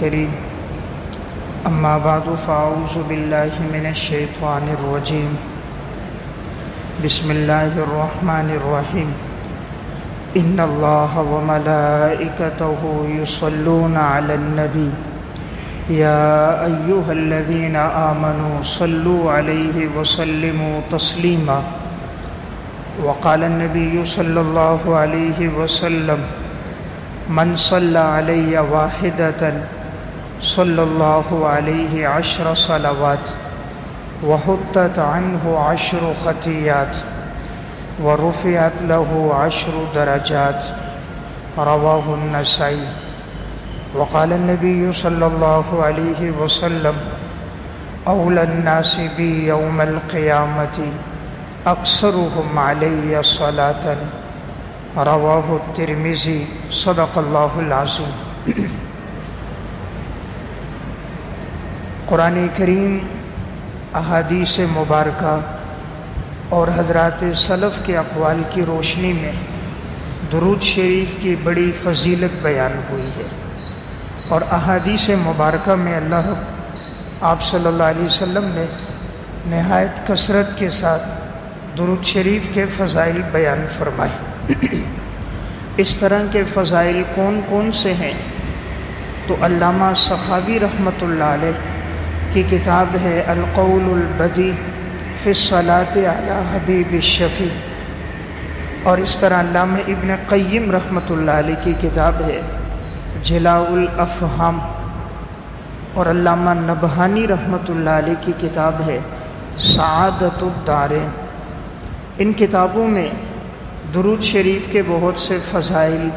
الكريم. أما بعد، فأعوذ بالله من الشيطان الرجيم. بسم الله الرحمن الرحيم. إن الله وملائكته يصلون على النبي. يا أيها الذين آمنوا صلوا عليه وسلموا تسليما. وقال النبي صلى الله عليه وسلم من صلى علي واحدة صلى الله عليه عشر صلوات وحطت عنه عشر خطيات ورفعت له عشر درجات رواه النسائي وقال النبي صلى الله عليه وسلم أولى الناس بي يوم القيامة أكثرهم علي صلاة، رواه الترمذي صدق الله العظيم قرآن کریم احادیث مبارکہ اور حضرات صلف کے اقوال کی روشنی میں درود شریف کی بڑی فضیلت بیان ہوئی ہے۔ اور احادیث مبارکہ میں اللہ آپ صلی اللہ علیہ وسلم نے نہایت کثرت کے ساتھ درود شریف کے فضائل بیان فرمائے۔ اس طرح کے فضائل کون کون سے ہیں؟ تو علامہ صحابی رحمۃ اللہ علیہ کی کتاب ہے القول البدی فی علی حبیب الشفیع۔ اور اس طرح علامہ ابن قیم رحمۃ اللہ علیہ کی کتاب ہے جلاء الافہام اور علامہ نبہانی رحمۃ اللہ علیہ کی کتاب ہے سعادت الداریں ان کتابوں میں درود شریف کے بہت سے فضائل،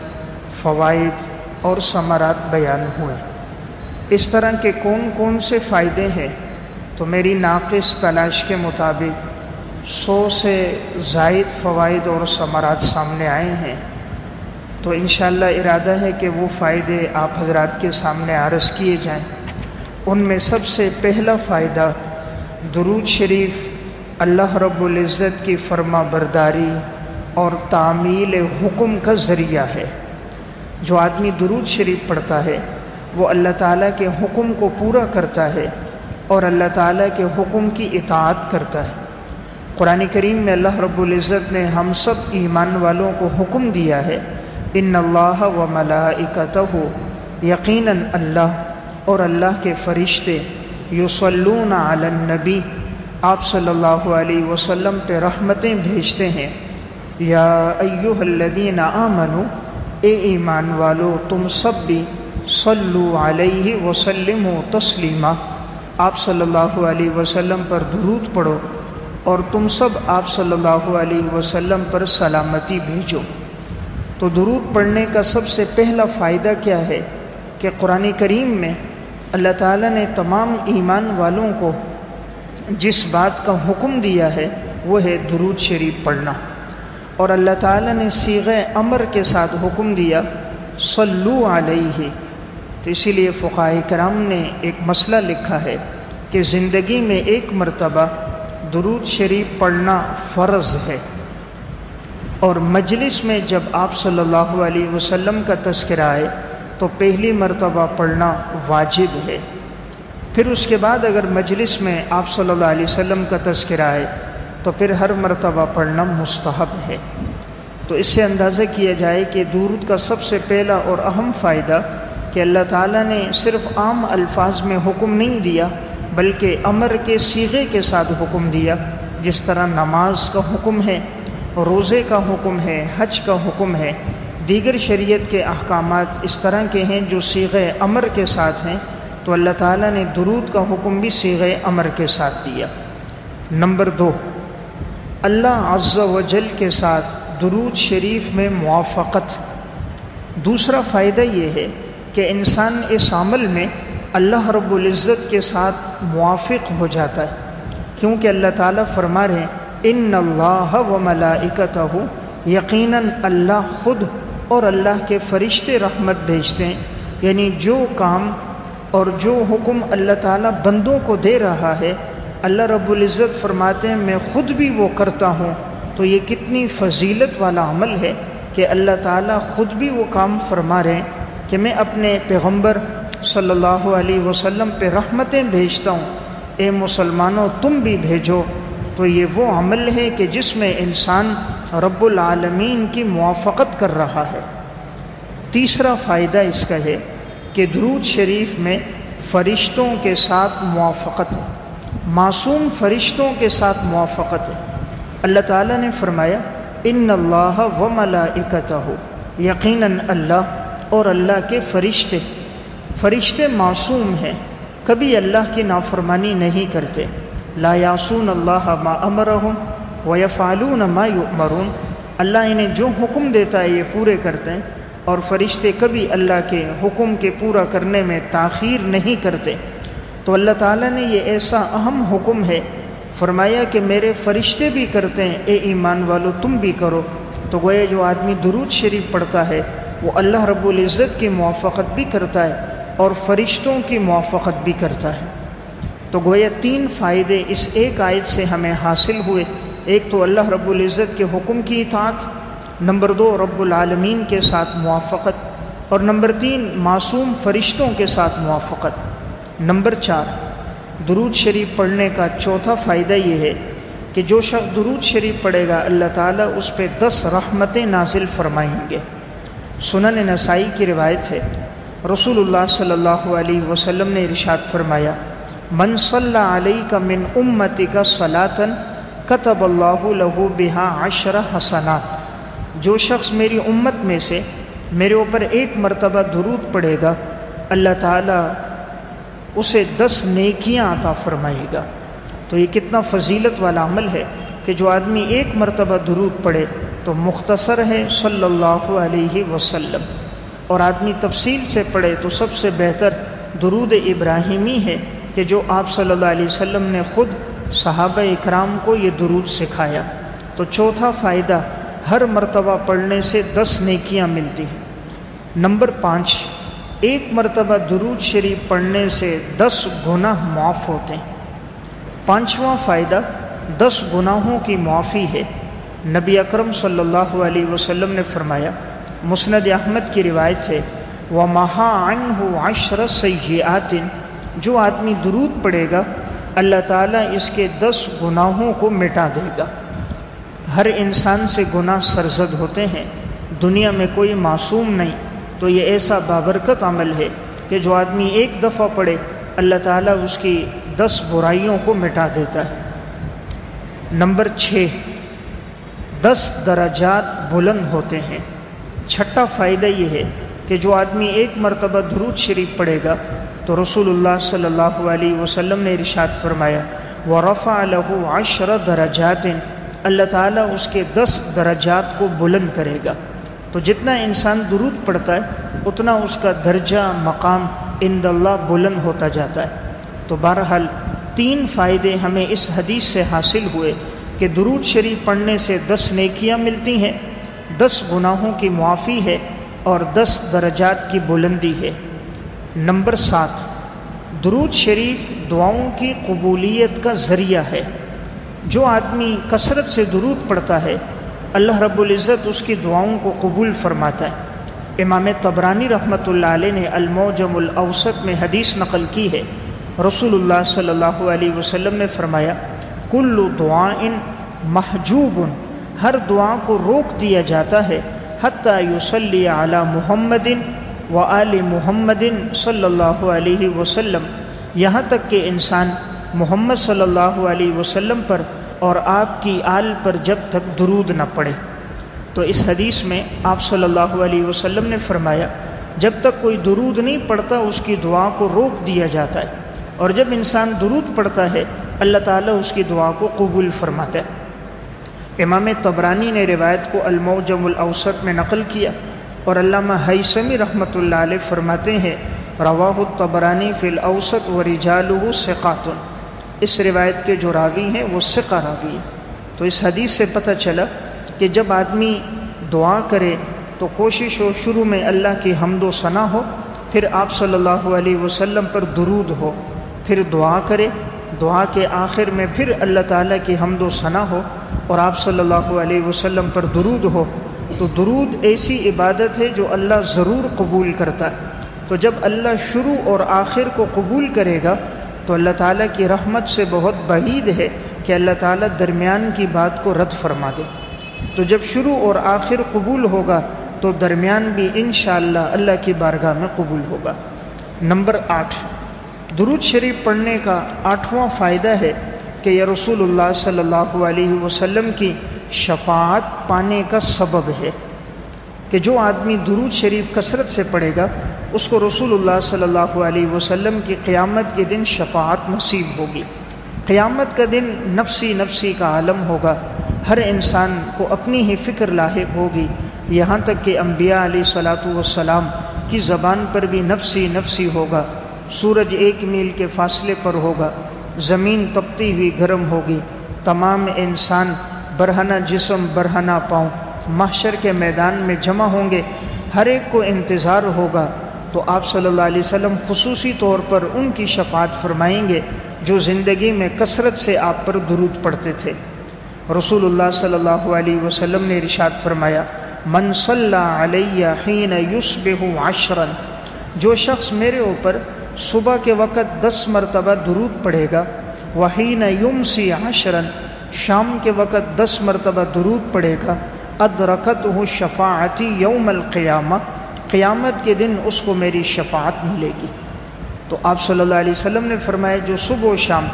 فوائد اور ثمرات بیان ہوئے۔ اس طرح کے کون کون سے فائدے ہیں تو میری ناقص تلاش کے مطابق سو سے زائد فوائد اور ثمرات سامنے آئے ہیں۔ تو انشاءاللہ ارادہ ہے کہ وہ فائدے آپ حضرات کے سامنے عرض کیے جائیں۔ ان میں سب سے پہلا فائدہ درود شریف اللہ رب العزت کی فرما برداری اور تعمیل حکم کا ذریعہ ہے۔ جو آدمی درود شریف پڑھتا ہے وہ اللہ تعالیٰ کے حکم کو پورا کرتا ہے اور اللہ تعالیٰ کے حکم کی اطاعت کرتا ہے۔ قرآن کریم میں اللہ رب العزت نے ہم سب ایمان والوں کو حکم دیا ہے، ان اللہ و ملائکتہ یقیناً اللہ اور اللہ کے فرشتے یوسلون علی النبی۔ آپ صلی اللہ علیہ وسلم پہ رحمتیں بھیجتے ہیں۔ یا ایوہ الذین آمنو، اے ایمان والو، تم سب بھی صلو علیہ وسلم و تسلیمہ۔ آپ صلی اللہ علیہ وسلم پر درود پڑھو اور تم سب آپ صلی اللہ علیہ وسلم پر سلامتی بھیجو۔ تو درود پڑھنے کا سب سے پہلا فائدہ کیا ہے؟ کہ قرآن کریم میں اللہ تعالیٰ نے تمام ایمان والوں کو جس بات کا حکم دیا ہے وہ ہے درود شریف پڑھنا۔ اور اللہ تعالیٰ نے سیغ امر کے ساتھ حکم دیا، صلو علیہ۔ تو اسی لیے فقائے کرام نے ایک مسئلہ لکھا ہے کہ زندگی میں ایک مرتبہ درود شریف پڑھنا فرض ہے۔ اور مجلس میں جب آپ صلی اللہ علیہ وسلم کا تذکرہ آئے تو پہلی مرتبہ پڑھنا واجب ہے۔ پھر اس کے بعد اگر مجلس میں آپ صلی اللہ علیہ وسلم کا تذکرہ آئے تو پھر ہر مرتبہ پڑھنا مستحب ہے۔ تو اس سے اندازہ کیا جائے کہ درود کا سب سے پہلا اور اہم فائدہ کہ اللہ تعالیٰ نے صرف عام الفاظ میں حکم نہیں دیا، بلکہ امر کے سیغے کے ساتھ حکم دیا۔ جس طرح نماز کا حکم ہے، روزے کا حکم ہے، حج کا حکم ہے، دیگر شریعت کے احکامات اس طرح کے ہیں جو سیغ امر کے ساتھ ہیں، تو اللہ تعالیٰ نے درود کا حکم بھی سیغ امر کے ساتھ دیا۔ نمبر دو، اللہ عز و جل کے ساتھ درود شریف میں موافقت۔ دوسرا فائدہ یہ ہے کہ انسان اس عمل میں اللہ رب العزت کے ساتھ موافق ہو جاتا ہے۔ کیونکہ اللہ تعالیٰ فرما رہے ہیں، ان اللہ و ملائکتہ یقیناً اللہ خود اور اللہ کے فرشتے رحمت بھیجتے ہیں۔ یعنی جو کام اور جو حکم اللہ تعالیٰ بندوں کو دے رہا ہے، اللہ رب العزت فرماتے ہیں، میں خود بھی وہ کرتا ہوں۔ تو یہ کتنی فضیلت والا عمل ہے کہ اللہ تعالیٰ خود بھی وہ کام فرما رہے ہیں۔ کہ میں اپنے پیغمبر صلی اللہ علیہ وسلم پہ رحمتیں بھیجتا ہوں۔ اے مسلمانوں، تم بھی بھیجو۔ تو یہ وہ عمل ہے کہ جس میں انسان رب العالمین کی موافقت کر رہا ہے۔ تیسرا فائدہ اس کا ہے کہ درود شریف میں فرشتوں کے ساتھ موافقت ہے۔ معصوم فرشتوں کے ساتھ موافقت ہے۔ اللہ تعالیٰ نے فرمایا، ان اللہ و ملا ہو یقیناً اللہ اور اللہ کے فرشتے۔ فرشتے معصوم ہیں، کبھی اللہ کی نافرمانی نہیں کرتے۔ لا یاسون اللہ ما امرحم و یفعلون ما یؤمرون۔ اللہ انہیں جو حکم دیتا ہے یہ پورے کرتے ہیں، اور فرشتے کبھی اللہ کے حکم کے پورا کرنے میں تاخیر نہیں کرتے۔ تو اللہ تعالیٰ نے یہ ایسا اہم حکم ہے۔ فرمایا کہ میرے فرشتے بھی کرتے ہیں، اے ایمان والو تم بھی کرو۔ تو گویا جو آدمی درود شریف پڑھتا ہے وہ اللہ رب العزت کی موافقت بھی کرتا ہے اور فرشتوں کی موافقت بھی کرتا ہے۔ تو گویا تین فائدے اس ایک آیت سے ہمیں حاصل ہوئے۔ ایک تو اللہ رب العزت کے حکم کی اطاعت، نمبر دو رب العالمین کے ساتھ موافقت، اور نمبر تین معصوم فرشتوں کے ساتھ موافقت۔ نمبر چار، درود شریف پڑھنے کا چوتھا فائدہ یہ ہے کہ جو شخص درود شریف پڑھے گا، اللہ تعالیٰ اس پہ دس رحمتیں نازل فرمائیں گے۔ سنن نسائی کی روایت ہے۔ رسول اللہ صلی اللہ علیہ وسلم نے ارشاد فرمایا، من صلی علیہ کا من امتی کا صلاطن کتب اللہ لہو بہا عشر حسنات جو شخص میری امت میں سے میرے اوپر ایک مرتبہ درود پڑے گا، اللہ تعالیٰ اسے دس نیکیاں عطا فرمائے گا۔ تو یہ کتنا فضیلت والا عمل ہے کہ جو آدمی ایک مرتبہ درود پڑے تو مختصر ہے صلی اللہ علیہ وسلم۔ اور آدمی تفصیل سے پڑھے تو سب سے بہتر درود ابراہیمی ہے کہ جو آپ صلی اللہ علیہ وسلم نے خود صحابہ اکرام کو یہ درود سکھایا۔ تو چوتھا فائدہ، ہر مرتبہ پڑھنے سے دس نیکیاں ملتی ہیں۔ نمبر پانچ، ایک مرتبہ درود شریف پڑھنے سے دس گناہ معاف ہوتے ہیں۔ پانچواں فائدہ، دس گناہوں کی معافی ہے۔ نبی اکرم صلی اللہ علیہ وسلم نے فرمایا، مسند احمد کی روایت ہے وہ مہا ان ہو عشر سیاحت جو آدمی درود پڑے گا، اللہ تعالیٰ اس کے دس گناہوں کو مٹا دے گا۔ ہر انسان سے گناہ سرزد ہوتے ہیں، دنیا میں کوئی معصوم نہیں۔ تو یہ ایسا بابرکت عمل ہے کہ جو آدمی ایک دفعہ پڑھے، اللہ تعالیٰ اس کی دس برائیوں کو مٹا دیتا ہے۔ نمبر چھ دس درجات بلند ہوتے ہیں۔ چھٹا فائدہ یہ ہے کہ جو آدمی ایک مرتبہ دھروت شریف پڑھے گا تو رسول اللہ صلی اللہ علیہ وسلم نے ارشاد فرمایا وہ رفا الح عشر درجات، اللہ تعالیٰ اس کے دس درجات کو بلند کرے گا۔ تو جتنا انسان درود پڑتا ہے، اتنا اس کا درجہ، مقام اند اللہ بلند ہوتا جاتا ہے۔ تو بہرحال تین فائدے ہمیں اس حدیث سے حاصل ہوئے۔ کہ درود شریف پڑھنے سے دس نیکیاں ملتی ہیں، دس گناہوں کی معافی ہے اور دس درجات کی بلندی ہے۔ نمبر سات، درود شریف دعاؤں کی قبولیت کا ذریعہ ہے۔ جو آدمی کثرت سے درود پڑھتا ہے، اللہ رب العزت اس کی دعاؤں کو قبول فرماتا ہے۔ امام تبرانی رحمۃ اللہ علیہ نے الموجم الاوسط میں حدیث نقل کی ہے۔ رسول اللہ صلی اللہ علیہ وسلم نے فرمایا کل دعائن محجوب، ہر دعا کو روک دیا جاتا ہے، حتیٰ یوسلی علی محمد و آل محمد صلی اللہ علیہ وسلم۔ یہاں تک کہ انسان محمد صلی اللہ علیہ وسلم پر اور آپ کی آل پر جب تک درود نہ پڑے۔ تو اس حدیث میں آپ صلی اللہ علیہ وسلم نے فرمایا، جب تک کوئی درود نہیں پڑتا، اس کی دعا کو روک دیا جاتا ہے۔ اور جب انسان درود پڑھتا ہے اللہ تعالیٰ اس کی دعا کو قبول فرماتا ہے۔ امام تبرانی نے روایت کو الموجم الاوسط میں نقل کیا اور علامہ حیثمی رحمۃ اللہ علیہ فرماتے ہیں، رواہ الطبرانی فی الاوسط و رجالہ سقاتن اس روایت کے جو راوی ہیں وہ سقہ راوی ہیں۔ تو اس حدیث سے پتہ چلا کہ جب آدمی دعا کرے تو کوشش ہو، شروع میں اللہ کی حمد و ثنا ہو، پھر آپ صلی اللہ علیہ وسلم پر درود ہو، پھر دعا کرے دعا کے آخر میں پھر اللہ تعالیٰ کی حمد و ثنا ہو اور آپ صلی اللہ علیہ وسلم پر درود ہو، تو درود ایسی عبادت ہے جو اللہ ضرور قبول کرتا ہے۔ تو تو جب اللہ شروع اور آخر کو قبول کرے گا، تو اللہ تعالیٰ کی رحمت سے بہت بعید ہے کہ اللہ تعالیٰ درمیان کی بات کو رد فرما دے۔ تو جب شروع اور آخر قبول ہوگا، تو درمیان بھی انشاءاللہ اللہ اللہ کی بارگاہ میں قبول ہوگا۔ نمبر آٹھ۔ درود شریف پڑھنے کا آٹھواں فائدہ ہے کہ یہ رسول اللہ صلی اللہ علیہ وسلم کی شفاعت پانے کا سبب ہے کہ جو آدمی درود شریف کثرت سے پڑھے گا، اس کو رسول اللہ صلی اللہ علیہ وسلم کی قیامت کے دن شفاعت نصیب ہوگی۔ قیامت کا دن نفسی نفسی کا عالم ہوگا۔ ہر انسان کو اپنی ہی فکر لاحق ہوگی۔ یہاں تک کہ انبیاء علیہ صلاۃ والسلام کی زبان پر بھی نفسی نفسی ہوگا۔ سورج ایک میل کے فاصلے پر ہوگا۔ زمین تپتی ہوئی گرم ہوگی۔ تمام انسان برہنہ جسم برہنہ پاؤں۔ محشر کے میدان میں جمع ہوں گے۔ ہر ایک کو انتظار ہوگا۔ تو آپ صلی اللہ علیہ وسلم خصوصی طور پر ان کی شفاعت فرمائیں گے جو زندگی میں کثرت سے آپ پر درود پڑھتے تھے۔ رسول اللہ صلی اللہ علیہ وسلم نے رشاد فرمایا، من صلی علیہ حین یصبح عشرا جو شخص میرے اوپر صبح کے وقت دس مرتبہ درود پڑھے گا۔ وحین یمسی عشرا، شام کے وقت دس مرتبہ درود پڑھے گا۔ ادرکت ہوں شفاعتی یوم القیامہ، قیامت کے دن اس کو میری شفاعت ملے گی۔ تو آپ صلی اللہ علیہ وسلم نے فرمایا، جو صبح و شام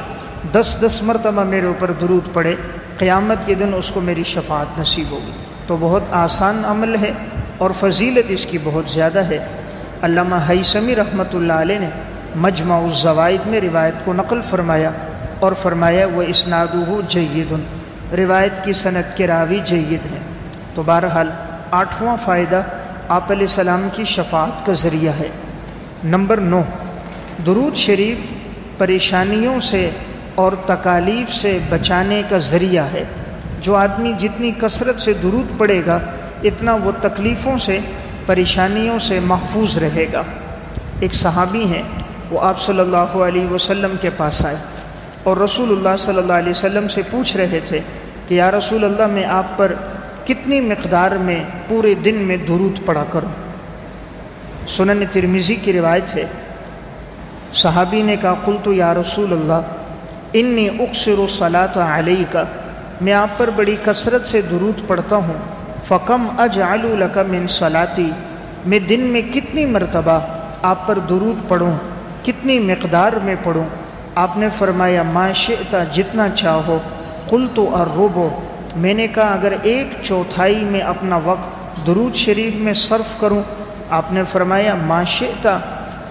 دس دس مرتبہ میرے اوپر درود پڑے قیامت کے دن اس کو میری شفاعت نصیب ہوگی۔ تو بہت آسان عمل ہے اور فضیلت اس کی بہت زیادہ ہے۔ علامہ حیثمی رحمۃ اللہ علیہ نے مجمع الزوائد میں روایت کو نقل فرمایا اور فرمایا وہ اسناد جید روایت کی صنعت کے راوی جید ہیں۔ تو بہرحال آٹھواں فائدہ آپ علیہ السلام کی شفاعت کا ذریعہ ہے۔ نمبر نو، درود شریف پریشانیوں سے اور تکالیف سے بچانے کا ذریعہ ہے۔ جو آدمی جتنی کثرت سے درود پڑے گا، اتنا وہ تکلیفوں سے پریشانیوں سے محفوظ رہے گا۔ ایک صحابی ہیں، وہ آپ صلی اللہ علیہ وسلم کے پاس آئے اور رسول اللہ صلی اللہ علیہ وسلم سے پوچھ رہے تھے کہ یا رسول اللہ، میں آپ پر کتنی مقدار میں پورے دن میں درود پڑا کروں؟ سنن ترمیزی کی روایت ہے۔ صحابی نے کہا کل تو یا رسول اللہ، انی اکثر و صلاح علیہ کا میں آپ پر بڑی کثرت سے درود پڑھتا ہوں۔ فقم اج من صلاتی میں دن میں کتنی مرتبہ آپ پر درود پڑھوں، کتنی مقدار میں پڑھوں؟ آپ نے فرمایا معاشتا جتنا چاہو کل تو اور روبو میں نے کہا، اگر ایک چوتھائی میں اپنا وقت درود شریف میں صرف کروں، آپ نے فرمایا معاشتا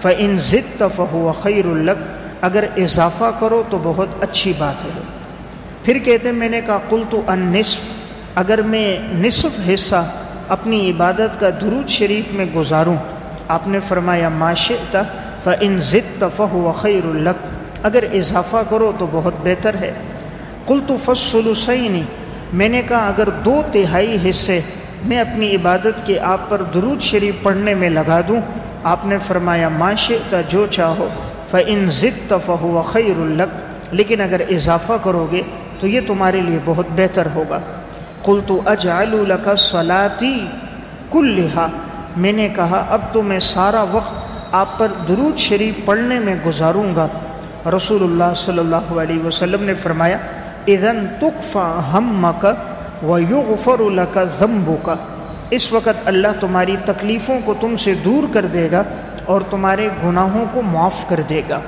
فن ضد فہو خیر الگ اگر اضافہ کرو تو بہت اچھی بات ہے۔ پھر کہتے میں نے کہا کل تو ان نصف اگر میں نصف حصہ اپنی عبادت کا درود شریف میں گزاروں، آپ نے فرمایا معاشتا فن ضد فہو خیر الگ اگر اضافہ کرو تو بہت بہتر ہے۔ کل تو فصل میں نے کہا، اگر دو تہائی حصے میں اپنی عبادت کے آپ پر درود شریف پڑھنے میں لگا دوں، آپ نے فرمایا معاشتا جو چاہو فن ضد فہو خیر الگ لیکن اگر اضافہ کرو گے تو یہ تمہارے لیے بہت بہتر ہوگا۔ کل تو اجعل کا سلاتی کل میں نے کہا، اب تو میں سارا وقت آپ پر درود شریف پڑھنے میں گزاروں گا۔ رسول اللہ صلی اللہ علیہ وسلم نے فرمایا ادن تقفا ہم کا و یغفر کا ضمبو کا اس وقت اللہ تمہاری تکلیفوں کو تم سے دور کر دے گا اور تمہارے گناہوں کو معاف کر دے گا۔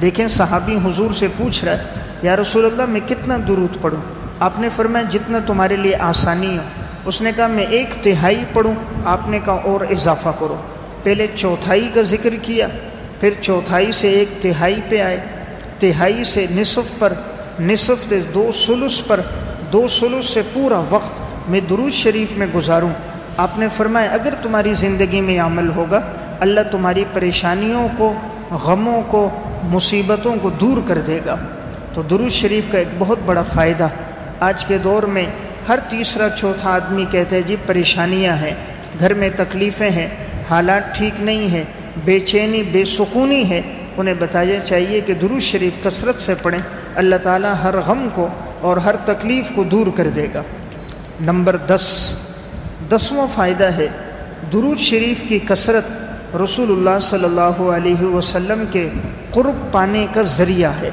دیکھیں، صحابی حضور سے پوچھ رہا ہے، یا رسول اللہ، میں کتنا درود پڑھوں؟ آپ نے فرمایا جتنا تمہارے لیے آسانی ہو۔ اس نے کہا، میں ایک تہائی پڑھوں، آپ نے کہا اور اضافہ کرو۔ پہلے چوتھائی کا ذکر کیا، پھر چوتھائی سے ایک تہائی پہ آئے۔ تہائی سے نصف پر، نصف سے دو سلس پر، دو سلس سے پورا وقت میں دروز شریف میں گزاروں۔ آپ نے فرمایا، اگر تمہاری زندگی میں عمل ہوگا، اللہ تمہاری پریشانیوں کو، غموں کو، مصیبتوں کو دور کر دے گا۔ تو دروز شریف کا ایک بہت بڑا فائدہ آج کے دور میں ہر تیسرا چوتھا آدمی کہتے ہیں جی پریشانیاں ہیں، گھر میں تکلیفیں ہیں، حالات ٹھیک نہیں ہیں، بے چینی، بے سکونی ہے انہیں بتایا چاہیے کہ درود شریف کثرت سے پڑھیں، اللہ تعالیٰ ہر غم کو اور ہر تکلیف کو دور کر دے گا۔ نمبر دس، دسواں فائدہ ہے، درود شریف کی کثرت رسول اللہ صلی اللہ علیہ وسلم کے قرب پانے کا ذریعہ ہے۔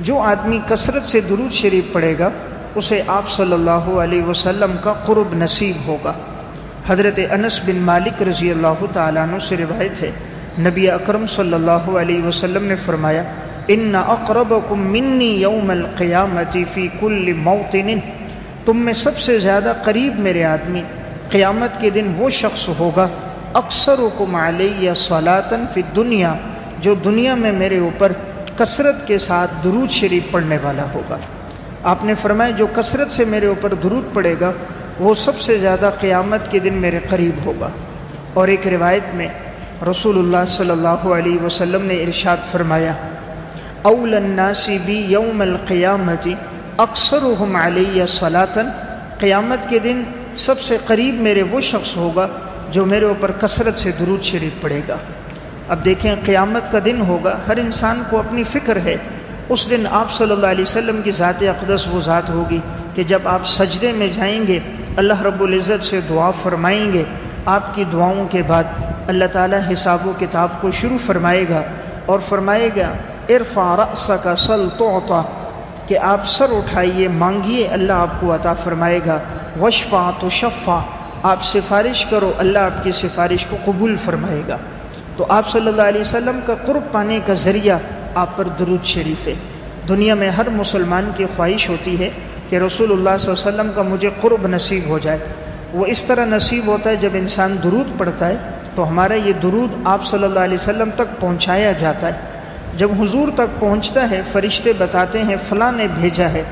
جو آدمی کثرت سے درود شریف پڑھے گا اسے آپ صلی اللہ علیہ وسلم کا قرب نصیب ہوگا۔ حضرت انس بن مالک رضی اللہ تعالیٰ عنہ سے روایت ہے۔ نبی اکرم صلی اللہ علیہ وسلم نے فرمایا، ان اقربکم منی یوم القیامت فی کل موطن۔ تم میں سب سے زیادہ قریب میرے آدمی، قیامت کے دن وہ شخص ہوگا اکثر حکم علیہ صلاطن فی دنیا جو دنیا میں میرے اوپر کثرت کے ساتھ درود شریف پڑھنے والا ہوگا۔ آپ نے فرمایا جو کثرت سے میرے اوپر درود پڑے گا، وہ سب سے زیادہ قیامت کے دن میرے قریب ہوگا۔ اور ایک روایت میں رسول اللہ صلی اللہ علیہ وسلم نے ارشاد فرمایا، اول الناس بی یوم القیامت اکثر علیہ صلاطن قیامت کے دن سب سے قریب میرے وہ شخص ہوگا جو میرے اوپر کثرت سے درود شریف پڑے گا۔ اب دیکھیں، قیامت کا دن ہوگا، ہر انسان کو اپنی فکر ہے اس دن آپ صلی اللہ علیہ وسلم کی ذات اقدس وہ ذات ہوگی کہ جب آپ سجدے میں جائیں گے، اللہ رب العزت سے دعا فرمائیں گے، آپ کی دعاؤں کے بعد اللہ تعالیٰ حساب و کتاب کو شروع فرمائے گا اور فرمائے گا عرفا رأس کا سل تو کہ آپ سر اٹھائیے، مانگیے، اللہ آپ کو عطا فرمائے گا۔ وشفا تو شفا آپ سفارش کرو، اللہ آپ کی سفارش کو قبول فرمائے گا۔ تو آپ صلی اللہ علیہ وسلم کا قرب پانے کا ذریعہ آپ پر درود شریف ہے۔ دنیا میں ہر مسلمان کی خواہش ہوتی ہے کہ رسول اللہ صلی اللہ علیہ وسلم کا مجھے قرب نصیب ہو جائے۔ وہ اس طرح نصیب ہوتا ہے جب انسان درود پڑھتا ہے، تو ہمارا یہ درود آپ صلی اللہ علیہ وسلم تک پہنچایا جاتا ہے۔ جب حضور تک پہنچتا ہے، فرشتے بتاتے ہیں، فلاں نے بھیجا ہے۔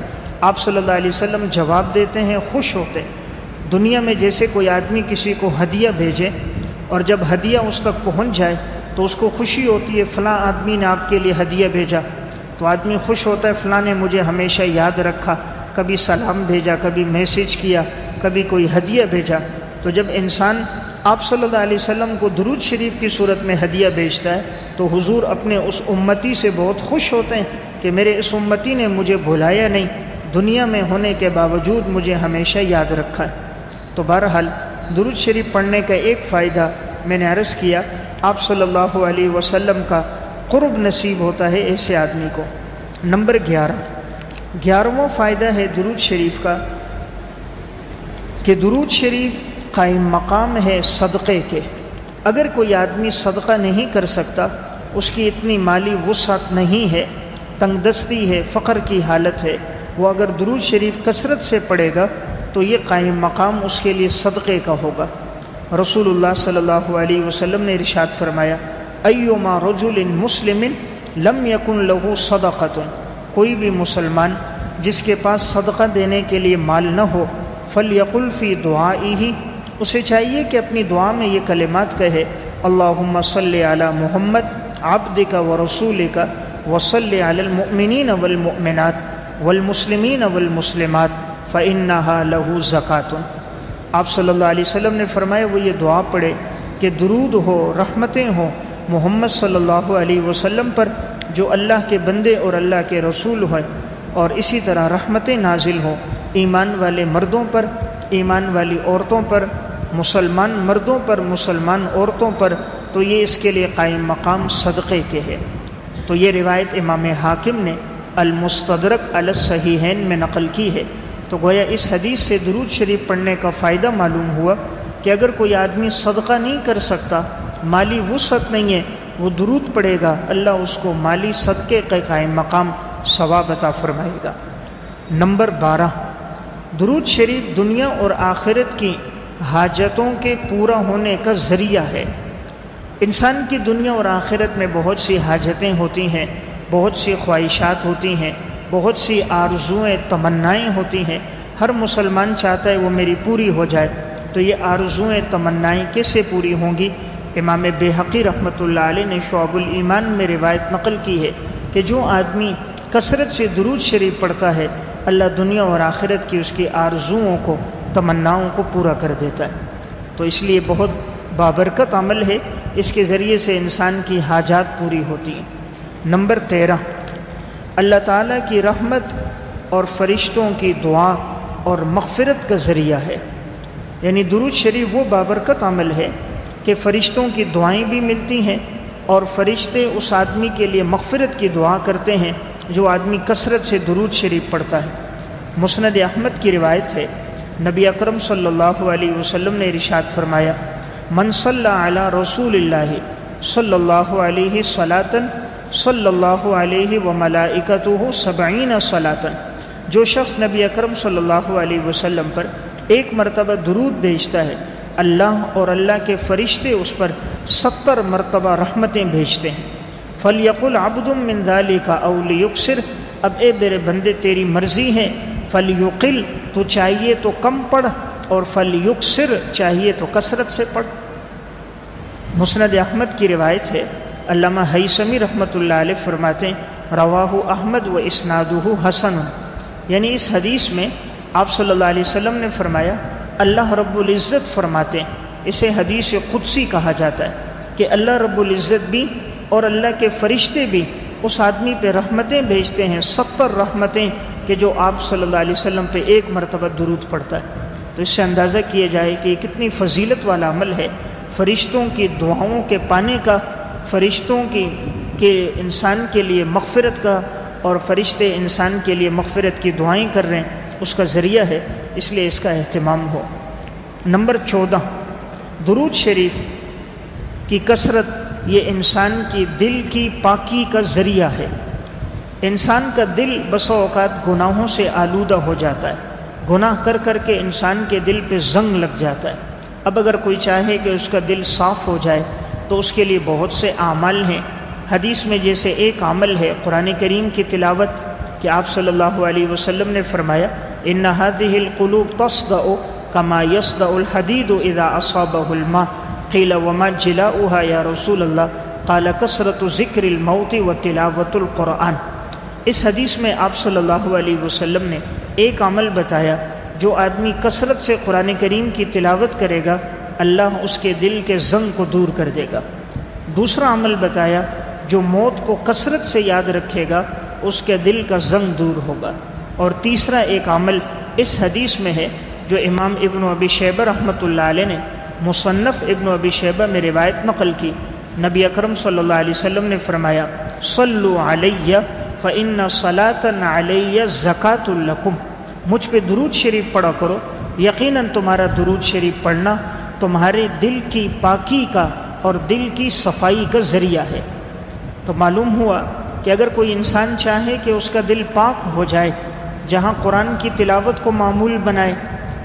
آپ صلی اللہ علیہ وسلم جواب دیتے ہیں، خوش ہوتے۔ ہیں دنیا میں جیسے کوئی آدمی کسی کو ہدیہ بھیجے اور جب ہدیہ اس تک پہنچ جائے تو اس کو خوشی ہوتی ہے، فلاں آدمی نے آپ کے لیے ہدیہ بھیجا۔ تو آدمی خوش ہوتا ہے، فلاں نے مجھے ہمیشہ یاد رکھا۔ کبھی سلام بھیجا، کبھی میسیج کیا، کبھی کوئی ہدیہ بھیجا۔ تو جب انسان آپ صلی اللہ علیہ وسلم کو درود شریف کی صورت میں ہدیہ بھیجتا ہے، تو حضور اپنے اس امتی سے بہت خوش ہوتے ہیں کہ میرے اس امتی نے مجھے بھلایا نہیں۔ دنیا میں ہونے کے باوجود مجھے ہمیشہ یاد رکھا ہے۔ تو بہرحال درود شریف پڑھنے کا ایک فائدہ میں نے عرض کیا آپ صلی اللہ علیہ وسلم کا قرب نصیب ہوتا ہے ایسے آدمی کو۔ نمبر گیارہ۔ گیارہواں فائدہ ہے درود شریف کا۔ کہ درود شریف قائم مقام ہے صدقے کے۔ اگر کوئی آدمی صدقہ نہیں کر سکتا، اس کی اتنی مالی وسعت نہیں ہے، تنگ دستی ہے، فقر کی حالت ہے۔ وہ اگر درود شریف کثرت سے پڑھے گا، تو یہ قائم مقام اس کے لیے صدقے کا ہوگا۔ رسول اللہ صلی اللہ علیہ وسلم نے ارشاد فرمایا، ایما رجل مسلم لم یکن لہو صدقۃ. کوئی بھی مسلمان جس کے پاس صدقہ دینے کے لیے مال نہ ہو فل فی دعا ہی اسے چاہیے کہ اپنی دعا میں یہ کلمات کہے اللہ صلی علی محمد آبد کا و رسول کا وصلی علی المؤمنین والمؤمنات والمسلمین والمسلمات فنحا لہو زکاتن. آپ صلی اللہ علیہ وسلم نے فرمایا، وہ یہ دعا پڑھے کہ درود ہو، رحمتیں ہوں محمد صلی اللہ علیہ وسلم پر، جو اللہ کے بندے اور اللہ کے رسول ہیں اور اسی طرح رحمتیں نازل ہوں ایمان والے مردوں پر، ایمان والی عورتوں پر، مسلمان مردوں پر، مسلمان عورتوں پر۔ تو یہ اس کے لیے قائم مقام صدقے کے ہے۔ تو یہ روایت امام حاکم نے المستدرک الصحیحین میں نقل کی ہے۔ تو گویا اس حدیث سے درود شریف پڑھنے کا فائدہ معلوم ہوا کہ اگر کوئی آدمی صدقہ نہیں کر سکتا، مالی وسعت نہیں ہے، وہ درود پڑے گا، اللہ اس کو مالی صدقے کے قائم مقام، ثواب عطا فرمائے گا۔ نمبر بارہ، درود شریف دنیا اور آخرت کی حاجتوں کے پورا ہونے کا ذریعہ ہے۔ انسان کی دنیا اور آخرت میں بہت سی حاجتیں ہوتی ہیں، بہت سی خواہشات ہوتی ہیں بہت سی آرزوئیں، تمنائیں ہوتی ہیں۔ ہر مسلمان چاہتا ہے وہ میری پوری ہو جائے۔ تو یہ آرزوئیں، تمنائیں کیسے پوری ہوں گی؟ امام بے حقی رحمۃ اللہ علیہ نے شعب الایمان میں روایت نقل کی ہے کہ جو آدمی کثرت سے درود شریف پڑھتا ہے، اللہ دنیا اور آخرت کی اس کی آرزوؤں کو، تمناؤں کو پورا کر دیتا ہے۔ تو اس لیے بہت بابرکت عمل ہے۔ اس کے ذریعے سے انسان کی حاجات پوری ہوتی ہیں۔ نمبر تیرہ۔ اللہ تعالیٰ کی رحمت اور فرشتوں کی دعا اور مغفرت کا ذریعہ ہے۔ یعنی درود شریف وہ بابرکت عمل ہے کہ فرشتوں کی دعائیں بھی ملتی ہیں اور فرشتے اس آدمی کے لیے مغفرت کی دعا کرتے ہیں جو آدمی کثرت سے درود شریف پڑھتا ہے۔ مسند احمد کی روایت ہے۔ نبی اکرم صلی اللہ علیہ وسلم نے ارشاد فرمایا، من صلی علی رسول اللہ صلی اللہ علیہ صلاطن صلی اللہ علیہ و ملائکت سبعین صلاطن جو شخص نبی اکرم صلی اللہ علیہ وسلم پر ایک مرتبہ درود بھیجتا ہے، اللہ اور اللہ کے فرشتے اس پر ستر مرتبہ رحمتیں بھیجتے ہیں۔ فلیق العبد من ذالی کا اول یکسر اب اے میرے بندے، تیری مرضی ہے۔ فلیقل تو چاہیے تو کم پڑھ، اور فل چاہیے تو کثرت سے پڑھ۔ مسند احمد کی روایت ہے علامہ حیثمی رحمۃ اللہ علیہ فرماتے رواہ احمد و اسناد حسن یعنی اس حدیث میں آپ صلی اللہ علیہ وسلم نے فرمایا، اللہ رب العزت فرماتے اسے حدیث قدسی کہا جاتا ہے کہ اللہ رب العزت بھی اور اللہ کے فرشتے بھی اس آدمی پہ رحمتیں بھیجتے ہیں، ستر رحمتیں کہ جو آپ صلی اللہ علیہ وسلم پہ ایک مرتبہ درود پڑتا ہے۔ تو اس سے اندازہ کیا جائے کہ یہ کتنی فضیلت والا عمل ہے، فرشتوں کی دعاؤں کے پانے کا فرشتوں کی کہ انسان کے لیے مغفرت کا اور فرشتے انسان کے لیے مغفرت کی دعائیں کر رہے ہیں، اس کا ذریعہ ہے، اس لیے اس کا اہتمام ہو۔ نمبر چودہ، درود شریف کی کثرت یہ انسان کی دل کی پاکی کا ذریعہ ہے۔ انسان کا دل بسا اوقات گناہوں سے آلودہ ہو جاتا ہے۔ گناہ کر کر کے انسان کے دل پہ زنگ لگ جاتا ہے۔ اب اگر کوئی چاہے کہ اس کا دل صاف ہو جائے تو اس کے لیے بہت سے اعمال ہیں۔ حدیث میں جیسے ایک عمل ہے، قرآن کریم کی تلاوت کہ آپ صلی اللہ علیہ وسلم نے فرمایا، ان هذه القلوب تصدع كما يصدع الحديد اذا اصابه الماء۔ قيل وما جلاؤها يا رسول الله قال كثرة ذكر الموت وتلاوة القرآن۔ اس حدیث میں آپ صلی اللہ علیہ وسلم نے ایک عمل بتایا جو آدمی کثرت سے قرآن کریم کی تلاوت کرے گا۔ اللہ اس کے دل کے زنگ کو دور کر دے گا۔ دوسرا عمل بتایا، جو موت کو کثرت سے یاد رکھے گا، اس کے دل کا زنگ دور ہوگا۔ اور تیسرا ایک عمل اس حدیث میں ہے، جو امام ابن ابی شیبہ رحمۃ اللہ علیہ نے مصنف ابن ابی شیبہ میں روایت نقل کی۔ نبی اکرم صلی اللہ علیہ وسلم نے فرمایا، صلو علیہ فن صلاطن تمہارے دل کی پاکی کا اور دل کی صفائی کا ذریعہ ہے۔ تو معلوم ہوا کہ اگر کوئی انسان چاہے کہ اس کا دل پاک ہو جائے، جہاں قرآن کی تلاوت کو معمول بنائے،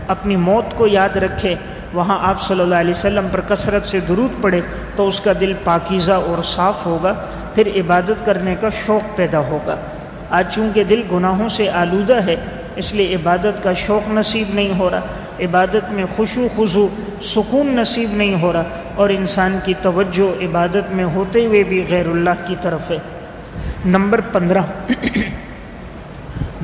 اپنی موت کو یاد رکھے، وہاں آپ صلی اللہ علیہ وسلم پر کثرت سے درود پڑے، تو اس کا دل پاکیزہ اور صاف ہوگا، پھر عبادت کرنے کا شوق پیدا ہوگا۔ آج چونکہ دل گناہوں سے آلودہ ہے، اس لیے عبادت کا شوق نصیب نہیں ہو رہا۔ عبادت میں خوشو خضو سکون نصیب نہیں ہو رہا اور انسان کی توجہ عبادت میں ہوتے ہوئے بھی غیر اللہ کی طرف ہے۔ نمبر پندرہ۔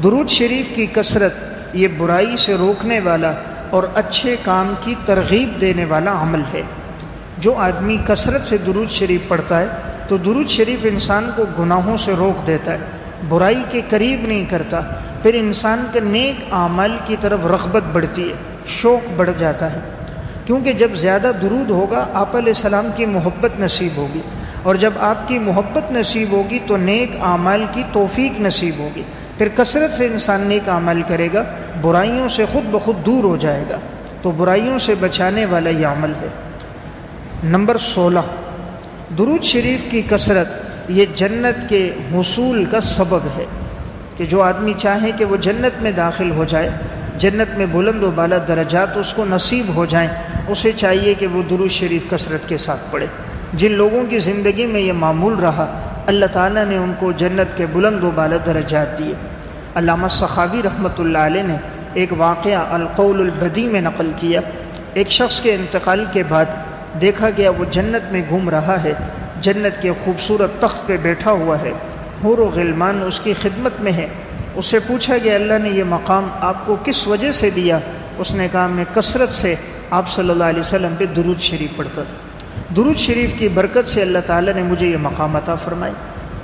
درود شریف کی کثرت یہ برائی سے روکنے والا اور اچھے کام کی ترغیب دینے والا عمل ہے۔ جو آدمی کثرت سے درود شریف پڑھتا ہے تو درود شریف انسان کو گناہوں سے روک دیتا ہے۔ برائی کے قریب نہیں کرتا، پھر انسان کے نیک اعمال کی طرف رغبت بڑھتی ہے، شوق بڑھ جاتا ہے۔ کیونکہ جب زیادہ درود ہوگا، آپ علیہ السلام کی محبت نصیب ہوگی، اور جب آپ کی محبت نصیب ہوگی تو نیک اعمال کی توفیق نصیب ہوگی۔ پھر کثرت سے انسان نیک عمل کرے گا، برائیوں سے خود بخود دور ہو جائے گا۔ تو برائیوں سے بچانے والا یہ عمل ہے۔ نمبر سولہ۔ درود شریف کی کثرت۔ یہ جنت کے حصول کا سبب ہے کہ جو آدمی چاہے کہ وہ جنت میں داخل ہو جائے، جنت میں بلند و بالا درجات اس کو نصیب ہو جائیں، اسے چاہیے کہ وہ درود شریف کثرت کے ساتھ پڑھے۔ جن لوگوں کی زندگی میں یہ معمول رہا، اللہ تعالیٰ نے ان کو جنت کے بلند و بالا درجات دیے۔ علامہ صحابی رحمۃ اللہ علیہ نے ایک واقعہ القول البدی میں نقل کیا۔ ایک شخص کے انتقال کے بعد دیکھا گیا وہ جنت میں گھوم رہا ہے۔ جنت کے خوبصورت تخت پہ بیٹھا ہوا ہے۔ حور و غلمان اس کی خدمت میں ہے۔ اس سے پوچھا گیا، اللہ نے یہ مقام آپ کو کس وجہ سے دیا؟ اس نے کہا، میں کثرت سے آپ صلی اللہ علیہ وسلم پہ درود شریف پڑھتا تھا۔ درود شریف کی برکت سے اللہ تعالیٰ نے مجھے یہ مقام عطا فرمائی۔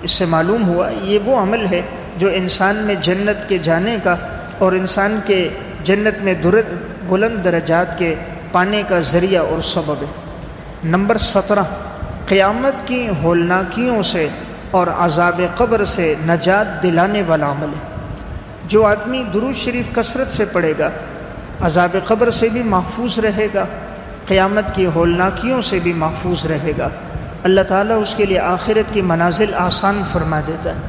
اس سے معلوم ہوا، یہ وہ عمل ہے جو انسان میں جنت کے جانے کا اور انسان کے جنت میں بلند درجات کے پانے کا ذریعہ اور سبب ہے۔ نمبر سترہ قیامت کی ہولناکیوں سے اور عذاب قبر سے نجات دلانے والا عمل ہے۔ جو آدمی درود شریف کثرت سے پڑھے گا، عذاب قبر سے بھی محفوظ رہے گا، قیامت کی ہولناکیوں سے بھی محفوظ رہے گا۔ اللہ تعالیٰ اس کے لیے آخرت کی منازل آسان فرما دیتا ہے۔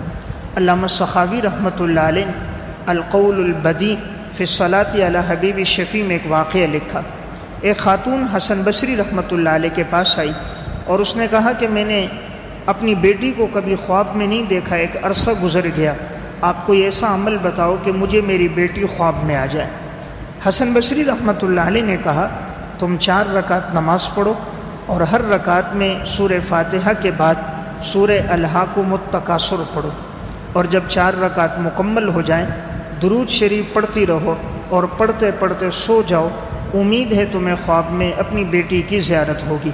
علامہ صحابی رحمۃ اللہ علیہ القول البدی فصلاطی علی حبیب شفیع میں ایک واقعہ لکھا۔ ایک خاتون حسن بصری رحمۃ اللہ علیہ کے پاس آئی۔ اور اس نے کہا کہ میں نے اپنی بیٹی کو کبھی خواب میں نہیں دیکھا، ایک عرصہ گزر گیا۔ آپ کوئی ایسا عمل بتاؤ کہ مجھے میری بیٹی خواب میں آ جائے۔ حسن بصری رحمۃ اللہ علیہ نے کہا، تم چار رکعت نماز پڑھو اور ہر رکعت میں سور فاتحہ کے بعد سور الحاق و متقاصر پڑھو۔ اور جب چار رکعت مکمل ہو جائیں، درود شریف پڑھتی رہو اور پڑھتے پڑھتے سو جاؤ۔ امید ہے تمہیں خواب میں اپنی بیٹی کی زیارت ہوگی۔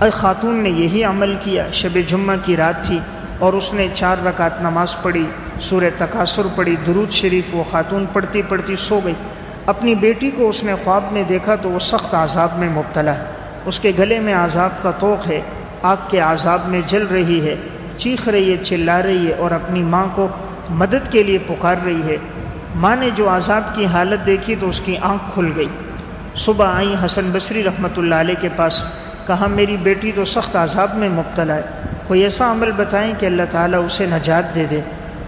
اور خاتون نے یہی عمل کیا، شب جمعہ کی رات تھی اور اس نے چار رکعت نماز پڑھی سور تقاصر پڑھی، درود شریف وہ خاتون پڑھتی پڑھتی سو گئی۔ اپنی بیٹی کو اس نے خواب میں دیکھا تو وہ سخت عذاب میں مبتلا ہے۔ اس کے گلے میں عذاب کا توق ہے، آگ کے عذاب میں جل رہی ہے، چیخ رہی ہے، چلا رہی ہے اور اپنی ماں کو مدد کے لیے پکار رہی ہے۔ ماں نے جو عذاب کی حالت دیکھی تو اس کی آنکھ کھل گئی۔ صبح آئی حسن بصری رحمۃ اللہ علیہ کے پاس۔ کہا، میری بیٹی تو سخت عذاب میں مبتلا ہے۔ کوئی ایسا عمل بتائیں کہ اللہ تعالیٰ اسے نجات دے دے۔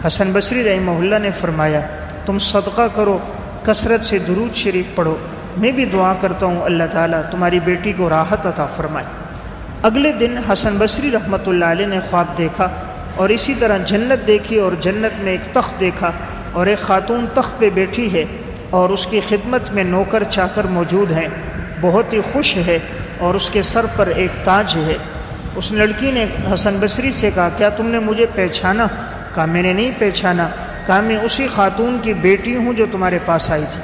حسن بصری رحمہ اللہ نے فرمایا، تم صدقہ کرو، کثرت سے درود شریف پڑھو۔ میں بھی دعا کرتا ہوں، اللہ تعالیٰ تمہاری بیٹی کو راحت عطا فرمائے۔ اگلے دن حسن بصری رحمۃ اللہ علیہ نے خواب دیکھا اور اسی طرح جنت دیکھی اور جنت میں ایک تخت دیکھا اور ایک خاتون تخت پہ بیٹھی ہے اور اس کی خدمت میں نوکر چاکر موجود ہیں۔ بہت ہی خوش ہے۔ اور اس کے سر پر ایک تاج ہے۔ اس لڑکی نے حسن بصری سے کہا، کیا تم نے مجھے پہچانا؟ کہا، میں نے نہیں پہچانا۔ کہا، میں اسی خاتون کی بیٹی ہوں جو تمہارے پاس آئی تھی۔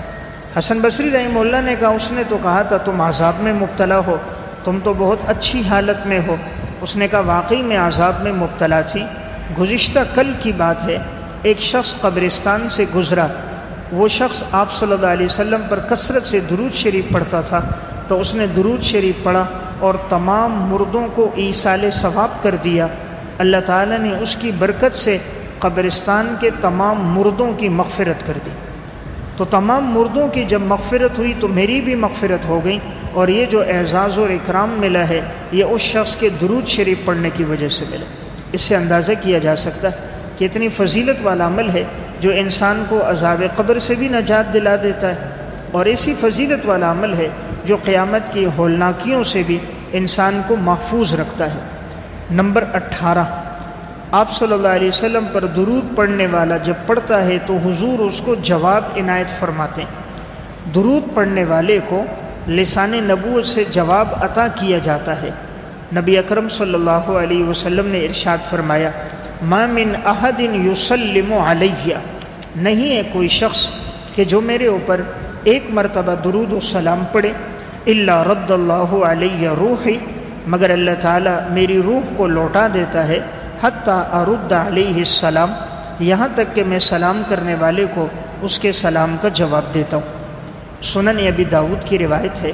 حسن بصری رحم اللہ نے کہا، اس نے تو کہا تھا، تم عذاب میں مبتلا ہو۔ تم تو بہت اچھی حالت میں ہو۔ اس نے کہا، واقعی میں عذاب میں مبتلا تھی۔ گزشتہ کل کی بات ہے۔ ایک شخص قبرستان سے گزرا۔ وہ شخص آپ صلی اللہ علیہ وسلم پر کثرت سے درود شریف پڑھتا تھا۔ تو اس نے درود شریف پڑھا اور تمام مردوں کو ایسال ثواب کر دیا۔ اللہ تعالیٰ نے اس کی برکت سے قبرستان کے تمام مردوں کی مغفرت کر دی۔ تو تمام مردوں کی جب مغفرت ہوئی تو میری بھی مغفرت ہو گئی اور یہ جو اعزاز اور اکرام ملا ہے یہ اس شخص کے درود شریف پڑھنے کی وجہ سے ملا۔ اس سے اندازہ کیا جا سکتا ہے کہ اتنی فضیلت والا عمل ہے جو انسان کو عذاب قبر سے بھی نجات دلا دیتا ہے اور ایسی فضیلت والا عمل ہے جو قیامت کی ہولناکیوں سے بھی انسان کو محفوظ رکھتا ہے۔ نمبر اٹھارہ۔ آپ صلی اللہ علیہ وسلم پر درود پڑھنے والا جب پڑھتا ہے تو حضور اس کو جواب عنایت فرماتے ہیں۔ درود پڑھنے والے کو لسان نبوت سے جواب عطا کیا جاتا ہے۔ نبی اکرم صلی اللہ علیہ وسلم نے ارشاد فرمایا، ما من احد یسلم علیہ. نہیں ہے کوئی شخص کہ جو میرے اوپر ایک مرتبہ درود و سلام پڑھے اللہ رد اللہ علیہ روح مگر اللہ تعالیٰ میری روح کو لوٹا دیتا ہے حتیٰ ارد علیہ السلام یہاں تک کہ میں سلام کرنے والے کو اس کے سلام کا جواب دیتا ہوں۔ سنن ابی داود کی روایت ہے۔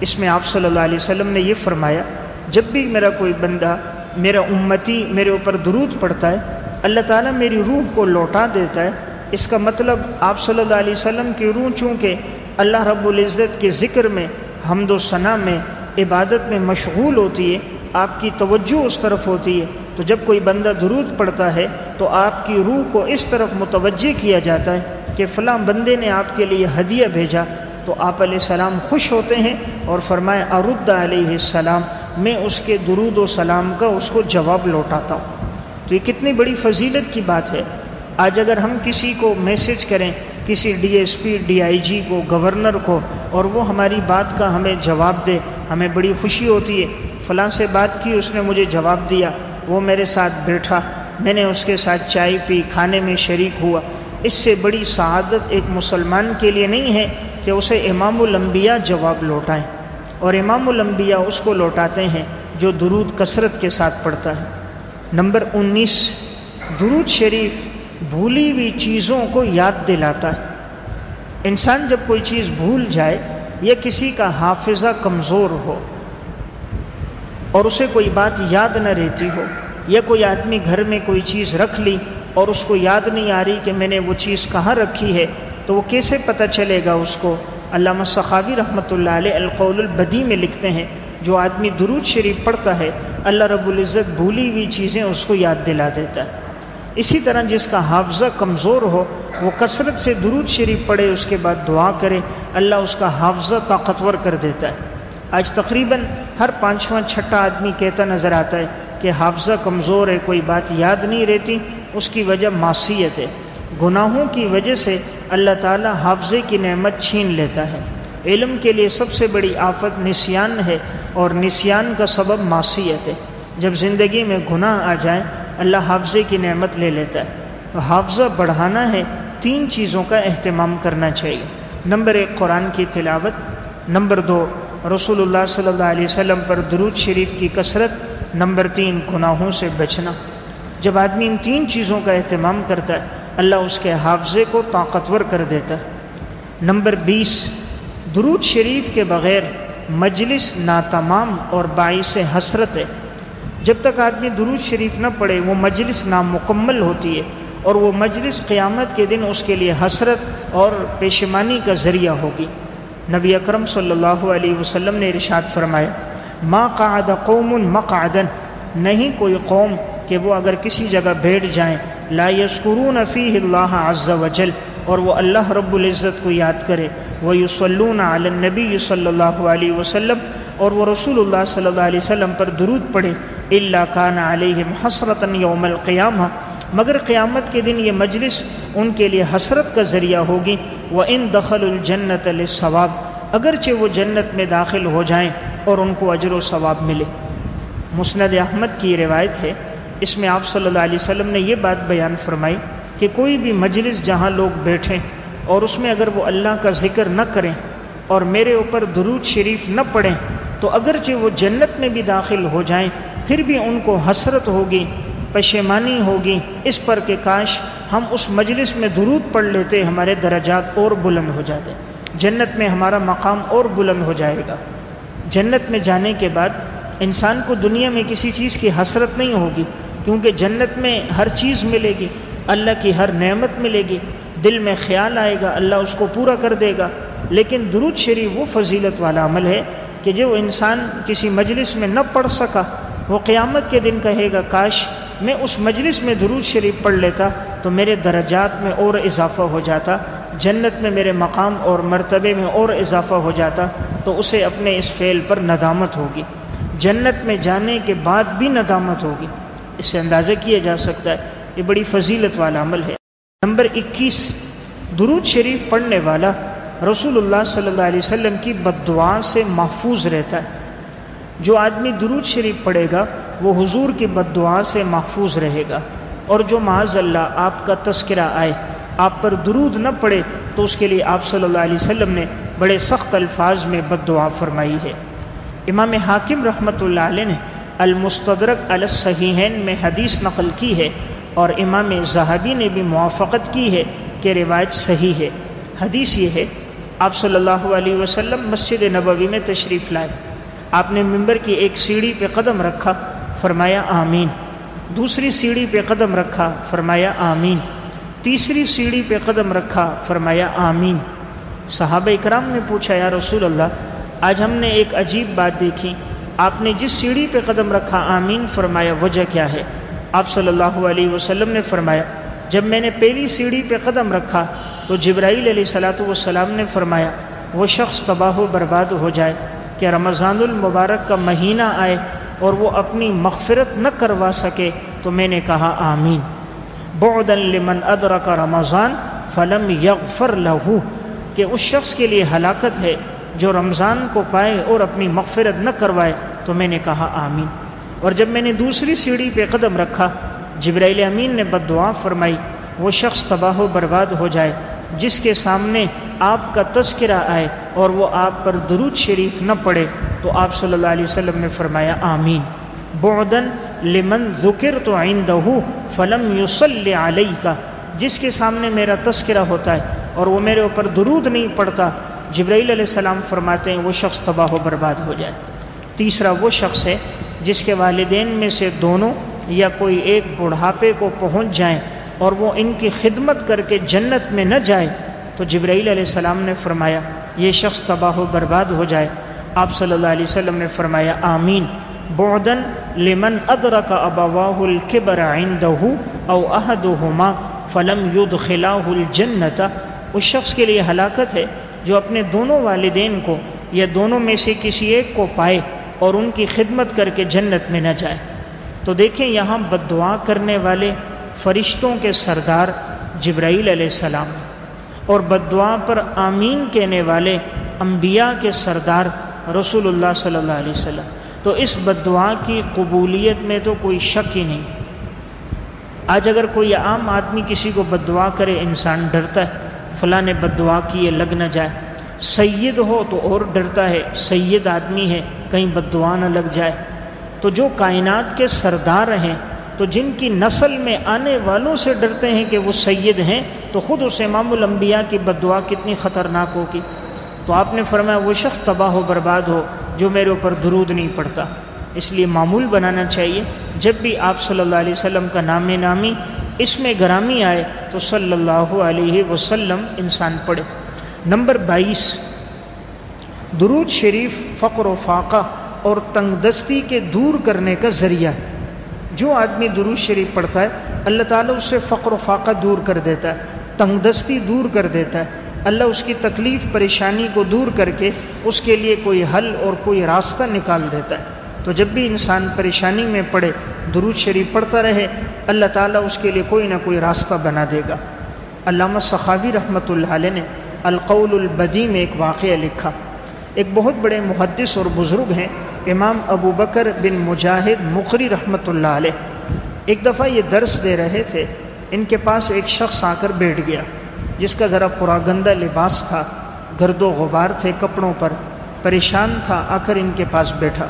اس میں آپ صلی اللہ علیہ وسلم نے یہ فرمایا، جب بھی میرا کوئی بندہ میرا امتی میرے اوپر درود پڑتا ہے، اللہ تعالیٰ میری روح کو لوٹا دیتا ہے اس کا مطلب آپ صلی اللہ علیہ وسلم کی روح چونکہ اللہ رب العزت کے ذکر میں، حمد و ثناء میں، عبادت میں مشغول ہوتی ہے، آپ کی توجہ اس طرف ہوتی ہے۔ تو جب کوئی بندہ درود پڑتا ہے تو آپ کی روح کو اس طرف متوجہ کیا جاتا ہے کہ فلاں بندے نے آپ کے لیے ہدیہ بھیجا۔ تو آپ علیہ السلام خوش ہوتے ہیں اور فرمائے، ارد علیہ السلام، میں اس کے درود و سلام کا اس کو جواب لوٹاتا ہوں۔ تو یہ کتنی بڑی فضیلت کی بات ہے۔ آج اگر ہم کسی کو میسج کریں، کسی D S P, D I G کو، گورنر کو، اور وہ ہماری بات کا ہمیں جواب دے، ہمیں بڑی خوشی ہوتی ہے، فلاں سے بات کی، اس نے مجھے جواب دیا، وہ میرے ساتھ بیٹھا، میں نے اس کے ساتھ چائے پی، کھانے میں شریک ہوا۔ اس سے بڑی سعادت ایک مسلمان کے لیے نہیں ہے کہ اسے امام الانبیاء جواب لوٹائیں۔ اور امام الانبیاء اس کو لوٹاتے ہیں جو درود کثرت کے ساتھ پڑھتا ہے۔ نمبر انیس، درود شریف بھولی ہوئی چیزوں کو یاد دلاتا ہے۔ انسان جب کوئی چیز بھول جائے یا کسی کا حافظہ کمزور ہو اور اسے کوئی بات یاد نہ رہتی ہو۔ یا کوئی آدمی گھر میں کوئی چیز رکھ لی اور اس کو یاد نہیں آ رہی کہ میں نے وہ چیز کہاں رکھی ہے، تو وہ کیسے پتہ چلے گا اس کو؟ علامہ صحابی رحمۃ اللہ علیہ القول البدی میں لکھتے ہیں، جو آدمی درود شریف پڑھتا ہے، اللہ رب العزت بھولی ہوئی چیزیں اس کو یاد دلا دیتا ہے۔ اسی طرح جس کا حافظہ کمزور ہو، وہ کثرت سے درود شریف پڑھے، اس کے بعد دعا کرے، اللہ اس کا حافظہ طاقتور کر دیتا ہے۔ آج تقریباً ہر پانچواں چھٹا آدمی کہتا نظر آتا ہے کہ حافظہ کمزور ہے، کوئی بات یاد نہیں رہتی، اس کی وجہ معصیت ہے۔ گناہوں کی وجہ سے اللہ تعالیٰ حافظے کی نعمت چھین لیتا ہے۔ علم کے لیے سب سے بڑی آفت نسیان ہے اور نسیان کا سبب معصیت ہے۔ جب زندگی میں گناہ آ جائے اللہ حافظے کی نعمت لے لیتا ہے۔ تو حافظہ بڑھانا ہے، تین چیزوں کا اہتمام کرنا چاہیے۔ نمبر ایک، قرآن کی تلاوت۔ نمبر دو، رسول اللہ صلی اللہ علیہ وسلم پر درود شریف کی کثرت۔ نمبر تین، گناہوں سے بچنا۔ جب آدمی ان تین چیزوں کا اہتمام کرتا ہے، اللہ اس کے حافظے کو طاقتور کر دیتا ہے۔ نمبر بیس، درود شریف کے بغیر مجلس ناتمام اور باعث حسرت ہے۔ جب تک آدمی درود شریف نہ پڑھے، وہ مجلس نامکمل ہوتی ہے اور وہ مجلس قیامت کے دن اس کے لیے حسرت اور پیشمانی کا ذریعہ ہوگی۔ نبی اکرم صلی اللہ علیہ وسلم نے ارشاد فرمایا، ما قعد قوم مقعدن نہیں کوئی قوم کہ وہ اگر کسی جگہ بیٹھ جائیں۔ لا یسکرون فیہ اللہ عز و جل اور وہ اللہ رب العزت کو یاد کرے۔ وہ یوسلون علی النبی صلی اللہ علیہ وسلم اور وہ رسول اللہ صلی اللہ علیہ وسلم پر درود پڑھے اللہ کان علیہم حسرتا یوم القیامہ مگر قیامت کے دن یہ مجلس ان کے لیے حسرت کا ذریعہ ہوگی وہ ان دخل الجنت ثواب اگرچہ وہ جنت میں داخل ہو جائیں اور ان کو اجر و ثواب ملے۔ مسند احمد کی روایت ہے۔ اس میں آپ صلی اللہ علیہ وسلم نے یہ بات بیان فرمائی کہ کوئی بھی مجلس جہاں لوگ بیٹھیں اور اس میں اگر وہ اللہ کا ذکر نہ کریں اور میرے اوپر درود شریف نہ پڑھیں تو اگرچہ وہ جنت میں بھی داخل ہو جائیں، پھر بھی ان کو حسرت ہوگی، پشیمانی ہوگی۔ اس پر کہ کاش ہم اس مجلس میں درود پڑھ لیتے، ہمارے درجات اور بلند ہو جاتے۔ جنت میں ہمارا مقام اور بلند ہو جائے گا۔ جنت میں جانے کے بعد انسان کو دنیا میں کسی چیز کی حسرت نہیں ہوگی، کیونکہ جنت میں ہر چیز ملے گی، اللہ کی ہر نعمت ملے گی۔ دل میں خیال آئے گا، اللہ اس کو پورا کر دے گا۔ لیکن درود شریف وہ فضیلت والا عمل ہے کہ جو انسان کسی مجلس میں نہ پڑھ سکا، وہ قیامت کے دن کہے گا، کاش میں اس مجلس میں درود شریف پڑھ لیتا تو میرے درجات میں اور اضافہ ہو جاتا، جنت میں میرے مقام اور مرتبے میں اور اضافہ ہو جاتا تو اسے اپنے اس فعل پر ندامت ہوگی۔ جنت میں جانے کے بعد بھی ندامت ہوگی۔ اس سے اندازہ کیا جا سکتا ہے، یہ بڑی فضیلت والا عمل ہے۔ نمبر اکیس، درود شریف پڑھنے والا رسول اللہ صلی اللہ علیہ وسلم کی بد دعا سے محفوظ رہتا ہے۔ جو آدمی درود شریف پڑھے گا، وہ حضور کی بد دعا سے محفوظ رہے گا۔ اور جو معاذ اللہ آپ کا تذکرہ آئے، آپ پر درود نہ پڑے، تو اس کے لیے آپ صلی اللہ علیہ وسلم نے بڑے سخت الفاظ میں بد دعا فرمائی ہے۔ امام حاکم رحمۃ اللہ علیہ نے المستدرک الصحیحین میں حدیث نقل کی ہے اور امام زہبی نے بھی موافقت کی ہے کہ روایت صحیح ہے۔ حدیث یہ ہے آپ صلی اللہ علیہ وسلم مسجد نبوی میں تشریف لائے۔ آپ نے ممبر کی ایک سیڑھی پہ قدم رکھا، فرمایا آمین۔ دوسری سیڑھی پہ قدم رکھا، فرمایا آمین۔ تیسری سیڑھی پہ قدم رکھا، فرمایا آمین۔ صحابہ اکرام نے پوچھا، یا رسول اللہ، آج ہم نے ایک عجیب بات دیکھی۔ آپ نے جس سیڑھی پہ قدم رکھا آمین، فرمایا وجہ کیا ہے؟ آپ صلی اللہ علیہ وسلم نے فرمایا جب میں نے پہلی سیڑھی پہ قدم رکھا تو جبرائیل علیہ صلاۃ والسلام نے فرمایا، وہ شخص تباہ و برباد ہو جائے کہ رمضان المبارک کا مہینہ آئے اور وہ اپنی مغفرت نہ کروا سکے، تو میں نے کہا، آمین۔ بعدا لمن ادرک رمضان فلم یغفر لہو، کہ اس شخص کے لیے ہلاکت ہے جو رمضان کو پائے اور اپنی مغفرت نہ کروائے، تو میں نے کہا، آمین۔ اور جب میں نے دوسری سیڑھی پہ قدم رکھا جبرائیل امین نے بد دعا فرمائی، وہ شخص تباہ و برباد ہو جائے، جس کے سامنے آپ کا تذکرہ آئے اور وہ آپ پر درود شریف نہ پڑے، تو آپ صلی اللہ علیہ وسلم نے فرمایا، آمین۔ بعدن لمن ذکر تو آئندہ فلم یوسل علیہ کا جس کے سامنے میرا تذکرہ ہوتا ہے اور وہ میرے اوپر درود نہیں پڑتا، جبرائیل علیہ السلام فرماتے ہیں، وہ شخص تباہ و برباد ہو جائے۔ تیسرا وہ شخص ہے جس کے والدین میں سے دونوں یا کوئی ایک بڑھاپے کو پہنچ جائیں اور وہ ان کی خدمت کر کے جنت میں نہ جائے تو جبرائیل علیہ السلام نے فرمایا، یہ شخص تباہ و برباد ہو جائے۔ آپ صلی اللہ علیہ وسلم نے فرمایا، آمین۔ بعدن لمن ادرک ابواہ الكبر عنده او احدهما فلم يدخلاه الجنت۔ اس شخص کے لیے ہلاکت ہے جو اپنے دونوں والدین کو یا دونوں میں سے کسی ایک کو پائے اور ان کی خدمت کر کے جنت میں نہ جائے۔ تو دیکھیں یہاں بد دعا کرنے والے فرشتوں کے سردار جبرائیل علیہ السلام اور بد دعا پر آمین کہنے والے انبیاء کے سردار رسول اللہ صلی اللہ علیہ وسلم۔ تو اس بد دعا کی قبولیت میں تو کوئی شک ہی نہیں۔ آج اگر کوئی عام آدمی کسی کو بد دعا کرے، انسان ڈرتا ہے، فلاں نے بد دعا کی لگ نہ جائے۔ سید ہو تو اور ڈرتا ہے، سید آدمی ہے، کہیں بد دعا نہ لگ جائے۔ تو جو کائنات کے سردار ہیں، تو جن کی نسل میں آنے والوں سے ڈرتے ہیں کہ وہ سید ہیں، تو خود اس امام الانبیاء کی بد دعا کتنی خطرناک ہوگی۔ تو آپ نے فرمایا وہ شخص تباہ و برباد ہو، جو میرے اوپر درود نہیں پڑتا۔ اس لیے معمول بنانا چاہیے۔ جب بھی آپ صلی اللہ علیہ وسلم کا نام نامی اس میں گرامی آئے، تو صلی اللہ علیہ وسلم انسان پڑھے۔ نمبر بائیس، درود شریف فقر و فاقہ۔ اور تنگ دستی کے دور کرنے کا ذریعہ ہے۔ جو آدمی درود شریف پڑھتا ہے، اللہ تعالیٰ اس سے فقر و فاقہ دور کر دیتا ہے، تنگ دستی دور کر دیتا ہے۔ اللہ اس کی تکلیف، پریشانی کو دور کر کے اس کے لیے کوئی حل اور کوئی راستہ نکال دیتا ہے۔ تو جب بھی انسان پریشانی میں پڑے، درود شریف پڑھتا رہے، اللہ تعالیٰ اس کے لیے کوئی نہ کوئی راستہ بنا دے گا۔ علامہ صحابی رحمۃ اللہ علیہ نے القول البدی میں ایک واقعہ لکھا۔ ایک بہت بڑے محدث اور بزرگ ہیں، امام ابو بکر بن مجاہد مقری رحمۃ اللہ علیہ۔ ایک دفعہ یہ درس دے رہے تھے، ان کے پاس ایک شخص آ کر بیٹھ گیا، جس کا ذرا پورا گندہ لباس تھا، گرد و غبار تھے کپڑوں پر، پریشان تھا، آ کر ان کے پاس بیٹھا۔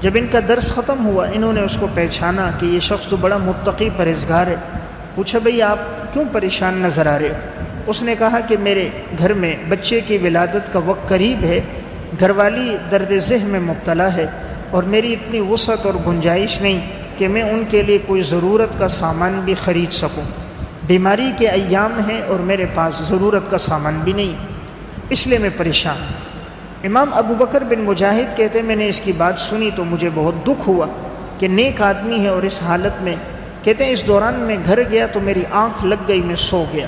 جب ان کا درس ختم ہوا، انہوں نے اس کو پہچانا کہ یہ شخص تو بڑا متقی پرہزگار ہے۔ پوچھا، بھئی آپ کیوں پریشان نظر آ رہے ہو؟ اس نے کہا کہ میرے گھر میں بچے کی ولادت کا وقت قریب ہے گھر والی درد ذہن میں مبتلا ہے اور میری اتنی وسعت اور گنجائش نہیں کہ میں ان کے لیے کوئی ضرورت کا سامان بھی خرید سکوں۔ بیماری کے ایام ہیں اور میرے پاس ضرورت کا سامان بھی نہیں۔ اس لیے میں پریشان۔ امام ابو بکر بن مجاہد کہتے میں نے اس کی بات سنی تو مجھے بہت دکھ ہوا کہ نیک آدمی ہے اور اس حالت میں کہتے ہیں، اس دوران میں گھر گیا تو میری آنکھ لگ گئی، میں سو گیا۔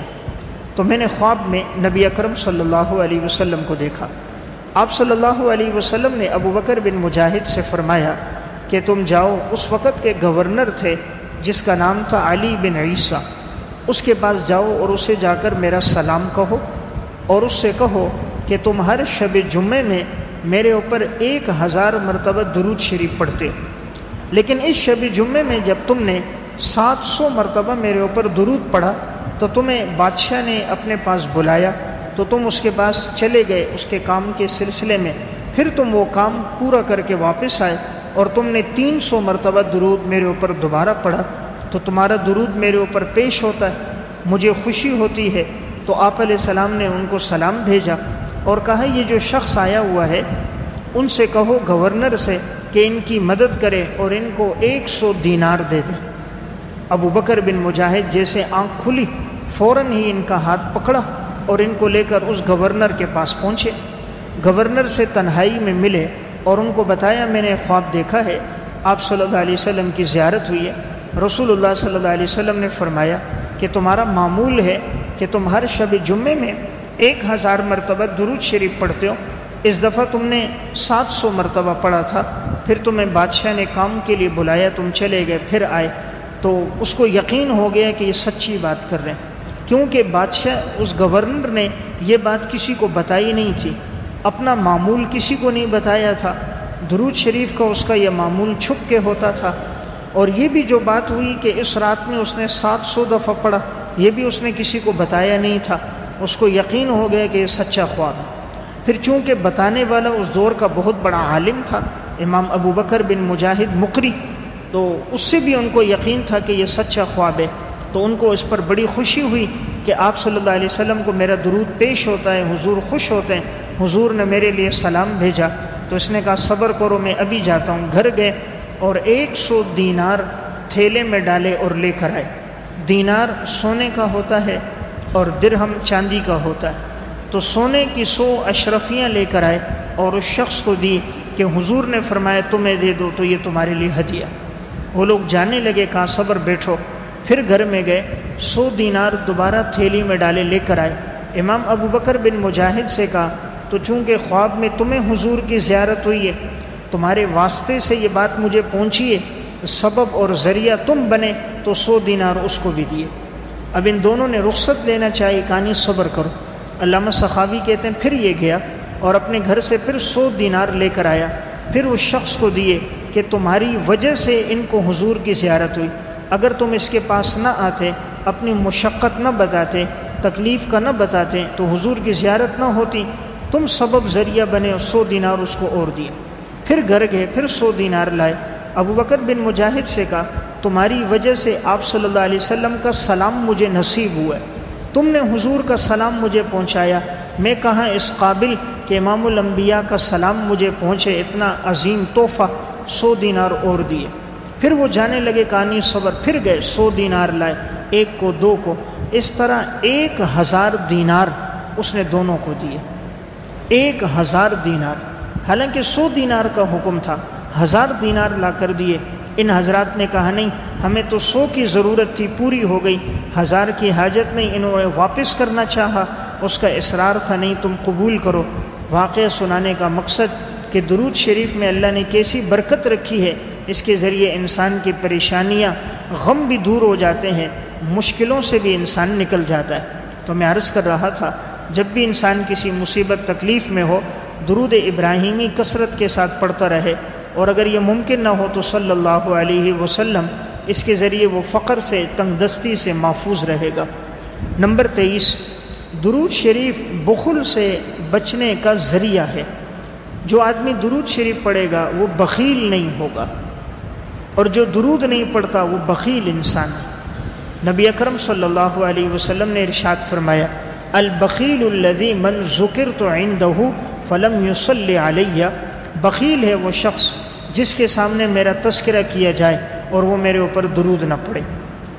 تو میں نے خواب میں نبی اکرم صلی اللہ علیہ وسلم کو دیکھا۔ آپ صلی اللہ علیہ وسلم نے ابو بکر بن مجاہد سے فرمایا کہ تم جاؤ، اس وقت کے گورنر تھے جس کا نام تھا علی بن عیسیٰ۔ اس کے پاس جاؤ اور اسے جا کر میرا سلام کہو اور اس سے کہو کہ تم ہر شب جمعے میں میرے اوپر ایک ہزار مرتبہ درود شریف پڑھتے۔ لیکن اس شب جمعے میں جب تم نے سات سو مرتبہ میرے اوپر درود پڑھا تو تمہیں بادشاہ نے اپنے پاس بلایا۔ تو تم اس کے پاس چلے گئے اس کے کام کے سلسلے میں۔ پھر تم وہ کام پورا کر کے واپس آئے اور تم نے تین سو مرتبہ درود میرے اوپر دوبارہ پڑھا۔ تو تمہارا درود میرے اوپر پیش ہوتا ہے، مجھے خوشی ہوتی ہے۔ تو آپ علیہ السلام نے ان کو سلام بھیجا اور کہا، یہ جو شخص آیا ہوا ہے، ان سے کہو گورنر سے کہ ان کی مدد کرے اور ان کو ایک سو دینار دے دے۔ ابو بکر بن مجاہد جیسے آنکھ کھلی، فوراً ہی ان کا ہاتھ پکڑا۔ اور ان کو لے کر اس گورنر کے پاس پہنچے۔ گورنر سے تنہائی میں ملے اور ان کو بتایا، میں نے خواب دیکھا ہے، آپ صلی اللہ علیہ وسلم کی زیارت ہوئی ہے۔ رسول اللہ صلی اللہ علیہ وسلم نے فرمایا کہ تمہارا معمول ہے کہ تم ہر شب جمعے میں ایک ہزار مرتبہ درود شریف پڑھتے ہو۔ اس دفعہ تم نے سات سو مرتبہ پڑھا تھا، پھر تمہیں بادشاہ نے کام کے لیے بلایا، تم چلے گئے، پھر آئے۔ تو اس کو یقین ہو گیا کہ یہ سچی بات کر رہے ہیں۔ کیونکہ بادشاہ اس گورنر نے یہ بات کسی کو بتائی نہیں تھی۔ اپنا معمول کسی کو نہیں بتایا تھا۔ درود شریف کا اس کا یہ معمول چھپ کے ہوتا تھا۔ اور یہ بھی جو بات ہوئی کہ اس رات میں اس نے سات سو دفعہ پڑھا، یہ بھی اس نے کسی کو بتایا نہیں تھا۔ اس کو یقین ہو گیا کہ یہ سچا خواب ہے۔ پھر چونکہ بتانے والا اس دور کا بہت بڑا عالم تھا، امام ابو بکر بن مجاہد مکری تو اس سے بھی ان کو یقین تھا کہ یہ سچا خواب ہے۔ تو ان کو اس پر بڑی خوشی ہوئی کہ آپ صلی اللہ علیہ وسلم کو میرا درود پیش ہوتا ہے، حضور خوش ہوتے ہیں، حضور نے میرے لیے سلام بھیجا۔ تو اس نے کہا، صبر کرو، میں ابھی جاتا ہوں۔ گھر گئے اور ایک سو دینار تھیلے میں ڈالے اور لے کر آئے۔ دینار سونے کا ہوتا ہے اور درہم چاندی کا ہوتا ہے۔ تو سونے کی سو اشرفیاں لے کر آئے اور اس شخص کو دی کہ حضور نے فرمایا، تمہیں دے دو، تو یہ تمہارے لیے ہدیہ۔ وہ لوگ جانے لگے کہاں صبر بیٹھو۔ پھر گھر میں گئے، سو دینار دوبارہ تھیلی میں ڈالے لے کر آئے۔ امام ابو بکر بن مجاہد سے کہا، تو چونکہ خواب میں تمہیں حضور کی زیارت ہوئی ہے، تمہارے واسطے سے یہ بات مجھے پہنچی ہے، سبب اور ذریعہ تم بنے تو سو دینار اس کو بھی دیے۔ اب ان دونوں نے رخصت لینا چاہیے کہانی صبر کرو۔ علامہ صحابی کہتے ہیں، پھر یہ گیا اور اپنے گھر سے پھر سو دینار لے کر آیا۔ پھر اس شخص کو دیے کہ تمہاری وجہ سے ان کو حضور کی زیارت ہوئی۔ اگر تم اس کے پاس نہ آتے، اپنی مشقت نہ بتاتے، تکلیف کا نہ بتاتے، تو حضور کی زیارت نہ ہوتی، تم سبب ذریعہ بنے سو دینار اس کو اور دیے پھر گھر گئے، پھر سو دینار لائے۔ ابو بکر بن مجاہد سے کہا، تمہاری وجہ سے آپ صلی اللہ علیہ وسلم کا سلام مجھے نصیب ہوا ہے۔ تم نے حضور کا سلام مجھے پہنچایا۔ میں کہاں اس قابل کہ امام الانبیاء کا سلام مجھے پہنچے، اتنا عظیم تحفہ سو دینار اور دیے۔ پھر وہ جانے لگے کہانی صبر، پھر گئے سو دینار لائے، ایک کو، دو کو۔ اس طرح ایک ہزار دینار اس نے دونوں کو دیے۔ ایک ہزار دینار۔ حالانکہ سو دینار کا حکم تھا۔ ہزار دینار لا کر دیے۔ ان حضرات نے کہا، نہیں، ہمیں تو سو کی ضرورت تھی، پوری ہو گئی۔ ہزار کی حاجت نہیں، انہوں نے واپس کرنا چاہا۔ اس کا اصرار تھا، نہیں، تم قبول کرو۔ واقعہ سنانے کا مقصد کہ درود شریف میں اللہ نے کیسی برکت رکھی ہے۔ اس کے ذریعے انسان کی پریشانیاں غم بھی دور ہو جاتے ہیں، مشکلوں سے بھی انسان نکل جاتا ہے۔ تو میں عرض کر رہا تھا، جب بھی انسان کسی مصیبت، تکلیف میں ہو، درود ابراہیمی کثرت کے ساتھ پڑھتا رہے، اور اگر یہ ممکن نہ ہو تو صلی اللہ علیہ وسلم اس کے ذریعے وہ فقر سے، تنگ دستی سے محفوظ رہے گا۔ نمبر تیئیس، درود شریف بخل سے بچنے کا ذریعہ ہے۔ جو آدمی درود شریف پڑھے گا، وہ بخیل نہیں ہوگا۔ اور جو درود نہیں پڑھتا وہ بخیل انسان ہے۔ نبی اکرم صلی اللہ علیہ وسلم نے ارشاد فرمایا، البخیل الذي من ذکر تو عنده فلم یوسل علیہ، بخیل ہے وہ شخص جس کے سامنے میرا تذکرہ کیا جائے اور وہ میرے اوپر درود نہ پڑے۔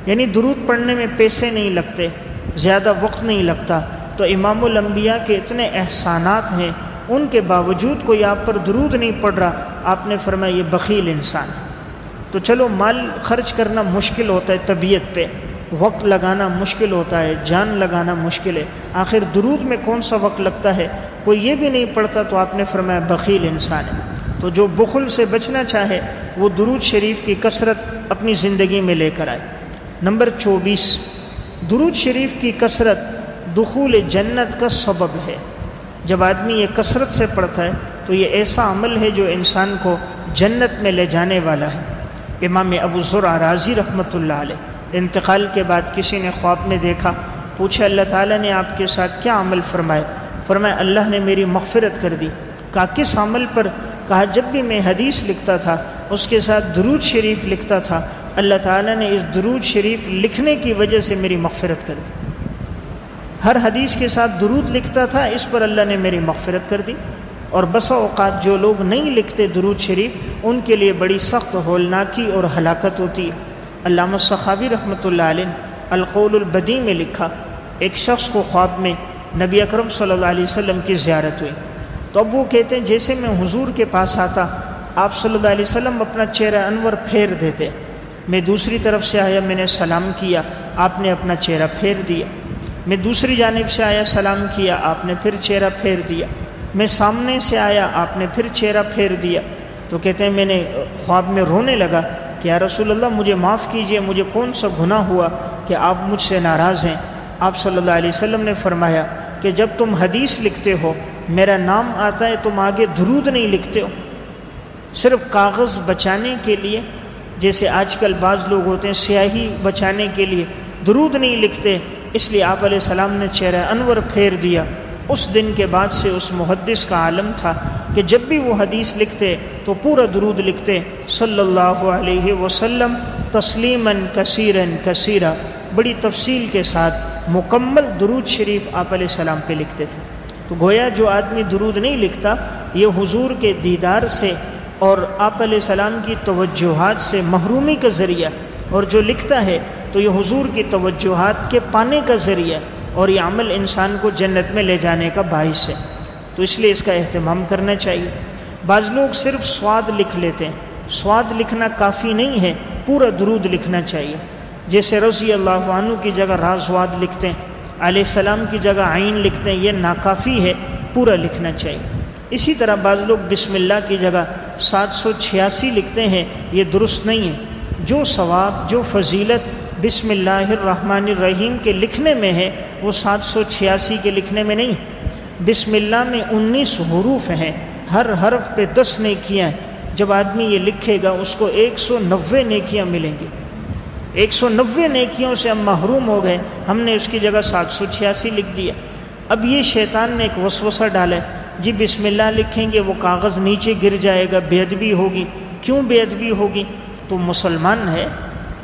یعنی درود پڑھنے میں پیسے نہیں لگتے، زیادہ وقت نہیں لگتا۔ تو امام الانبیاء کے اتنے احسانات ہیں، ان کے باوجود کوئی آپ پر درود نہیں پڑ رہا، آپ نے فرمایا یہ بخیل انسان ہے۔ تو چلو مال خرچ کرنا مشکل ہوتا ہے طبیعت پہ، وقت لگانا مشکل ہوتا ہے، جان لگانا مشکل ہے۔ آخر درود میں کون سا وقت لگتا ہے؟ کوئی یہ بھی نہیں پڑتا تو آپ نے فرمایا بخیل انسان ہے۔ تو جو بخل سے بچنا چاہے، وہ درود شریف کی کثرت اپنی زندگی میں لے کر آئے۔ نمبر چوبیس، درود شریف کی کثرت دخول جنت کا سبب ہے۔ جب آدمی یہ کثرت سے پڑھتا ہے، تو یہ ایسا عمل ہے جو انسان کو جنت میں لے جانے والا ہے۔ امام ابو ذرا راضی رحمۃ اللہ علیہ۔ انتقال کے بعد کسی نے خواب میں دیکھا، پوچھا، اللہ تعالیٰ نے آپ کے ساتھ کیا عمل فرمائے فرمایا، اللہ نے میری مغفرت کر دی۔ کہا، کس عمل پر؟ کہا، جب بھی میں حدیث لکھتا تھا، اس کے ساتھ درود شریف لکھتا تھا۔ اللہ تعالیٰ نے اس درود شریف لکھنے کی وجہ سے میری مغفرت کر دی۔ ہر حدیث کے ساتھ درود لکھتا تھا، اس پر اللہ نے میری مغفرت کر دی۔ اور بسا اوقات جو لوگ نہیں لکھتے درود شریف، ان کے لیے بڑی سخت، ہولناکی اور ہلاکت ہوتی ہے۔ علامہ صحابی رحمۃ اللہ علیہ القول البدی میں لکھا، ایک شخص کو خواب میں نبی اکرم صلی اللہ علیہ وسلم کی زیارت ہوئی۔ تو اب وہ کہتے ہیں، جیسے میں حضور کے پاس آتا، آپ صلی اللہ علیہ وسلم اپنا چہرہ انور پھیر دیتے۔ میں دوسری طرف سے آیا، میں نے سلام کیا، آپ نے اپنا چہرہ پھیر دیا۔ میں دوسری جانب سے آیا، سلام کیا، آپ نے پھر چہرہ پھیر دیا۔ میں سامنے سے آیا، آپ نے پھر چہرہ پھیر دیا۔ تو کہتے ہیں، میں نے خواب میں رونے لگا کہ یا رسول اللہ، مجھے معاف کیجیے، مجھے کون سا گناہ ہوا کہ آپ مجھ سے ناراض ہیں؟ آپ صلی اللہ علیہ وسلم نے فرمایا کہ جب تم حدیث لکھتے ہو، میرا نام آتا ہے، تم آگے درود نہیں لکھتے ہو۔ صرف کاغذ بچانے کے لیے، جیسے آج کل بعض لوگ ہوتے ہیں، سیاہی بچانے کے لیے درود نہیں لکھتے۔ اس لیے آپ علیہ السلام نے چہرہ انور پھیر دیا۔ اس دن کے بعد سے اس محدث کا عالم تھا کہ جب بھی وہ حدیث لکھتے تو پورا درود لکھتے، صلی اللہ علیہ وسلم، تسلیماً کثیرن کثیرہ بڑی تفصیل کے ساتھ مکمل درود شریف آپ علیہ السلام پہ لکھتے تھے۔ تو گویا جو آدمی درود نہیں لکھتا، یہ حضور کے دیدار سے اور آپ علیہ السلام کی توجہات سے محرومی کا ذریعہ، اور جو لکھتا ہے تو یہ حضور کی توجہات کے پانے کا ذریعہ۔ اور یہ عمل انسان کو جنت میں لے جانے کا باعث ہے۔ تو اس لیے اس کا اہتمام کرنا چاہیے۔ بعض لوگ صرف سواد لکھ لیتے ہیں۔ سواد لکھنا کافی نہیں ہے، پورا درود لکھنا چاہیے۔ جیسے رضی اللہ عنہ کی جگہ رازواد لکھتے ہیں، علیہ السلام کی جگہ آئین لکھتے ہیں، یہ ناکافی ہے، پورا لکھنا چاہیے۔ اسی طرح بعض لوگ بسم اللہ کی جگہ سات سو چھیاسی لکھتے ہیں، یہ درست نہیں ہے۔ جو ثواب، جو فضیلت بسم اللہ الرحمن الرحیم کے لکھنے میں ہے، وہ سات سو چھیاسی کے لکھنے میں نہیں۔ بسم اللہ میں انیس حروف ہیں، ہر حرف پہ دس نیکیاں۔ ہیں جب آدمی یہ لکھے گا، اس کو ایک سو نوے نیکیاں ملیں گی۔ ایک سو نوے نیکیوں سے ہم محروم ہو گئے۔ ہم نے اس کی جگہ سات سو چھیاسی لکھ دیا۔ اب یہ شیطان نے ایک وسوسہ ڈالا جی بسم اللہ لکھیں گے، وہ کاغذ نیچے گر جائے گا، بے ادبی ہوگی۔ کیوں بے ادبی ہوگی؟ تو مسلمان ہے۔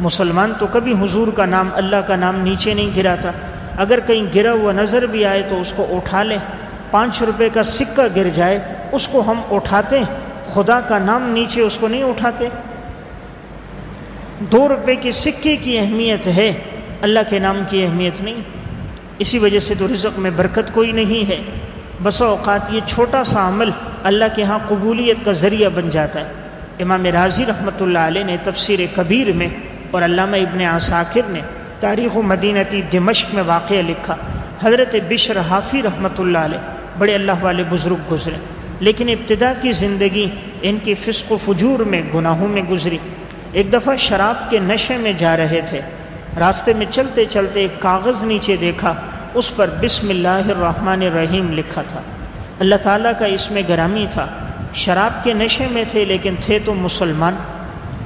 مسلمان تو کبھی حضور کا نام، اللہ کا نام نیچے نہیں گراتا۔ اگر کہیں گرا ہوا نظر بھی آئے تو اس کو اٹھا لیں۔ پانچ روپے کا سکہ گر جائے، اس کو ہم اٹھاتے خدا کا نام نیچے اس کو نہیں اٹھاتے۔ دو روپے کے سکے کی اہمیت ہے، اللہ کے نام کی اہمیت نہیں۔ اسی وجہ سے تو رزق میں برکت کوئی نہیں ہے۔ بس اوقات یہ چھوٹا سا عمل اللہ کے ہاں قبولیت کا ذریعہ بن جاتا ہے۔ امام راضی رحمۃ اللہ علیہ نے تفسیر کبیر میں اور علامہ ابن عساکر نے تاریخ و مدینتی دمشق میں واقعہ لکھا۔ حضرت بشر حافی رحمۃ اللہ علیہ بڑے اللہ والے بزرگ گزرے، لیکن ابتدا کی زندگی ان کی فسق و فجور میں، گناہوں میں گزری۔ ایک دفعہ شراب کے نشے میں جا رہے تھے۔ راستے میں چلتے چلتے ایک کاغذ نیچے دیکھا، اس پر بسم اللہ الرحمن الرحیم لکھا تھا۔ اللہ تعالیٰ کا اس میں گرامی تھا۔ شراب کے نشے میں تھے، لیکن تھے تو مسلمان۔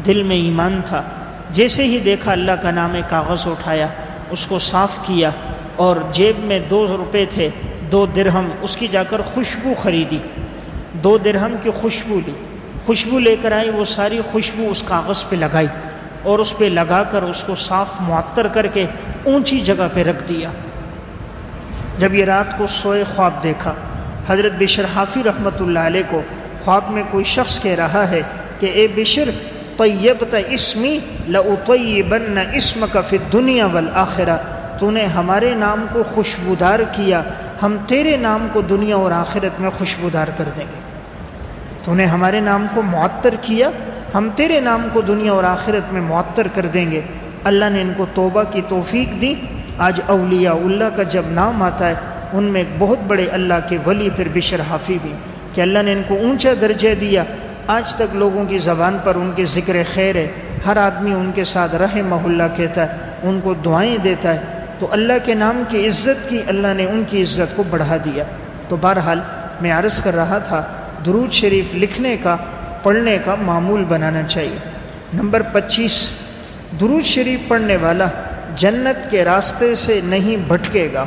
دل میں ایمان تھا۔ جیسے ہی دیکھا اللہ کا نام کاغذ اٹھایا، اس کو صاف کیا اور جیب میں دو روپے تھے، دو درہم، اس کی جا کر خوشبو خریدی۔ دو درہم کی خوشبو لی۔ خوشبو لے کر آئی، وہ ساری خوشبو اس کاغذ پہ لگائی اور اس پہ لگا کر اس کو صاف معطر کر کے اونچی جگہ پہ رکھ دیا۔ جب یہ رات کو سوئے خواب دیکھا، حضرت بشر حافی رحمۃ اللہ علیہ کو خواب میں کوئی شخص کہہ رہا ہے کہ، اے بشر طیبت اسمی لطیبن اسم کا فی دنیا والآخرہ۔ تو نے ہمارے نام کو خوشبودار کیا، ہم تیرے نام کو دنیا اور آخرت میں خوشبودار کر دیں گے۔ تو نے ہمارے نام کو معطر کیا، ہم تیرے نام کو دنیا اور آخرت میں معطر کر دیں گے۔ اللہ نے ان کو توبہ کی توفیق دی۔ آج اولیاء اللہ کا جب نام آتا ہے، ان میں ایک بہت بڑے اللہ کے ولی پھر بشر حافی بھی کہ اللہ نے ان کو اونچا درجہ دیا آج تک لوگوں کی زبان پر ان کے ذکر خیر ہے۔ ہر آدمی ان کے ساتھ رہ محلہ کہتا ہے، ان کو دعائیں دیتا ہے۔ تو اللہ کے نام کی عزت کی اللہ نے ان کی عزت کو بڑھا دیا۔ تو بہرحال میں عرض کر رہا تھا، درود شریف لکھنے کا، پڑھنے کا معمول بنانا چاہیے۔ نمبر پچیس، درود شریف پڑھنے والا جنت کے راستے سے نہیں بھٹکے گا۔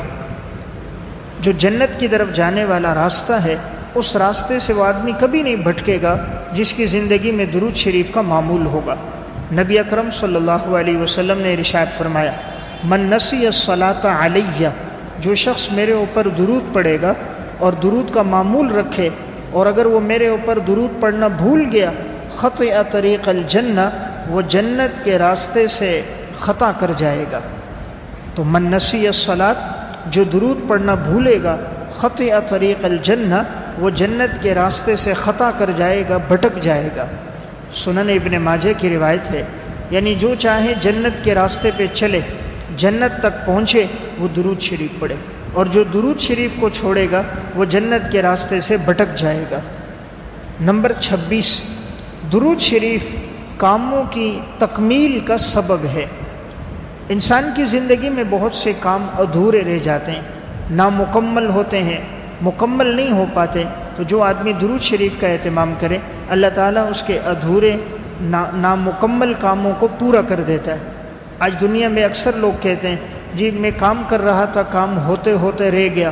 جو جنت کی طرف جانے والا راستہ ہے اس راستے سے وہ آدمی کبھی نہیں بھٹکے گا جس کی زندگی میں درود شریف کا معمول ہوگا۔ نبی اکرم صلی اللہ علیہ وسلم نے رشایت فرمایا، من نسی صلاح علیہ، جو شخص میرے اوپر درود پڑے گا اور درود کا معمول رکھے، اور اگر وہ میرے اوپر درود پڑھنا بھول گیا خط یا طریق الجنہ، وہ جنت کے راستے سے خطا کر جائے گا۔ تو من نسی جو درود پڑھنا بھولے گا خط یا طریق الجنہ وہ جنت کے راستے سے خطا کر جائے گا، بھٹک جائے گا۔ سنن ابن ماجہ کی روایت ہے یعنی جو چاہے جنت کے راستے پہ چلے، جنت تک پہنچے، وہ درود شریف پڑھے۔ اور جو درود شریف کو چھوڑے گا، وہ جنت کے راستے سے بھٹک جائے گا۔ نمبر چھبیس، درود شریف کاموں کی تکمیل کا سبب ہے۔ انسان کی زندگی میں بہت سے کام ادھورے رہ جاتے ہیں، نامکمل ہوتے ہیں مکمل نہیں ہو پاتے، تو جو آدمی درود شریف کا اہتمام کرے، اللہ تعالیٰ اس کے ادھورے نامکمل کاموں کو پورا کر دیتا ہے۔ آج دنیا میں اکثر لوگ کہتے ہیں جی میں کام کر رہا تھا، کام ہوتے ہوتے رہ گیا۔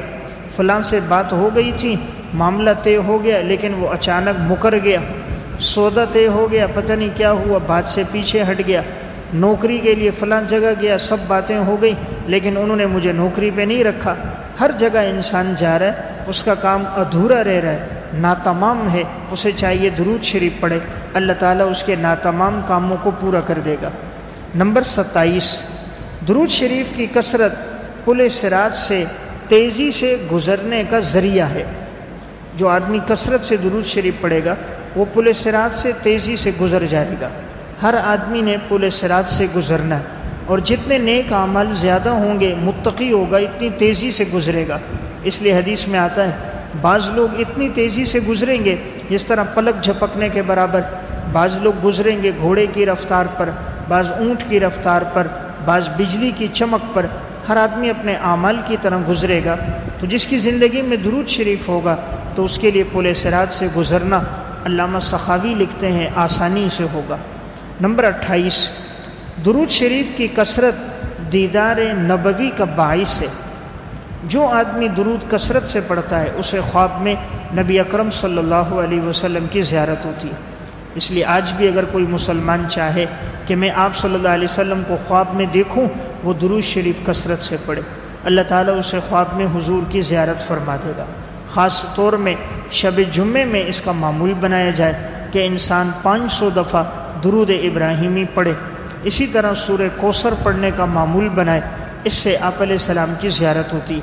فلاں سے بات ہو گئی تھی، معاملہ طے ہو گیا، لیکن وہ اچانک مکر گیا۔ سودا طے ہو گیا، پتہ نہیں کیا ہوا، بات سے پیچھے ہٹ گیا۔ نوکری کے لیے فلاں جگہ گیا، سب باتیں ہو گئی لیکن انہوں نے مجھے نوکری پہ نہیں رکھا۔ ہر جگہ انسان جا رہا ہے، اس کا کام ادھورا رہ رہا ہے، ناتمام ہے، اسے چاہیے درود شریف پڑھے۔ اللہ تعالیٰ اس کے ناتمام کاموں کو پورا کر دے گا۔ نمبر ستائیس، درود شریف کی کثرت پل سراج سے تیزی سے گزرنے کا ذریعہ ہے۔ جو آدمی کثرت سے درود شریف پڑھے گا، وہ پل سراج سے تیزی سے گزر جائے گا۔ ہر آدمی نے پل سراج سے گزرنا ہے۔ اور جتنے نیک عمل زیادہ ہوں گے، متقی ہوگا، اتنی تیزی سے گزرے گا۔ اس لیے حدیث میں آتا ہے، بعض لوگ اتنی تیزی سے گزریں گے، جس طرح پلک جھپکنے کے برابر۔ بعض لوگ گزریں گے گھوڑے کی رفتار پر، بعض اونٹ کی رفتار پر، بعض بجلی کی چمک پر۔ ہر آدمی اپنے اعمال کی طرح گزرے گا۔ تو جس کی زندگی میں درود شریف ہوگا، تو اس کے لیے پل سراج سے گزرنا، علامہ سخاوی لکھتے ہیں، آسانی سے ہوگا۔ نمبر اٹھائیس، درود شریف کی کثرت دیدار نبوی کا باعث ہے۔ جو آدمی درود کثرت سے پڑھتا ہے، اسے خواب میں نبی اکرم صلی اللہ علیہ وسلم کی زیارت ہوتی ہے۔ اس لیے آج بھی اگر کوئی مسلمان چاہے کہ میں آپ صلی اللہ علیہ وسلم کو خواب میں دیکھوں، وہ درود شریف کثرت سے پڑھے۔ اللہ تعالیٰ اسے خواب میں حضور کی زیارت فرما دے گا۔ خاص طور میں شب جمعے میں اس کا معمول بنایا جائے کہ انسان پانچ سو دفعہ درود ابراہیمی پڑھے۔ اسی طرح سور کوثر پڑھنے کا معمول بنائے، اس سے آپ علیہ السلام کی زیارت ہوتی۔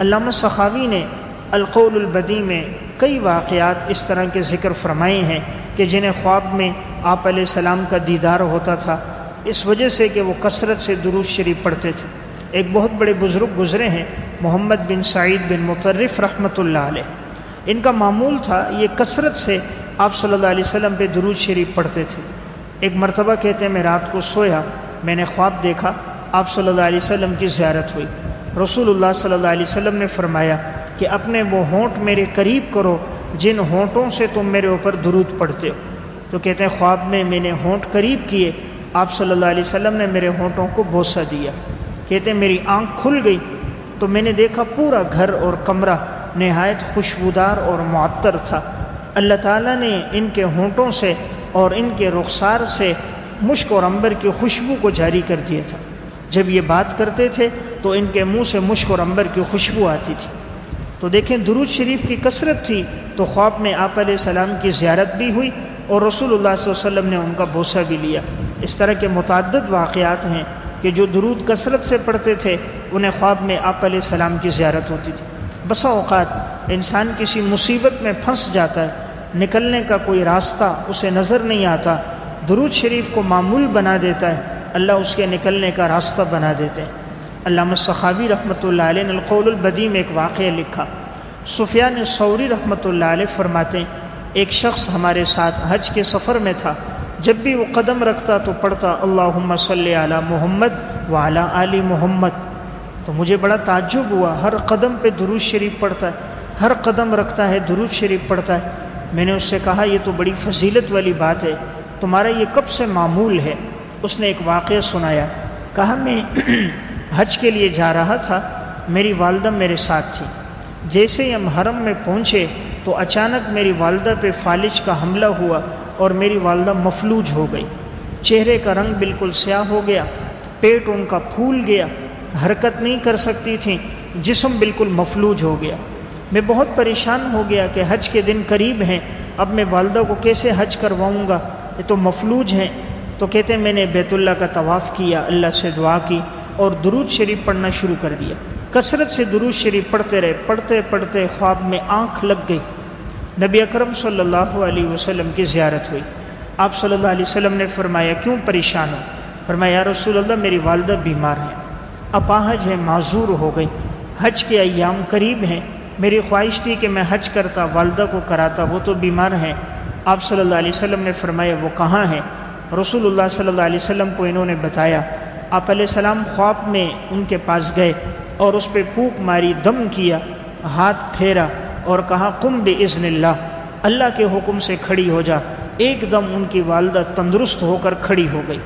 علامہ سخاوی نے القول البدی میں کئی واقعات اس طرح کے ذکر فرمائے ہیں کہ جنہیں خواب میں آپ علیہ السلام کا دیدار ہوتا تھا۔ اس وجہ سے کہ وہ کثرت سے درود شریف پڑھتے تھے۔ ایک بہت بڑے بزرگ گزرے ہیں، محمد بن سعید بن مطرف رحمۃ اللہ علیہ۔ ان کا معمول تھا، یہ کثرت سے آپ صلی اللہ علیہ وسلم پہ درود شریف پڑھتے تھے۔ ایک مرتبہ کہتے ہیں، میں رات کو سویا، میں نے خواب دیکھا، آپ صلی اللہ علیہ وسلم کی زیارت ہوئی۔ رسول اللہ صلی اللہ علیہ وسلم نے فرمایا کہ اپنے وہ ہونٹ میرے قریب کرو، جن ہونٹوں سے تم میرے اوپر درود پڑھتے ہو۔ تو کہتے ہیں، خواب میں میں نے ہونٹ قریب کیے، آپ صلی اللہ علیہ وسلم نے میرے ہونٹوں کو بوسہ دیا۔ کہتے ہیں، میری آنکھ کھل گئی۔ تو میں نے دیکھا پورا گھر اور کمرہ نہایت خوشبودار اور معطر تھا۔ اللہ تعالیٰ نے ان کے ہونٹوں سے اور ان کے رخسار سے مشک اور امبر کی خوشبو کو جاری کر دیا تھا۔ جب یہ بات کرتے تھے تو ان کے منہ سے مشک اور امبر کی خوشبو آتی تھی۔ تو دیکھیں درود شریف کی کثرت تھی تو خواب میں آپ علیہ السلام کی زیارت بھی ہوئی اور رسول اللہ صلی اللہ علیہ وسلم نے ان کا بوسہ بھی لیا۔ اس طرح کے متعدد واقعات ہیں کہ جو درود کثرت سے پڑھتے تھے، انہیں خواب میں آپ علیہ السلام کی زیارت ہوتی تھی۔ بسا اوقات انسان کسی مصیبت میں پھنس جاتا ہے نکلنے کا کوئی راستہ اسے نظر نہیں آتا، درود شریف کو معمول بنا دیتا ہے، اللہ اس کے نکلنے کا راستہ بنا دیتے ہیں۔ علامہ صحابی رحمۃ اللہ علیہ نے القول البدی میں ایک واقعہ لکھا۔ سفیان سوری رحمۃ اللہ علیہ فرماتے ہیں، ایک شخص ہمارے ساتھ حج کے سفر میں تھا، جب بھی وہ قدم رکھتا تو پڑھتا اللہ صلی علی محمد وعلی علی محمد۔ تو مجھے بڑا تعجب ہوا، ہر قدم پہ درود شریف پڑھتا ہے، ہر قدم رکھتا ہے، درود شریف پڑھتا ہے۔ میں نے اس سے کہا، یہ تو بڑی فضیلت والی بات ہے، تمہارا یہ کب سے معمول ہے؟ اس نے ایک واقعہ سنایا۔ کہا، میں حج کے لیے جا رہا تھا، میری والدہ میرے ساتھ تھی۔ جیسے ہی ہم حرم میں پہنچے تو اچانک میری والدہ پہ فالج کا حملہ ہوا اور میری والدہ مفلوج ہو گئی۔ چہرے کا رنگ بالکل سیاہ ہو گیا پیٹ ان کا پھول گیا، حرکت نہیں کر سکتی تھیں جسم بالکل مفلوج ہو گیا۔ میں بہت پریشان ہو گیا کہ حج کے دن قریب ہیں، اب میں والدہ کو کیسے حج کرواؤں گا؟ یہ تو مفلوج ہیں۔ تو کہتے ہیں، میں نے بیت اللہ کا طواف کیا، اللہ سے دعا کی اور درود شریف پڑھنا شروع کر دیا۔ کثرت سے درود شریف پڑھتے رہے، پڑھتے پڑھتے خواب میں آنکھ لگ گئی۔ نبی اکرم صلی اللہ علیہ وسلم کی زیارت ہوئی۔ آپ صلی اللہ علیہ وسلم نے فرمایا، کیوں پریشان ہو؟ فرمایا، یا رسول اللہ، میری والدہ بیمار ہیں اپاہج ہے، معذور ہو گئی۔ حج کے ایام قریب ہیں میری خواہش تھی کہ میں حج کرتا، والدہ کو کراتا، وہ تو بیمار ہیں۔ آپ صلی اللہ علیہ وسلم نے فرمایا، وہ کہاں ہیں؟ رسول اللہ صلی اللہ علیہ وسلم کو انہوں نے بتایا، آپ علیہ السلام خواب میں ان کے پاس گئے اور اس پہ پھوک ماری، دم کیا، ہاتھ پھیرا اور کہا کم بے عزن اللہ اللہ کے حکم سے کھڑی ہو جا۔ ایک دم ان کی والدہ تندرست ہو کر کھڑی ہو گئی۔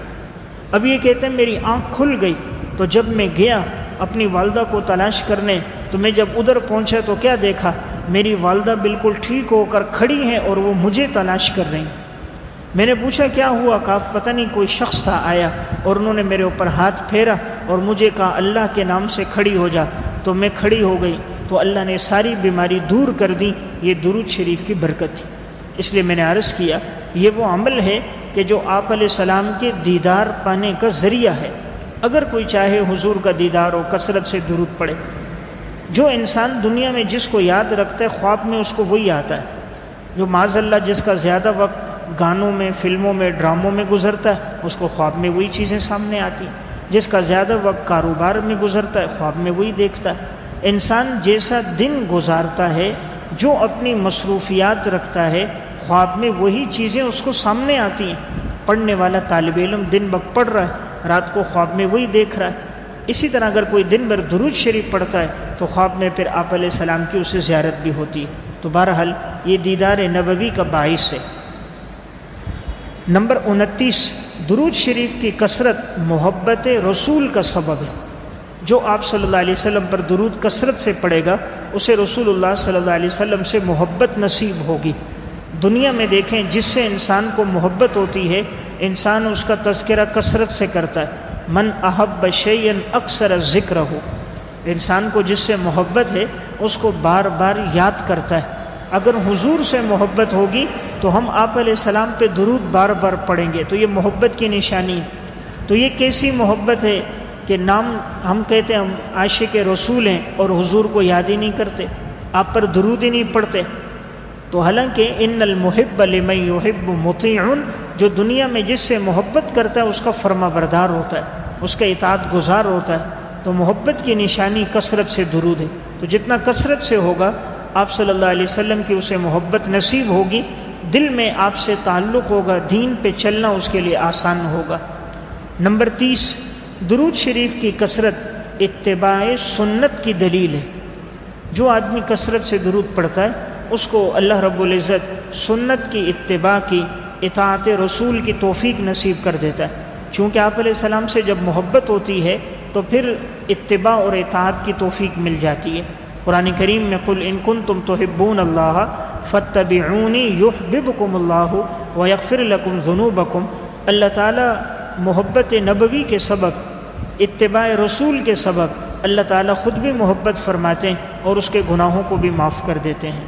اب یہ کہتے ہیں، میری آنکھ کھل گئی۔ تو جب میں گیا اپنی والدہ کو تلاش کرنے تو میں جب ادھر پہنچا تو کیا دیکھا؟ میری والدہ بالکل ٹھیک ہو کر کھڑی ہیں اور وہ مجھے تلاش کر رہی ہیں۔ میں نے پوچھا، کیا ہوا؟ کہا پتہ نہیں کوئی شخص تھا آیا اور انہوں نے میرے اوپر ہاتھ پھیرا اور مجھے کہا، اللہ کے نام سے کھڑی ہو جا۔ تو میں کھڑی ہو گئی۔ تو اللہ نے ساری بیماری دور کر دی۔ یہ درود شریف کی برکت تھی۔ اس لیے میں نے عرض کیا، یہ وہ عمل ہے کہ جو آپ علیہ السلام کے دیدار پانے کا ذریعہ ہے۔ اگر کوئی چاہے حضور کا دیدار ہو کثرت سے درود پڑے جو انسان دنیا میں جس کو یاد رکھتا ہے، خواب میں اس کو وہی آتا ہے۔ جو معذ اللہ جس کا زیادہ وقت گانوں میں، فلموں میں، ڈراموں میں گزرتا ہے، اس کو خواب میں وہی چیزیں سامنے آتی ہیں۔ جس کا زیادہ وقت کاروبار میں گزرتا ہے، خواب میں وہی دیکھتا ہے۔ انسان جیسا دن گزارتا ہے، جو اپنی مصروفیات رکھتا ہے، خواب میں وہی چیزیں اس کو سامنے آتی ہیں۔ پڑھنے والا طالب علم دن وقت پڑھ رہا ہے۔ رات کو خواب میں وہی دیکھ رہا ہے۔ اسی طرح اگر کوئی دن بھر درود شریف پڑھتا ہے، تو خواب میں پھر آپ علیہ السلام کی اسے زیارت بھی ہوتی۔ ہے تو بہرحال یہ دیدار نبوی کا باعث ہے۔ نمبر انتیس، درود شریف کی کثرت محبت رسول کا سبب ہے۔ جو آپ صلی اللہ علیہ وسلم پر درود کثرت سے پڑے گا، اسے رسول اللہ صلی اللہ علیہ وسلم سے محبت نصیب ہوگی۔ دنیا میں دیکھیں، جس سے انسان کو محبت ہوتی ہے انسان اس کا تذکرہ کثرت سے کرتا ہے۔ من احب شعین اکثر ذکر ہو انسان کو جس سے محبت ہے، اس کو بار بار یاد کرتا ہے۔ اگر حضور سے محبت ہوگی، تو ہم آپ علیہ السلام پہ درود بار بار پڑھیں گے۔ تو یہ محبت کی نشانی ہے۔ تو یہ کیسی محبت ہے کہ نام ہم کہتے ہیں ہم عاشق رسول ہیں اور حضور کو یاد ہی نہیں کرتے، آپ پر درود ہی نہیں پڑھتے۔ تو حالانکہ ان المحب لمن یحب مطیع جو دنیا میں جس سے محبت کرتا ہے، اس کا فرما بردار ہوتا ہے، اس کا اطاعت گزار ہوتا ہے۔ تو محبت کی نشانی کثرت سے درود ہے۔ تو جتنا کثرت سے ہوگا، آپ صلی اللہ علیہ وسلم کی اسے محبت نصیب ہوگی۔ دل میں آپ سے تعلق ہوگا، دین پہ چلنا اس کے لیے آسان ہوگا۔ نمبر تیس، درود شریف کی کثرت اتباع سنت کی دلیل ہے۔ جو آدمی کثرت سے درود پڑھتا ہے، اس کو اللہ رب العزت سنت کی اتباع کی اطاعت رسول کی توفیق نصیب کر دیتا ہے۔ چونکہ آپ علیہ السلام سے جب محبت ہوتی ہے، تو پھر اتباع اور اطاعت کی توفیق مل جاتی ہے۔ قرآن کریم میں قل ان کن تم تو حبون اللہ فتبعونی یحببکم اللہ و یغفر لکم ذنوبکم۔ اللہ تعالیٰ محبت نبوی کے سبب اتباع رسول کے سبب اللہ تعالیٰ خود بھی محبت فرماتے ہیں اور اس کے گناہوں کو بھی معاف کر دیتے ہیں۔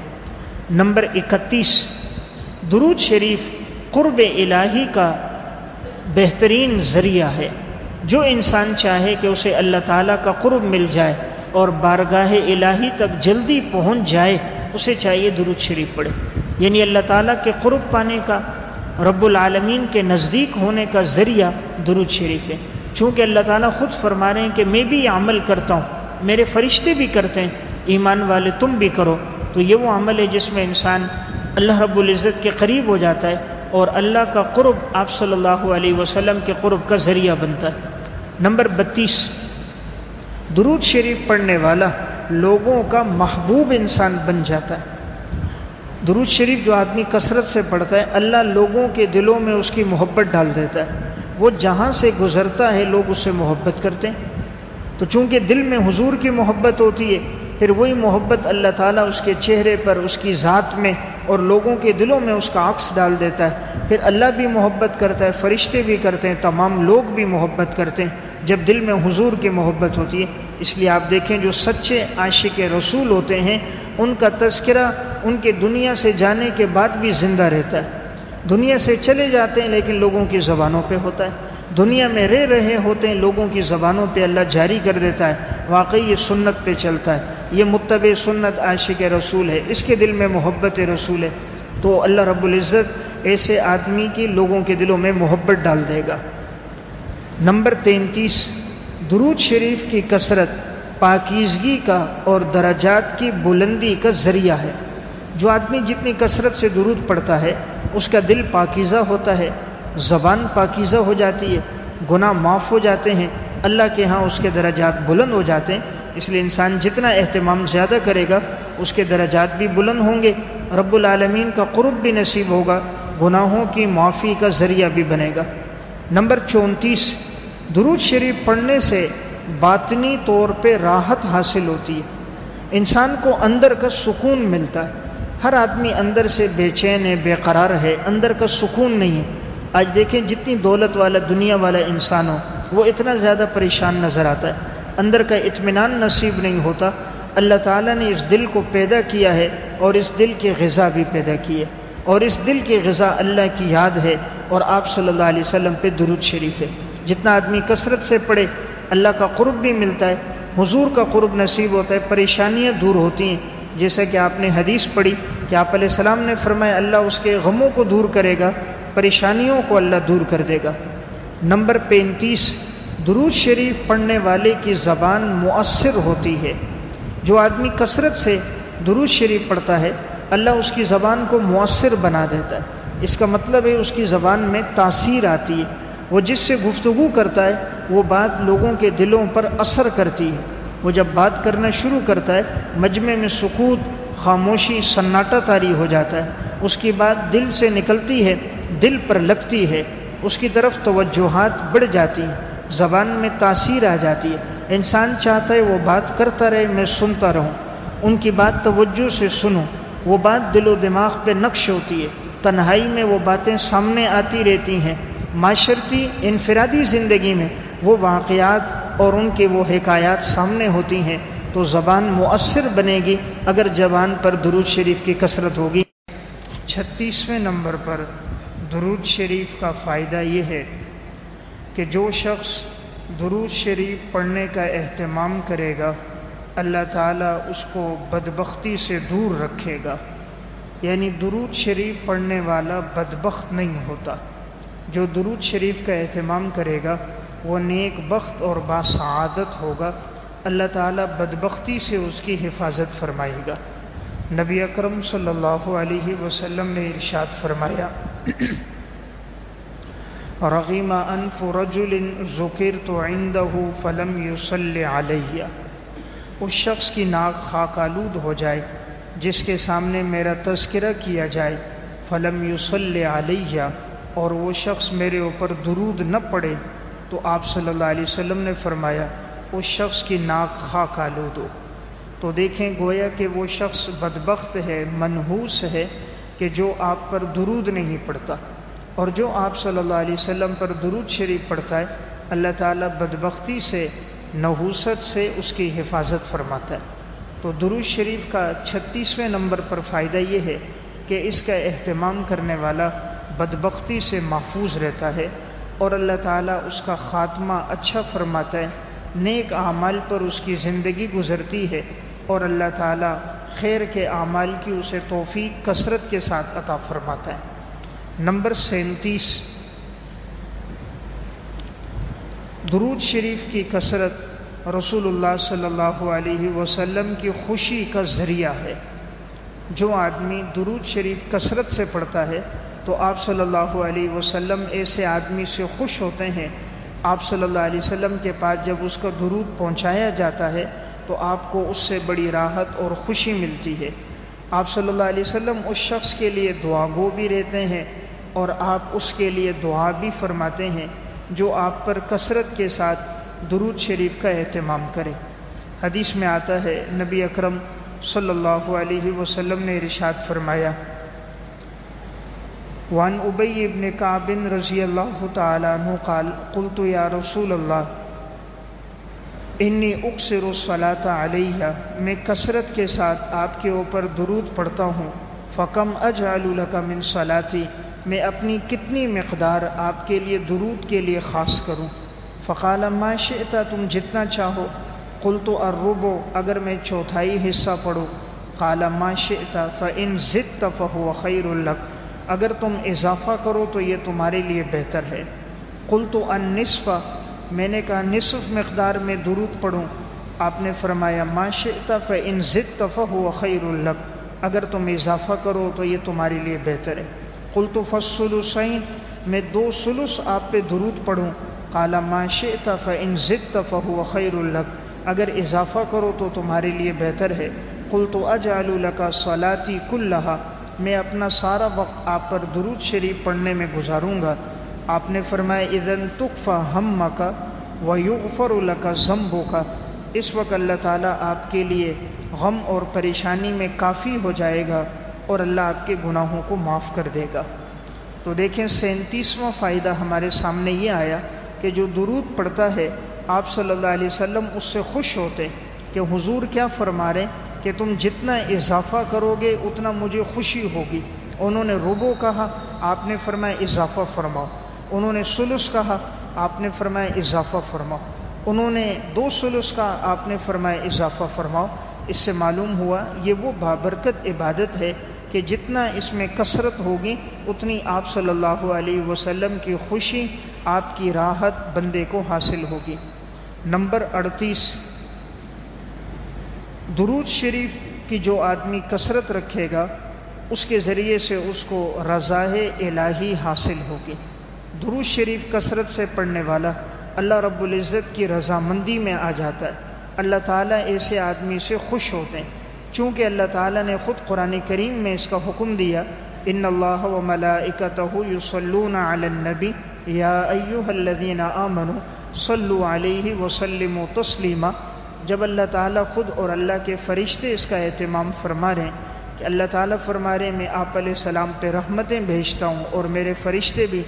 نمبر اکتیس، درود شریف قرب الہی کا بہترین ذریعہ ہے۔ جو انسان چاہے کہ اسے اللہ تعالیٰ کا قرب مل جائے اور بارگاہ الہی تک جلدی پہنچ جائے، اسے چاہیے درود شریف پڑھے۔ یعنی اللہ تعالیٰ کے قرب پانے کا، رب العالمین کے نزدیک ہونے کا ذریعہ درود شریف ہے۔ چونکہ اللہ تعالیٰ خود فرما رہے ہیں کہ میں بھی عمل کرتا ہوں، میرے فرشتے بھی کرتے ہیں، ایمان والے تم بھی کرو۔ تو یہ وہ عمل ہے جس میں انسان اللہ رب العزت کے قریب ہو جاتا ہے۔ اور اللہ کا قرب آپ صلی اللہ علیہ وسلم کے قرب کا ذریعہ بنتا ہے۔ نمبر بتیس، درود شریف پڑھنے والا لوگوں کا محبوب انسان بن جاتا ہے۔ درود شریف جو آدمی کثرت سے پڑھتا ہے، اللہ لوگوں کے دلوں میں اس کی محبت ڈال دیتا ہے۔ وہ جہاں سے گزرتا ہے، لوگ اس سے محبت کرتے ہیں۔ تو چونکہ دل میں حضور کی محبت ہوتی ہے، پھر وہی محبت اللہ تعالیٰ اس کے چہرے پر، اس کی ذات میں اور لوگوں کے دلوں میں اس کا عکس ڈال دیتا ہے۔ پھر اللہ بھی محبت کرتا ہے، فرشتے بھی کرتے ہیں، تمام لوگ بھی محبت کرتے ہیں۔ جب دل میں حضور کی محبت ہوتی ہے، اس لیے آپ دیکھیں جو سچے عاشق رسول ہوتے ہیں، ان کا تذکرہ ان کے دنیا سے جانے کے بعد بھی زندہ رہتا ہے۔ دنیا سے چلے جاتے ہیں، لیکن لوگوں کی زبانوں پہ ہوتا ہے۔ دنیا میں رہ رہے ہوتے ہیں، لوگوں کی زبانوں پہ اللہ جاری کر دیتا ہے۔ واقعی یہ سنت پہ چلتا ہے۔ یہ متبع سنت عاشق رسول ہے، اس کے دل میں محبت رسول ہے۔ تو اللہ رب العزت ایسے آدمی کی لوگوں کے دلوں میں محبت ڈال دے گا۔ نمبر تینتیس، درود شریف کی کثرت، پاکیزگی کا اور درجات کی بلندی کا ذریعہ ہے۔ جو آدمی جتنی کثرت سے درود پڑتا ہے، اس کا دل پاکیزہ ہوتا ہے، زبان پاکیزہ ہو جاتی ہے، گناہ معاف ہو جاتے ہیں، اللہ کے ہاں اس کے درجات بلند ہو جاتے ہیں۔ اس لیے انسان جتنا اہتمام زیادہ کرے گا، اس کے درجات بھی بلند ہوں گے۔ رب العالمین کا قرب بھی نصیب ہوگا، گناہوں کی معافی کا ذریعہ بھی بنے گا۔ نمبر چونتیس، درود شریف پڑھنے سے باطنی طور پہ راحت حاصل ہوتی ہے۔ انسان کو اندر کا سکون ملتا ہے۔ ہر آدمی اندر سے بے چین ہے، بے قرار ہے، اندر کا سکون نہیں ہے۔ آج دیکھیں جتنی دولت والا، دنیا والا انسان ہو، وہ اتنا زیادہ پریشان نظر آتا ہے۔ اندر کا اطمینان نصیب نہیں ہوتا۔ اللہ تعالیٰ نے اس دل کو پیدا کیا ہے اور اس دل کی غذا بھی پیدا کی ہے۔ اور اس دل کی غذا اللہ کی یاد ہے اور آپ صلی اللہ علیہ وسلم پہ درود شریف ہے۔ جتنا آدمی کثرت سے پڑھے، اللہ کا قرب بھی ملتا ہے، حضور کا قرب نصیب ہوتا ہے، پریشانیاں دور ہوتی ہیں۔ جیسا کہ آپ نے حدیث پڑھی کہ آپ علیہ السلام نے فرمایا، اللہ اس کے غموں کو دور کرے گا، پریشانیوں کو اللہ دور کر دے گا۔ نمبر پینتیس درود شریف پڑھنے والے کی زبان مؤثر ہوتی ہے۔ جو آدمی کثرت سے درود شریف پڑھتا ہے، اللہ اس کی زبان کو مؤثر بنا دیتا ہے۔ اس کا مطلب ہے، اس کی زبان میں تاثیر آتی ہے۔ وہ جس سے گفتگو کرتا ہے، وہ بات لوگوں کے دلوں پر اثر کرتی ہے۔ وہ جب بات کرنا شروع کرتا ہے، مجمع میں سکوت، خاموشی، سناٹا تاری ہو جاتا ہے۔ اس کی بات دل سے نکلتی ہے، دل پر لگتی ہے۔ اس کی طرف توجہات بڑھ جاتی ہیں۔ زبان میں تاثیر آ جاتی ہے۔ انسان چاہتا ہے وہ بات کرتا رہے، میں سنتا رہوں۔ ان کی بات توجہ سے سنوں وہ بات دل و دماغ پہ نقش ہوتی ہے۔ تنہائی میں وہ باتیں سامنے آتی رہتی ہیں۔ معاشرتی، انفرادی زندگی میں وہ واقعات اور ان کے وہ حکایات سامنے ہوتی ہیں۔ تو زبان مؤثر بنے گی اگر زبان پر درود شریف کی کثرت ہوگی۔ چھتیسویں نمبر پر درود شریف کا فائدہ یہ ہے کہ جو شخص درود شریف پڑھنے کا اہتمام کرے گا، اللہ تعالیٰ اس کو بدبختی سے دور رکھے گا۔ یعنی درود شریف پڑھنے والا بدبخت نہیں ہوتا۔ جو درود شریف کا اہتمام کرے گا، وہ نیک بخت اور باسعادت ہوگا۔ اللہ تعالیٰ بدبختی سے اس کی حفاظت فرمائے گا۔ نبی اکرم صلی اللہ علیہ وسلم نے ارشاد فرمایا رغیم انف رجل ذکر تو آئندہ فلم یوسل علیہ اس شخص کی ناک خاک آلود ہو جائے، جس کے سامنے میرا تذکرہ کیا جائے، فلم یوسل علیہ اور وہ شخص میرے اوپر درود نہ پڑے، تو آپ صلی اللہ علیہ وسلم نے فرمایا، اس شخص کی ناک خاک آلود ہو۔ تو دیکھیں گویا کہ وہ شخص بدبخت ہے منحوس ہے، کہ جو آپ پر درود نہیں پڑتا۔ اور جو آپ صلی اللہ علیہ وسلم پر درود شریف پڑھتا ہے، اللہ تعالیٰ بدبختی سے، نحوست سے اس کی حفاظت فرماتا ہے۔ تو درود شریف کا چھتیسویں نمبر پر فائدہ یہ ہے کہ اس کا اہتمام کرنے والا بدبختی سے محفوظ رہتا ہے اور اللہ تعالیٰ اس کا خاتمہ اچھا فرماتا ہے، نیک اعمال پر اس کی زندگی گزرتی ہے اور اللہ تعالیٰ خیر کے اعمال کی اسے توفیق، کثرت کے ساتھ عطا فرماتا ہے۔ نمبر سینتیس۔ درود شریف کی کثرت رسول اللہ صلی اللہ علیہ وسلم کی خوشی کا ذریعہ ہے۔ جو آدمی درود شریف کثرت سے پڑھتا ہے تو آپ صلی اللہ علیہ وسلم ایسے آدمی سے خوش ہوتے ہیں۔ آپ صلی اللہ علیہ وسلم کے پاس جب اس کا درود پہنچایا جاتا ہے تو آپ کو اس سے بڑی راحت اور خوشی ملتی ہے۔ آپ صلی اللہ علیہ وسلم اس شخص کے لیے دعا گو بھی رہتے ہیں۔ اور آپ اس کے لیے دعا بھی فرماتے ہیں جو آپ پر کثرت کے ساتھ درود شریف کا اہتمام کرے۔ حدیث میں آتا ہے، نبی اکرم صلی اللہ علیہ وسلم نے ارشاد فرمایا وان ابی ابن کابن رضی اللہ تعالیٰ عنہ قال، قلت یا رسول اللہ، انی اکثر الصلاۃ علیہ میں کثرت کے ساتھ آپ کے اوپر درود پڑھتا ہوں، فکم اجعل لک من صلاتی میں اپنی کتنی مقدار آپ کے لیے درود کے لیے خاص کروں۔ فقال ما شئتا، تم جتنا چاہو۔ قل تو اربو اگر میں چوتھائی حصہ پڑھوں۔ قال ما شئتا فان زدت فهو خیر لک اگر تم اضافہ کرو تو یہ تمہارے لیے بہتر ہے۔ قل تو ان نصف میں نے کہا نصف مقدار میں درود پڑھوں۔ آپ نے فرمایا ما شئتا فان زدت فهو خیر لک اگر تم اضافہ کرو تو یہ تمہارے لیے بہتر ہے۔ قل تو فصل میں دو سلس آپ پہ درود پڑھوں۔ کالا معاشے فان ضد فهو خیر الگ اگر اضافہ کرو تو تمہارے لیے بہتر ہے۔ قل تو اجعل لك صلاتی کلہا میں اپنا سارا وقت آپ پر درود شریف پڑھنے میں گزاروں گا۔ آپ نے فرمایا، اذن تکفا ہم کا و یغفر لك ذنبوں کا اس وقت اللہ تعالیٰ آپ کے لیے غم اور پریشانی میں کافی ہو جائے گا۔ اور اللہ آپ کے گناہوں کو معاف کر دے گا۔ تو دیکھیں سینتیسواں فائدہ ہمارے سامنے یہ آیا کہ جو درود پڑھتا ہے، آپ صلی اللہ علیہ وسلم اس سے خوش ہوتے کہ حضور کیا فرما رہے کہ تم جتنا اضافہ کرو گے، اتنا مجھے خوشی ہوگی۔ انہوں نے ربو کہا، آپ نے فرمایا اضافہ فرماؤ۔ انہوں نے سلس کہا، آپ نے فرمایا اضافہ فرماؤ۔ انہوں نے دو سلس کا آپ نے فرمایا اضافہ فرماؤ۔ اس سے معلوم ہوا، یہ وہ بابرکت عبادت ہے کہ جتنا اس میں کثرت ہوگی، اتنی آپ صلی اللہ علیہ وسلم کی خوشی آپ کی راحت بندے کو حاصل ہوگی۔ نمبر اڑتیس، درود شریف کی جو آدمی کثرت رکھے گا، اس کے ذریعے سے اس کو رضاء الہی حاصل ہوگی۔ درود شریف کثرت سے پڑھنے والا اللہ رب العزت کی رضامندی میں آ جاتا ہے۔ اللہ تعالیٰ ایسے آدمی سے خوش ہوتے ہیں۔ چونکہ اللہ تعالیٰ نے خود قرآن کریم میں اس کا حکم دیا، ان اللہ و ملائکتہ یصلون علی النبی، یا ایوہ الذین آمنوا، صلو علیہ وسلم و تسلیمہ جب اللہ تعالیٰ خود اور اللہ کے فرشتے اس کا اہتمام فرما رہے ہیں کہ اللہ تعالیٰ فرما رہے میں آپ علیہ السلام پہ رحمتیں بھیجتا ہوں اور میرے فرشتے بھی،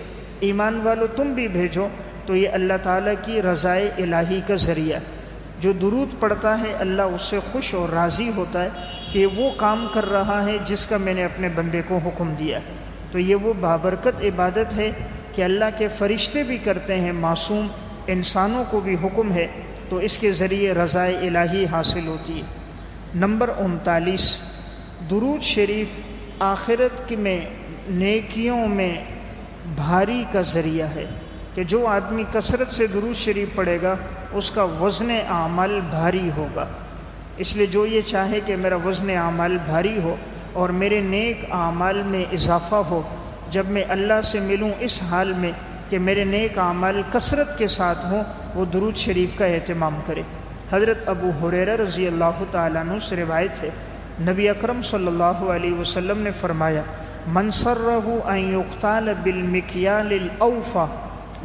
ایمان والو تم بھی بھیجو، تو یہ اللہ تعالیٰ کی رضائے الہی کا ذریعہ جو درود پڑتا ہے، اللہ اس سے خوش اور راضی ہوتا ہے کہ وہ کام کر رہا ہے جس کا میں نے اپنے بندے کو حکم دیا تو یہ وہ بابرکت عبادت ہے کہ اللہ کے فرشتے بھی کرتے ہیں، معصوم انسانوں کو بھی حکم ہے۔ تو اس کے ذریعے رضائے الہی حاصل ہوتی ہے۔ نمبر انتالیس، درود شریف آخرت میں نیکیوں میں بھاری کا ذریعہ ہے کہ جو آدمی کثرت سے درود شریف پڑھے گا اس کا وزن اعمال بھاری ہوگا۔ اس لیے جو یہ چاہے کہ میرا وزن اعمال بھاری ہو اور میرے نیک اعمال میں اضافہ ہو، جب میں اللہ سے ملوں اس حال میں کہ میرے نیک اعمال کثرت کے ساتھ ہوں، وہ درود شریف کا اہتمام کرے۔ حضرت ابو حریر رضی اللہ تعالیٰ عنہ سے روایت ہے۔ نبی اکرم صلی اللہ علیہ وسلم نے فرمایا منصر رہو بالمکیال الاوفا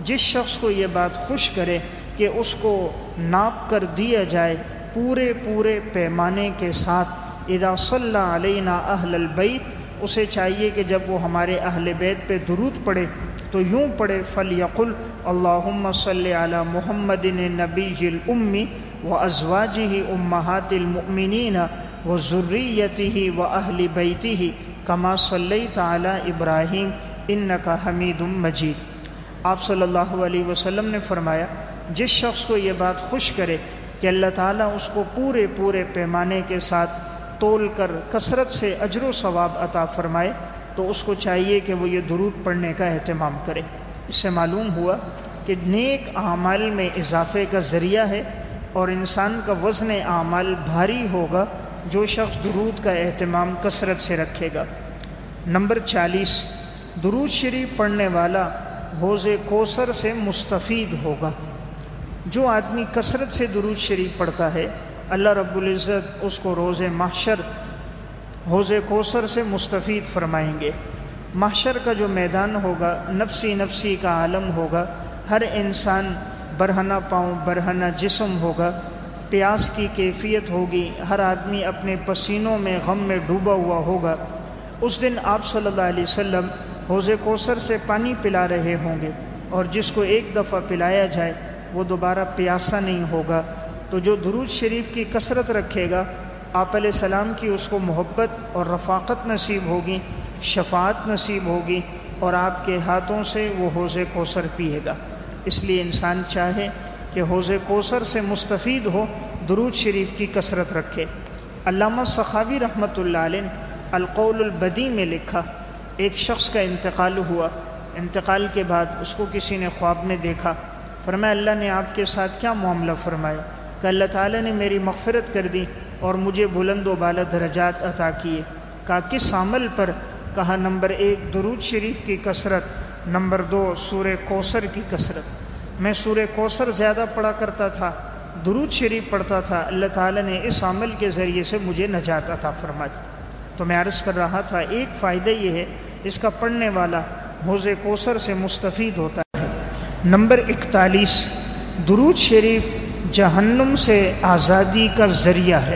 جس شخص کو یہ بات خوش کرے کہ اس کو ناپ کر دیا جائے پورے پورے پیمانے کے ساتھ۔ اذا صلی علینا اہل البیت، اسے چاہیے کہ جب وہ ہمارے اہل بیت پہ درود پڑے تو یوں پڑھے فل یقل اللہ صلی علی محمد نبی الامی و ازواج ہی امہات المؤمنین و ضروریتی ہی و اہل بیتی ہی کما صلی تعلیٰ ابراہیم ان کا حمید مجید۔ آپ صلی اللہ علیہ وسلم نے فرمایا جس شخص کو یہ بات خوش کرے کہ اللہ تعالیٰ اس کو پورے پورے پیمانے کے ساتھ تول کر کثرت سے اجر و ثواب عطا فرمائے، تو اس کو چاہیے کہ وہ یہ درود پڑھنے کا اہتمام کرے۔ اس سے معلوم ہوا کہ نیک اعمال میں اضافے کا ذریعہ ہے اور انسان کا وزن اعمال بھاری ہوگا، جو شخص درود کا اہتمام کثرت سے رکھے گا۔ نمبر چالیس، درود شریف پڑھنے والا حوض کوثر سے مستفید ہوگا۔ جو آدمی کثرت سے درود شریف پڑھتا ہے، اللہ رب العزت اس کو روز محشر، حوض کوثر سے مستفید فرمائیں گے۔ محشر کا جو میدان ہوگا، نفسی نفسی کا عالم ہوگا۔ ہر انسان برہنہ پاؤں، برہنہ جسم ہوگا۔ پیاس کی کیفیت ہوگی۔ ہر آدمی اپنے پسینوں میں غم میں ڈوبا ہوا ہوگا۔ اس دن آپ صلی اللہ علیہ وسلم حوض کوثر سے پانی پلا رہے ہوں گے اور جس کو ایک دفعہ پلایا جائے وہ دوبارہ پیاسا نہیں ہوگا۔ تو جو درود شریف کی کثرت رکھے گا، آپ علیہ السلام کی اس کو محبت اور رفاقت نصیب ہوگی، شفاعت نصیب ہوگی اور آپ کے ہاتھوں سے وہ حوض کوثر پیے گا۔ اس لیے انسان چاہے کہ حوض کوثر سے مستفید ہو، درود شریف کی کثرت رکھے۔ علامہ سخاوی رحمۃ اللہ علیہ القول البدی میں لکھا، ایک شخص کا انتقال ہوا۔ انتقال کے بعد اس کو کسی نے خواب میں دیکھا۔ فرمایا، اللہ نے آپ کے ساتھ کیا معاملہ فرمایا؟ کہ اللہ تعالیٰ نے میری مغفرت کر دی اور مجھے بلند و بالا درجات عطا کیے۔ کہا، کس عمل پر؟ کہا، نمبر ایک، درود شریف کی کثرت، نمبر دو، سور کوثر کی کثرت۔ میں سور کوثر زیادہ پڑھا کرتا تھا، درود شریف پڑھتا تھا، اللہ تعالیٰ نے اس عمل کے ذریعے سے مجھے نجات عطا فرما دی تو میں عرض کر رہا تھا، ایک فائدہ یہ ہے، اس کا پڑھنے والا حوض کوثر سے مستفید ہوتا ہے۔ نمبر اکتالیس، درود شریف جہنم سے آزادی کا ذریعہ ہے۔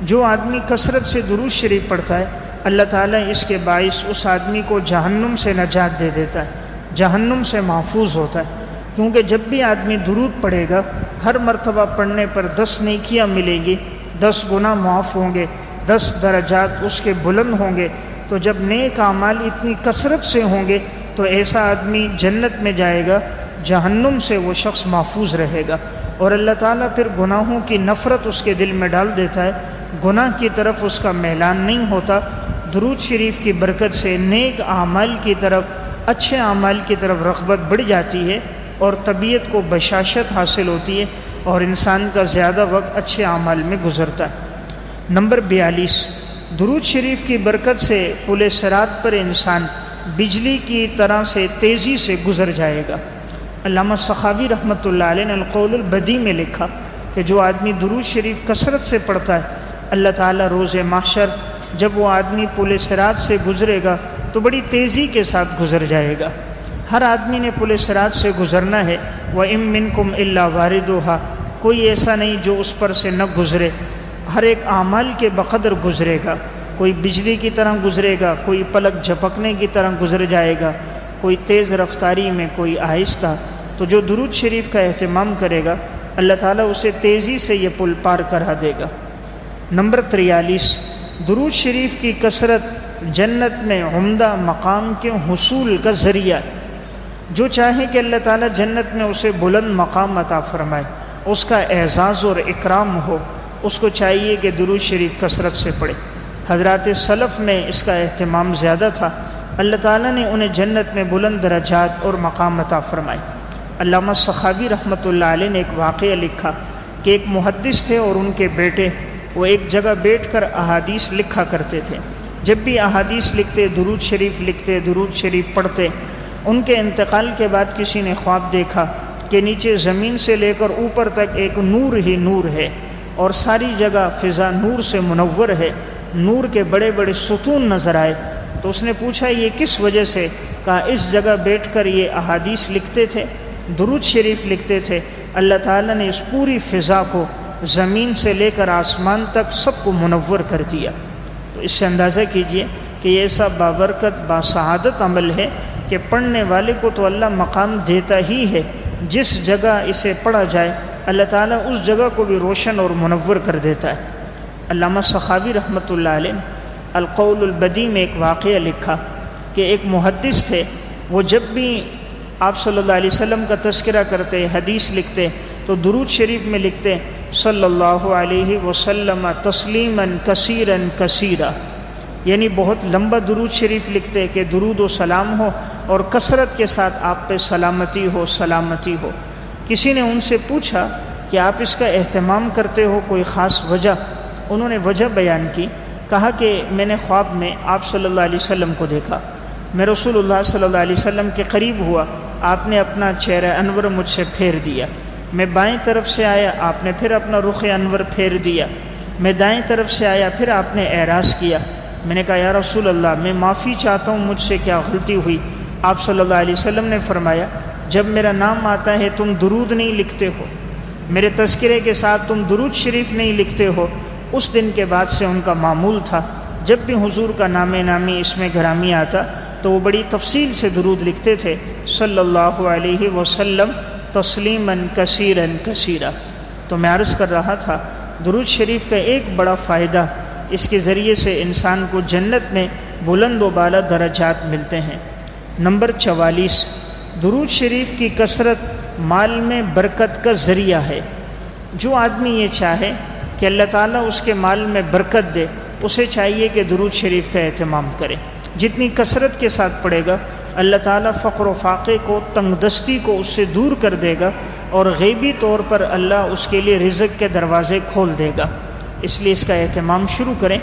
جو آدمی کثرت سے درود شریف پڑھتا ہے، اللہ تعالیٰ اس کے باعث اس آدمی کو جہنم سے نجات دے دیتا ہے، جہنم سے محفوظ ہوتا ہے۔ کیونکہ جب بھی آدمی درود پڑھے گا، ہر مرتبہ پڑھنے پر دس نیکیاں ملیں گی، دس گنا معاف ہوں گے، دس درجات اس کے بلند ہوں گے۔ تو جب نیک اعمال اتنی کثرت سے ہوں گے تو ایسا آدمی جنت میں جائے گا، جہنم سے وہ شخص محفوظ رہے گا۔ اور اللہ تعالیٰ پھر گناہوں کی نفرت اس کے دل میں ڈال دیتا ہے۔ گناہ کی طرف اس کا میلان نہیں ہوتا۔ درود شریف کی برکت سے نیک اعمال کی طرف، اچھے اعمال کی طرف رغبت بڑھ جاتی ہے اور طبیعت کو بشاشت حاصل ہوتی ہے اور انسان کا زیادہ وقت اچھے اعمال میں گزرتا ہے۔ نمبر بیالیس۔ درود شریف کی برکت سے پل سرات پر انسان بجلی کی طرح سے تیزی سے گزر جائے گا۔ علامہ صحابی رحمۃ اللہ علیہ نے القول البدی میں لکھا کہ جو آدمی درود شریف کثرت سے پڑھتا ہے، اللہ تعالیٰ روز معاشر جب وہ آدمی پل سرات سے گزرے گا تو بڑی تیزی کے ساتھ گزر جائے گا۔ ہر آدمی نے پل سرات سے گزرنا ہے۔ وہ ام من کم اللہ وارد کوئی ایسا نہیں جو اس پر سے نہ گزرے۔ ہر ایک اعمال کے بقدر گزرے گا۔ کوئی بجلی کی طرح گزرے گا، کوئی پلک جھپکنے کی طرح گزر جائے گا، کوئی تیز رفتاری میں کوئی آہستہ، تو جو درود شریف کا اہتمام کرے گا، اللہ تعالیٰ اسے تیزی سے یہ پل پار کرا دے گا۔ نمبر تریالیس، درود شریف کی کثرت جنت میں عمدہ مقام کے حصول کا ذریعہ جو چاہے کہ اللہ تعالیٰ جنت میں اسے بلند مقام عطا فرمائے، اس کا اعزاز اور اکرام ہو، اس کو چاہیے کہ درود شریف کثرت سے پڑھے۔ حضرات صلف میں اس کا اہتمام زیادہ تھا۔ اللہ تعالیٰ نے انہیں جنت میں بلند درجات اور مقام عطا فرمائے۔ علامہ صحابی رحمۃ اللہ علیہ نے ایک واقعہ لکھا کہ ایک محدث تھے اور ان کے بیٹے وہ ایک جگہ بیٹھ کر احادیث لکھا کرتے تھے۔ جب بھی احادیث لکھتے، درود شریف لکھتے، درود شریف پڑھتے، ان کے انتقال کے بعد کسی نے خواب دیکھا کہ نیچے زمین سے لے کر اوپر تک ایک نور ہی نور ہے اور ساری جگہ فضا نور سے منور ہے۔ نور کے بڑے بڑے ستون نظر آئے تو اس نے پوچھا، یہ کس وجہ سے؟ کہا، اس جگہ بیٹھ کر یہ احادیث لکھتے تھے، درود شریف لکھتے تھے۔ اللہ تعالیٰ نے اس پوری فضا کو زمین سے لے کر آسمان تک سب کو منور کر دیا۔ تو اس سے اندازہ کیجیے کہ یہ ایسا بابرکت، باسعادت عمل ہے کہ پڑھنے والے کو تو اللہ مقام دیتا ہی ہے۔ جس جگہ اسے پڑھا جائے، اللہ تعالیٰ اس جگہ کو بھی روشن اور منور کر دیتا ہے۔ علامہ صحابی رحمۃ اللہ علیہ القول البدی میں ایک واقعہ لکھا کہ ایک محدث تھے، وہ جب بھی آپ صلی اللہ علیہ وسلم کا تذکرہ کرتے، حدیث لکھتے، تو درود شریف میں لکھتے، صلی اللہ علیہ وسلم تسلیم کثیرن کثیرہ یعنی بہت لمبا درود شریف لکھتے کہ درود و سلام ہو اور کثرت کے ساتھ آپ پہ سلامتی ہو سلامتی ہو۔ کسی نے ان سے پوچھا کہ آپ اس کا اہتمام کرتے ہو، کوئی خاص وجہ؟ انہوں نے وجہ بیان کی، کہا کہ میں نے خواب میں آپ صلی اللہ علیہ وسلم کو دیکھا۔ میں رسول اللہ صلی اللہ علیہ وسلم کے قریب ہوا، آپ نے اپنا چہرہ انور مجھ سے پھیر دیا۔ میں بائیں طرف سے آیا، آپ نے پھر اپنا رخ انور پھیر دیا۔ میں دائیں طرف سے آیا، پھر آپ نے اعراض کیا۔ میں نے کہا، یا رسول اللہ، میں معافی چاہتا ہوں، مجھ سے کیا غلطی ہوئی؟ آپ صلی اللہ علیہ وسلم نے فرمایا، جب میرا نام آتا ہے، تم درود نہیں لکھتے ہو۔ میرے تذکرے کے ساتھ تم درود شریف نہیں لکھتے ہو۔ اس دن کے بعد سے ان کا معمول تھا۔ جب بھی حضور کا نام نامی اس میں گرامی آتا تو وہ بڑی تفصیل سے درود لکھتے تھے۔ صلی اللہ علیہ وسلم تسلیم کثیرن کثیرہ تو میں عرض کر رہا تھا، درود شریف کا ایک بڑا فائدہ، اس کے ذریعے سے انسان کو جنت میں بلند و بالا درجات ملتے ہیں۔ نمبر چوالیس، درود شریف کی کثرت مال میں برکت کا ذریعہ ہے۔ جو آدمی یہ چاہے کہ اللہ تعالیٰ اس کے مال میں برکت دے، اسے چاہیے کہ درود شریف کا اہتمام کرے۔ جتنی کثرت کے ساتھ پڑے گا، اللہ تعالیٰ فقر و فاقے کو، تنگ دستی کو اس سے دور کر دے گا اور غیبی طور پر اللہ اس کے لیے رزق کے دروازے کھول دے گا۔ اس لیے اس کا اہتمام شروع کریں۔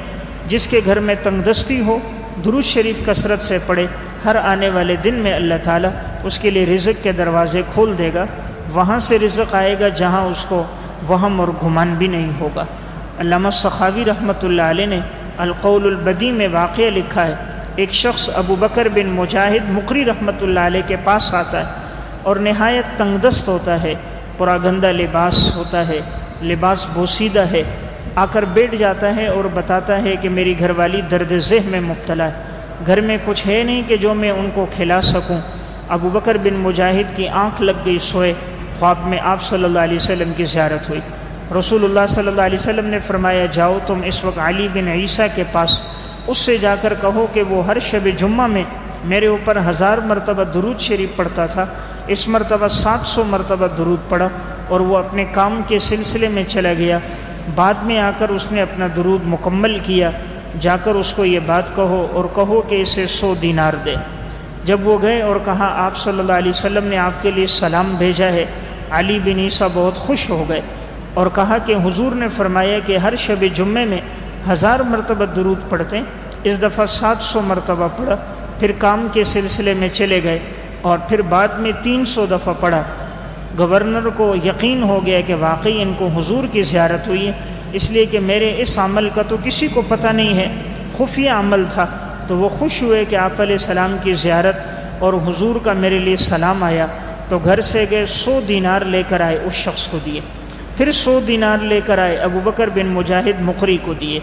جس کے گھر میں تنگ دستی ہو، درود شریف کثرت سے پڑھے۔ ہر آنے والے دن میں اللہ تعالیٰ اس کے لیے رزق کے دروازے کھول دے گا۔ وہاں سے رزق آئے گا جہاں اس کو وہم اور گمان بھی نہیں ہوگا۔ علامہ صحابی رحمۃ اللہ علیہ نے القول البدی میں واقعہ لکھا ہے، ایک شخص ابو بکر بن مجاہد مقری رحمۃ اللہ علیہ کے پاس آتا ہے اور نہایت تنگ دست ہوتا ہے پورا گندہ لباس ہوتا ہے، لباس بوسیدہ ہے۔ آ کر بیٹھ جاتا ہے اور بتاتا ہے کہ میری گھر والی درد ذہ میں مبتلا ہے۔ گھر میں کچھ ہے نہیں کہ جو میں ان کو کھلا سکوں۔ ابو بکر بن مجاہد کی آنکھ لگ گئی، سوئے۔ خواب میں آپ صلی اللہ علیہ وسلم کی زیارت ہوئی۔ رسول اللہ صلی اللہ علیہ وسلم نے فرمایا، جاؤ تم اس وقت علی بن عیسیٰ کے پاس، اس سے جا کر کہو کہ وہ ہر شب جمعہ میں میرے اوپر ہزار مرتبہ درود شریف پڑھتا تھا۔ اس مرتبہ سات سو مرتبہ درود پڑھا اور وہ اپنے کام کے سلسلے میں چلا گیا۔ بعد میں آ کر اس نے اپنا درود مکمل کیا۔ جا کر اس کو یہ بات کہو اور کہو کہ اسے سو دینار دے۔ جب وہ گئے اور کہا، آپ صلی اللہ علیہ وسلم نے آپ کے لیے سلام بھیجا ہے علی بن عیسیٰ بہت خوش ہو گئے اور کہا کہ حضور نے فرمایا کہ ہر شب جمعے میں ہزار مرتبہ درود پڑھتے اس دفعہ سات سو مرتبہ پڑھا، پھر کام کے سلسلے میں چلے گئے اور پھر بعد میں تین سو دفعہ پڑھا۔ گورنر کو یقین ہو گیا کہ واقعی ان کو حضور کی زیارت ہوئی ہے، اس لیے کہ میرے اس عمل کا تو کسی کو پتہ نہیں ہے۔ خفیہ عمل تھا، تو وہ خوش ہوئے کہ آپ علیہ السلام کی زیارت اور حضور کا میرے لیے سلام آیا۔ تو گھر سے گئے، سو دینار لے کر آئے اس شخص کو دیے۔ پھر سو دینار لے کر آئے، ابو بکر بن مجاہد مقری کو دیے۔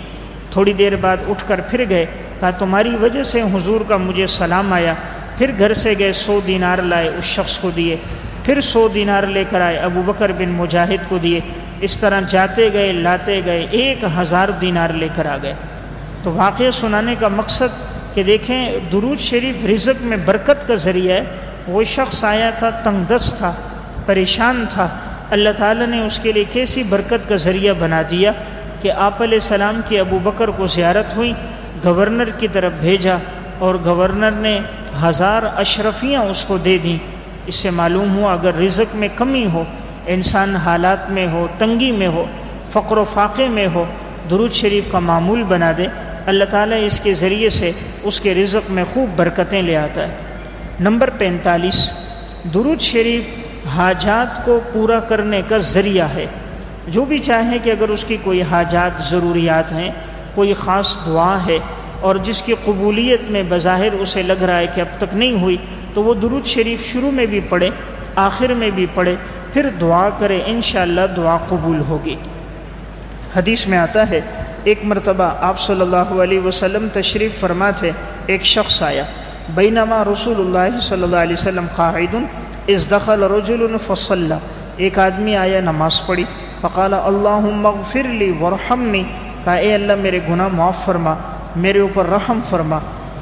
تھوڑی دیر بعد اٹھ کر پھر گئے، کہا، تمہاری وجہ سے حضور کا مجھے سلام آیا۔ پھر گھر سے گئے، سو دینار لائے اس شخص کو دیے۔ پھر سو دینار لے کر آئے، ابو بکر بن مجاہد کو دیے۔ اس طرح جاتے گئے، لاتے گئے، ایک ہزار دینار لے کر آ گئے۔ تو واقعہ سنانے کا مقصد کہ دیکھیں، درود شریف رزق میں برکت کا ذریعہ ہے۔ وہ شخص آیا تھا تنگ دست تھا، پریشان تھا۔ اللہ تعالیٰ نے اس کے لیے کیسی برکت کا ذریعہ بنا دیا کہ آپ علیہ السلام کی ابو بکر کو زیارت ہوئی، گورنر کی طرف بھیجا اور گورنر نے ہزار اشرفیاں اس کو دے دیں۔ اس سے معلوم ہوا اگر رزق میں کمی ہو، انسان حالات میں ہو، تنگی میں ہو، فقر و فاقے میں ہو، درود شریف کا معمول بنا دے، اللہ تعالیٰ اس کے ذریعے سے اس کے رزق میں خوب برکتیں لے آتا ہے۔ نمبر پینتالیس، درود شریف حاجات کو پورا کرنے کا ذریعہ ہے۔ جو بھی چاہے کہ اگر اس کی کوئی حاجات، ضروریات ہیں، کوئی خاص دعا ہے اور جس کی قبولیت میں بظاہر اسے لگ رہا ہے کہ اب تک نہیں ہوئی، تو وہ درود شریف شروع میں بھی پڑھے، آخر میں بھی پڑھے، پھر دعا کرے، انشاءاللہ دعا قبول ہوگی۔ حدیث میں آتا ہے، ایک مرتبہ آپ صلی اللہ علیہ وسلم تشریف فرما تھے، ایک شخص آیا۔ بینما رسول اللہ صلی اللہ علیہ وسلم قاعد اس دخل رجل فصل ایک آدمی آیا، نماز پڑھی، فقال اللہ مغفر لی ورحمنی. کہا، اے اللہ، میرے گناہ معاف فرما، میرے اوپر رحم فرما.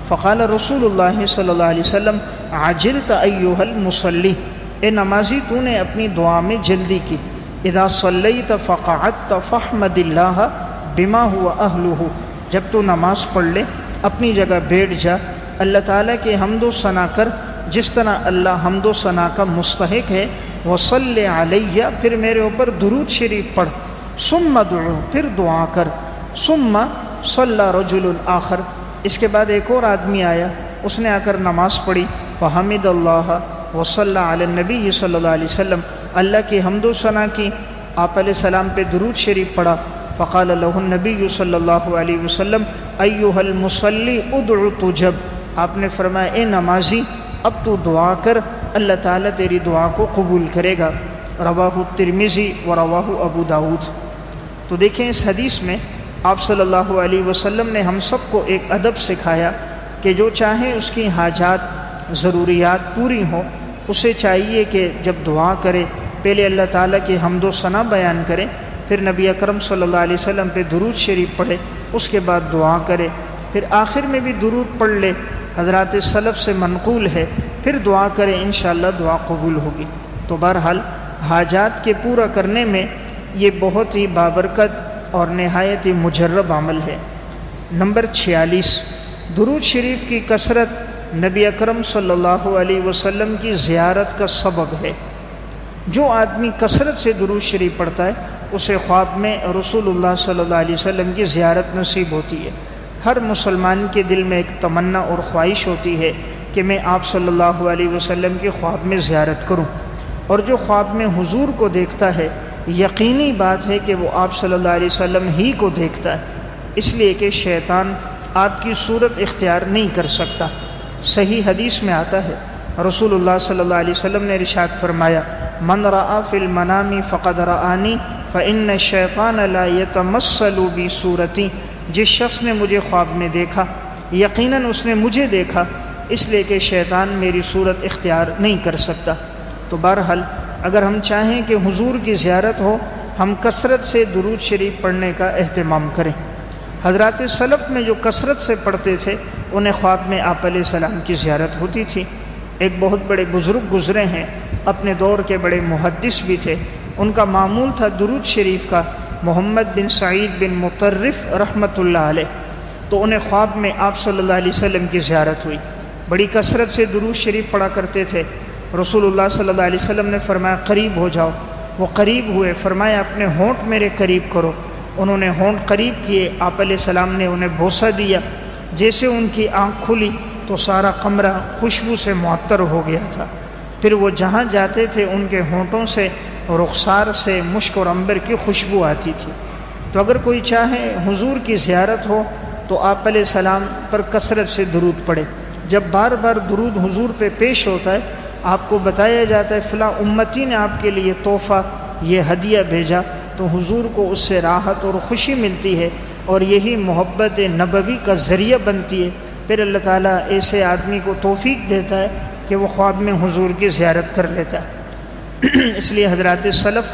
فقال رسول اللہ صلی اللہ علیہ وسلم، عجلت ایوہ المصلی، اے نمازی، تو نے اپنی دعا میں جلدی کی، اذا صلیت فقعدت فحمد اللہ بما ہوا اہلہ، جب تو نماز پڑھ لے، اپنی جگہ بیٹھ جا اللہ تعالیٰ کے حمد و ثنا کر، جس طرح اللہ حمد و ثنا کا مستحق ہے وہ صلی علیہ پھر میرے اوپر درود شریف پڑھ سم دعو پھر دعا کر سم صلی رجل الآخر اس کے بعد ایک اور آدمی آیا، اس نے آ کر نماز پڑھی، فحمد اللہ و صلی علیہ نبی صلی اللہ علیہ وسلم۔ اللہ کی حمد و ثنا کی، آپ علیہ السلام پہ درود شریف پڑھا۔ فقال له النبی صلی اللہ علیہ وسلم ایوہ المصلی ادعو تجب آپ نے فرمایا، اے نمازی، اب تو دعا کر، اللہ تعالیٰ تیری دعا کو قبول کرے گا. رواہ ترمیزی و رواہ ابو داود تو دیکھیں اس حدیث میں آپ صلی اللہ علیہ وسلم نے ہم سب کو ایک ادب سکھایا کہ جو چاہے اس کی حاجات، ضروریات پوری ہوں، اسے چاہیے کہ جب دعا کرے، پہلے اللہ تعالیٰ کی حمد و ثنا بیان کرے، پھر نبی اکرم صلی اللہ علیہ وسلم پہ درود شریف پڑھے، اس کے بعد دعا کرے، پھر آخر میں بھی درود پڑھ لے حضرات سلف سے منقول ہے، پھر دعا کرے انشاءاللہ دعا قبول ہوگی۔ تو بہرحال، حاجات کے پورا کرنے میں یہ بہت ہی بابرکت اور نہایت ہی مجرب عمل ہے۔ نمبر چھیالیس، درود شریف کی کثرت نبی اکرم صلی اللہ علیہ وسلم کی زیارت کا سبب ہے۔ جو آدمی کثرت سے درود شریف پڑھتا ہے، اسے خواب میں رسول اللہ صلی اللہ علیہ وسلم کی زیارت نصیب ہوتی ہے۔ ہر مسلمان کے دل میں ایک تمنا اور خواہش ہوتی ہے کہ میں آپ صلی اللہ علیہ وسلم کے خواب میں زیارت کروں۔ اور جو خواب میں حضور کو دیکھتا ہے، یقینی بات ہے کہ وہ آپ صلی اللہ علیہ وسلم ہی کو دیکھتا ہے۔ اس لیے کہ شیطان آپ کی صورت اختیار نہیں کر سکتا۔ صحیح حدیث میں آتا ہے، رسول اللہ صلی اللہ علیہ وسلم نے رشاد فرمایا، من رآ فی المنامی فقد رآنی، فإن شیطان لا يتمثل بی صورتی جس شخص نے مجھے خواب میں دیکھا، یقیناً اس نے مجھے دیکھا، اس لیے کہ شیطان میری صورت اختیار نہیں کر سکتا۔ تو بہرحال، اگر ہم چاہیں کہ حضور کی زیارت ہو، ہم کثرت سے درود شریف پڑھنے کا اہتمام کریں۔ حضرات سلف میں جو کثرت سے پڑھتے تھے، انہیں خواب میں آپ علیہ السلام کی زیارت ہوتی تھی۔ ایک بہت بڑے بزرگ گزرے ہیں، اپنے دور کے بڑے محدث بھی تھے۔ ان کا معمول تھا درود شریف کا۔ محمد بن سعید بن مترف رحمۃ اللہ علیہ۔ تو انہیں خواب میں آپ صلی اللہ علیہ وسلم کی زیارت ہوئی۔ بڑی کثرت سے درود شریف پڑھا کرتے تھے۔ رسول اللہ صلی اللہ علیہ وسلم نے فرمایا، قریب ہو جاؤ۔ وہ قریب ہوئے۔ فرمایا، اپنے ہونٹ میرے قریب کرو۔ انہوں نے ہونٹ قریب کیے۔ آپ علیہ السلام نے انہیں بوسہ دیا۔ جیسے ان کی آنکھ کھلی، تو سارا کمرہ خوشبو سے معطر ہو گیا تھا۔ پھر وہ جہاں جاتے تھے، ان کے ہونٹوں سے رخسار سے مشک اور امبر کی خوشبو آتی تھی۔ تو اگر کوئی چاہے حضور کی زیارت ہو، تو آپ علیہ السلام پر کثرت سے درود پڑے جب بار بار درود حضور پہ پیش ہوتا ہے، آپ کو بتایا جاتا ہے، فلاں امتی نے آپ کے لیے تحفہ، یہ ہدیہ بھیجا۔ تو حضور کو اس سے راحت اور خوشی ملتی ہے اور یہی محبت نبوی کا ذریعہ بنتی ہے۔ پھر اللہ تعالیٰ ایسے آدمی کو توفیق دیتا ہے کہ وہ خواب میں حضور کی زیارت کر لیتا ہے۔ اس لیے حضرات سلف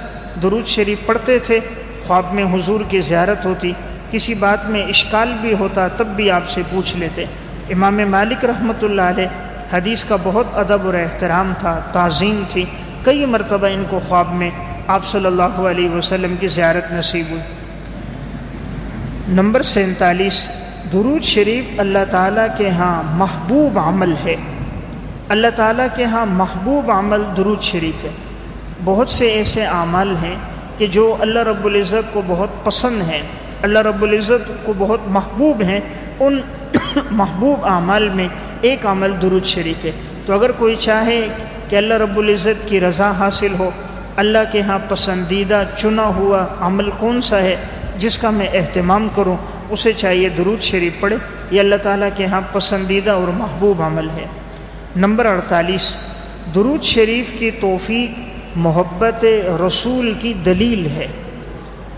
درود شریف پڑھتے تھے، خواب میں حضور کی زیارت ہوتی، کسی بات میں اشکال بھی ہوتا تب بھی آپ سے پوچھ لیتے۔ امام مالک رحمۃ اللہ علیہ حدیث کا بہت ادب اور احترام تھا، تعظیم تھی۔ کئی مرتبہ ان کو خواب میں آپ صلی اللہ علیہ وسلم کی زیارت نصیب ہوئی۔ نمبر سینتالیس، درود شریف اللہ تعالیٰ کے ہاں محبوب عمل ہے۔ اللہ تعالیٰ کے ہاں محبوب عمل درود شریف ہے۔ بہت سے ایسے اعمال ہیں کہ جو اللہ رب العزت کو بہت پسند ہیں، اللہ رب العزت کو بہت محبوب ہیں، ان محبوب اعمال میں ایک عمل درود شریف ہے۔ تو اگر کوئی چاہے کہ اللہ رب العزت کی رضا حاصل ہو، اللہ کے ہاں پسندیدہ چنا ہوا عمل کون سا ہے جس کا میں اہتمام کروں، اسے چاہیے درود شریف پڑھے، یہ اللہ تعالیٰ کے ہاں پسندیدہ اور محبوب عمل ہے۔ نمبر اڑتالیس، درود شریف کی توفیق محبت رسول کی دلیل ہے۔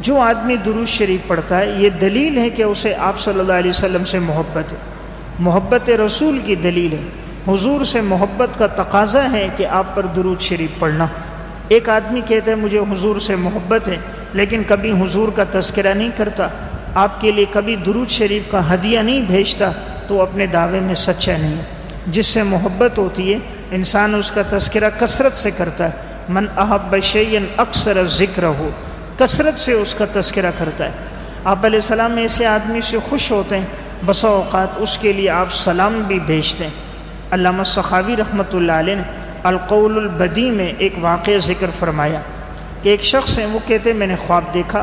جو آدمی درود شریف پڑھتا ہے، یہ دلیل ہے کہ اسے آپ صلی اللہ علیہ وسلم سے محبت ہے۔ محبت رسول کی دلیل ہے۔ حضور سے محبت کا تقاضا ہے کہ آپ پر درود شریف پڑھنا۔ ایک آدمی کہتا ہے، مجھے حضور سے محبت ہے، لیکن کبھی حضور کا تذکرہ نہیں کرتا۔ آپ کے لیے کبھی درود شریف کا ہدیہ نہیں بھیجتا، تو اپنے دعوے میں سچا نہیں۔ ہے جس سے محبت ہوتی ہے، انسان اس کا تذکرہ کثرت سے کرتا ہے۔ من احب شعین اکثر ذکر ہو کثرت سے اس کا تذکرہ کرتا ہے۔ آپ علیہ السلام ایسے آدمی سے خوش ہوتے ہیں، بسا اوقات اس کے لیے آپ سلام بھی بھیجتے ہیں۔ علامہ صحابی رحمۃ اللہ علیہ نے القول البدی میں ایک واقع ذکر فرمایا کہ ایک شخص ہیں، وہ کہتے میں نے خواب دیکھا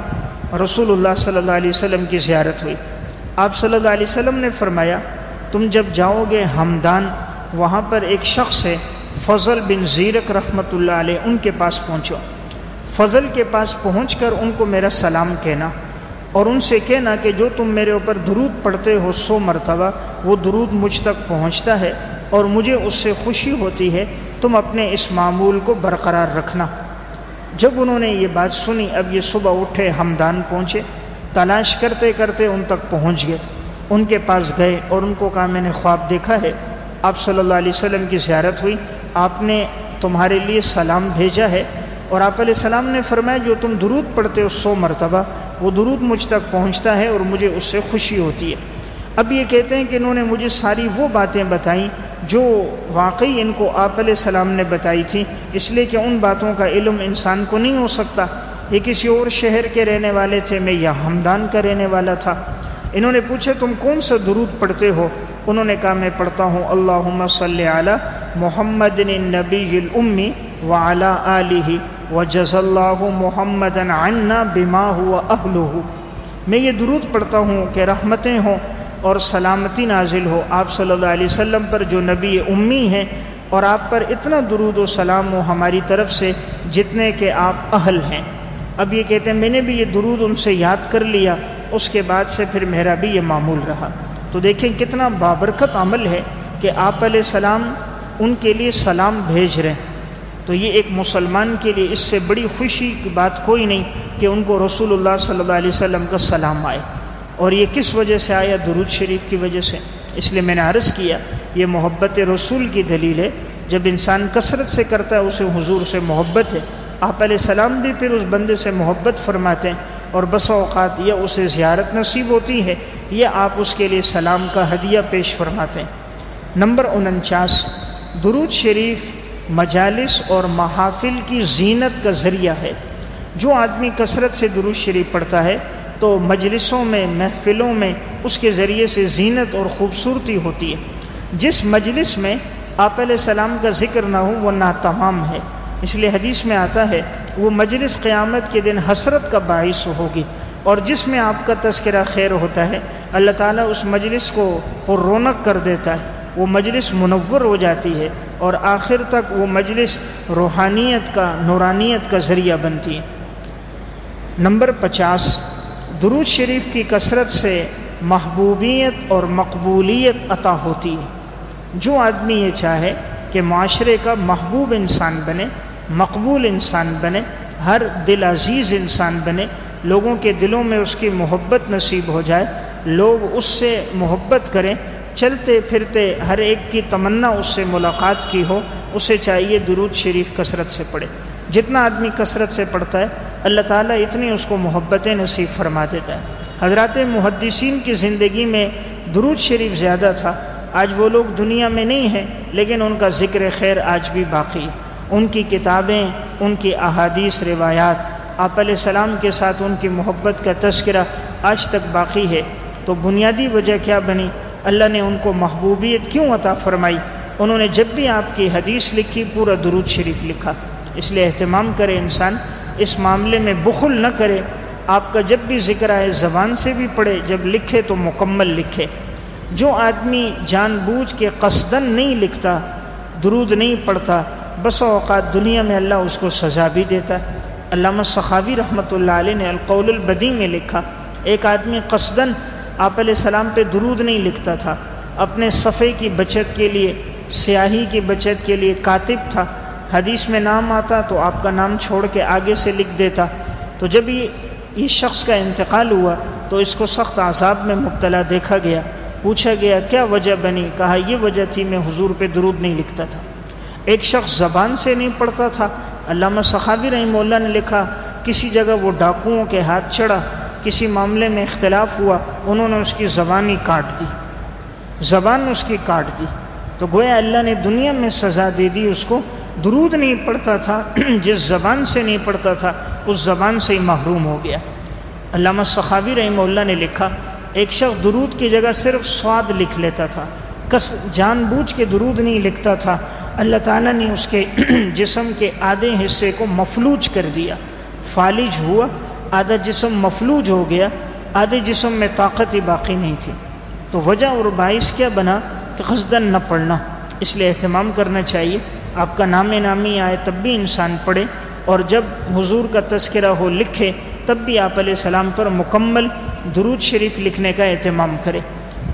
رسول اللہ صلی اللہ علیہ وسلم کی زیارت ہوئی۔ آپ صلی اللہ علیہ وسلم نے فرمایا، تم جب جاؤ گے ہمدان، وہاں پر ایک شخص ہے فضل بن زیرک رحمۃ اللہ علیہ ان کے پاس پہنچو۔ فضل کے پاس پہنچ کر ان کو میرا سلام کہنا اور ان سے کہنا کہ جو تم میرے اوپر درود پڑھتے ہو سو مرتبہ وہ درود مجھ تک پہنچتا ہے اور مجھے اس سے خوشی ہوتی ہے، تم اپنے اس معمول کو برقرار رکھنا۔ جب انہوں نے یہ بات سنی، اب یہ صبح اٹھے، ہمدان پہنچے، تلاش کرتے کرتے ان تک پہنچ گئے۔ ان کے پاس گئے اور ان کو کہا، میں نے خواب دیکھا ہے۔ آپ صلی اللہ علیہ وسلم کی زیارت ہوئی۔ آپ نے تمہارے لیے سلام بھیجا ہے اور آپ علیہ السلام نے فرمایا جو تم درود پڑھتے ہو سو مرتبہ، وہ درود مجھ تک پہنچتا ہے اور مجھے اس سے خوشی ہوتی ہے۔ اب یہ کہتے ہیں کہ انہوں نے مجھے ساری وہ باتیں بتائیں جو واقعی ان کو آپ علیہ السلام نے بتائی تھی اس لیے کہ ان باتوں کا علم انسان کو نہیں ہو سکتا۔ یہ کسی اور شہر کے رہنے والے تھے، میں یہ ہمدان کا رہنے والا تھا۔ انہوں نے پوچھا، تم کون سا درود پڑھتے ہو؟ انہوں نے کہا میں پڑھتا ہوں اللہ صلی علی محمد نبی الامی وعلی آلہ وجز اللہ محمد عنا بما ہوا اہلہ۔ میں یہ درود پڑھتا ہوں کہ رحمتیں ہوں اور سلامتی نازل ہو آپ صلی اللہ علیہ وسلم پر جو نبی امی ہیں اور آپ پر اتنا درود و سلام ہو ہماری طرف سے جتنے کہ آپ اہل ہیں۔ اب یہ کہتے ہیں میں نے بھی یہ درود ان سے یاد کر لیا، اس کے بعد سے پھر میرا بھی یہ معمول رہا۔ تو دیکھیں کتنا بابرکت عمل ہے کہ آپ علیہ السلام ان کے لیے سلام بھیج رہے ہیں۔ تو یہ ایک مسلمان کے لیے اس سے بڑی خوشی کی بات کوئی نہیں کہ ان کو رسول اللہ صلی اللہ علیہ وسلم کا سلام آئے۔ اور یہ کس وجہ سے آیا؟ درود شریف کی وجہ سے۔ اس لیے میں نے عرض کیا، یہ محبت رسول کی دلیل ہے۔ جب انسان کثرت سے کرتا ہے، اسے حضور سے محبت ہے۔ آپ علیہ السلام بھی پھر اس بندے سے محبت فرماتے ہیں۔ اور بس اوقات یا اسے زیارت نصیب ہوتی ہے یا آپ اس کے لیے سلام کا ہدیہ پیش فرماتے ہیں۔ نمبر انچاس، درود شریف مجالس اور محافل کی زینت کا ذریعہ ہے۔ جو آدمی کثرت سے درود شریف پڑھتا ہے، تو مجلسوں میں، محفلوں میں اس کے ذریعے سے زینت اور خوبصورتی ہوتی ہے۔ جس مجلس میں آپ علیہ السلام کا ذکر نہ ہو، وہ ناتمام ہے۔ اس لیے حدیث میں آتا ہے وہ مجلس قیامت کے دن حسرت کا باعث ہوگی اور جس میں آپ کا تذکرہ خیر ہوتا ہے، اللہ تعالیٰ اس مجلس کو پر رونق کر دیتا ہے۔ وہ مجلس منور ہو جاتی ہے اور آخر تک وہ مجلس روحانیت کا، نورانیت کا ذریعہ بنتی ہے۔ نمبر پچاس، درود شریف کی کثرت سے محبوبیت اور مقبولیت عطا ہوتی ہے۔ جو آدمی یہ چاہے کہ معاشرے کا محبوب انسان بنے مقبول انسان بنے، ہر دل عزیز انسان بنے، لوگوں کے دلوں میں اس کی محبت نصیب ہو جائے، لوگ اس سے محبت کریں، چلتے پھرتے ہر ایک کی تمنا اس سے ملاقات کی ہو، اسے چاہیے درود شریف کثرت سے پڑھے۔ جتنا آدمی کثرت سے پڑھتا ہے، اللہ تعالیٰ اتنی اس کو محبت نصیب فرما دیتا ہے۔ حضرات محدثین کی زندگی میں درود شریف زیادہ تھا، آج وہ لوگ دنیا میں نہیں ہیں، لیکن ان کا ذکر خیر آج بھی باقی ہے۔ ان کی کتابیں، ان کی احادیث، روایات۔ آپ علیہ السلام کے ساتھ ان کی محبت کا تذکرہ آج تک باقی ہے۔ تو بنیادی وجہ کیا بنی؟ اللہ نے ان کو محبوبیت کیوں عطا فرمائی؟ انہوں نے جب بھی آپ کی حدیث لکھی، پورا درود شریف لکھا۔ اس لیے اہتمام کرے انسان، اس معاملے میں بخل نہ کرے۔ آپ کا جب بھی ذکر آئے، زبان سے بھی پڑھے، جب لکھے تو مکمل لکھے۔ جو آدمی جان بوجھ کے قصدن نہیں لکھتا، درود نہیں پڑھتا بس اوقات دنیا میں اللہ اس کو سزا بھی دیتا ہے۔ علامہ صحابی رحمۃ اللہ علیہ نے القول البدی میں لکھا، ایک آدمی قصدن آپ علیہ السلام پہ درود نہیں لکھتا تھا، اپنے صفحے کی بچت کے لیے، سیاہی کی بچت کے لیے کاتب تھا۔ حدیث میں نام آتا تو آپ کا نام چھوڑ کے آگے سے لکھ دیتا۔ تو جب یہ اس شخص کا انتقال ہوا تو اس کو سخت عذاب میں مبتلا دیکھا گیا۔ پوچھا گیا، کیا وجہ بنی؟ کہا، یہ وجہ تھی میں حضور پہ درود نہیں لکھتا تھا۔ ایک شخص زبان سے نہیں پڑھتا تھا۔ علامہ صحابی رحم اللہ نے لکھا، کسی جگہ وہ ڈاکوؤں کے ہاتھ چڑھا، کسی معاملے میں اختلاف ہوا، انہوں نے اس کی زبان ہی کاٹ دی۔ زبان اس کی کاٹ دی۔ تو گویا اللہ نے دنیا میں سزا دے دی، اس کو درود نہیں پڑھتا تھا، جس زبان سے نہیں پڑھتا تھا، اس زبان سے ہی محروم ہو گیا۔ علامہ صحابی رحمہ اللہ نے لکھا، ایک شخص درود کی جگہ صرف سواد لکھ لیتا تھا۔ کس جان بوجھ کے درود نہیں لکھتا تھا۔ اللہ تعالیٰ نے اس کے جسم کے آدھے حصے کو مفلوج کر دیا۔ فالج ہوا، آدھا جسم مفلوج ہو گیا، آدھے جسم میں طاقت ہی باقی نہیں تھی۔ تو وجہ اور باعث کیا بنا؟ کہ خزدن نہ پڑھنا۔ اس لیے اہتمام کرنا چاہیے۔ آپ کا نام نامی آئے تب بھی انسان پڑھے۔ اور جب حضور کا تذکرہ ہو لکھے، تب بھی آپ علیہ السلام پر مکمل درود شریف لکھنے کا اہتمام کرے۔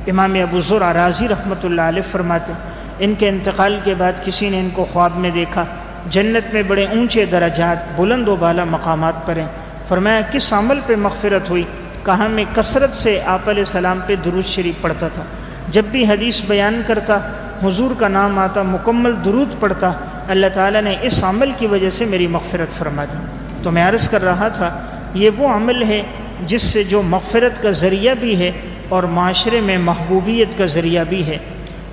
امام ابو ذر راضی رحمۃ اللہ علیہ فرماتے ان کے انتقال کے بعد کسی نے ان کو خواب میں دیکھا، جنت میں بڑے اونچے درجات، بلند و بالا مقامات پر ہیں۔ فرمایا، کس عمل پہ مغفرت ہوئی؟ کہاں میں کثرت سے آپ علیہ السلام پہ درود شریف پڑھتا تھا۔ جب بھی حدیث بیان کرتا، حضور کا نام آتا، مکمل درود پڑتا اللہ تعالیٰ نے اس عمل کی وجہ سے میری مغفرت فرما دی۔ تو میں عرض کر رہا تھا، یہ وہ عمل ہے جس سے جو مغفرت کا ذریعہ بھی ہے اور معاشرے میں محبوبیت کا ذریعہ بھی ہے۔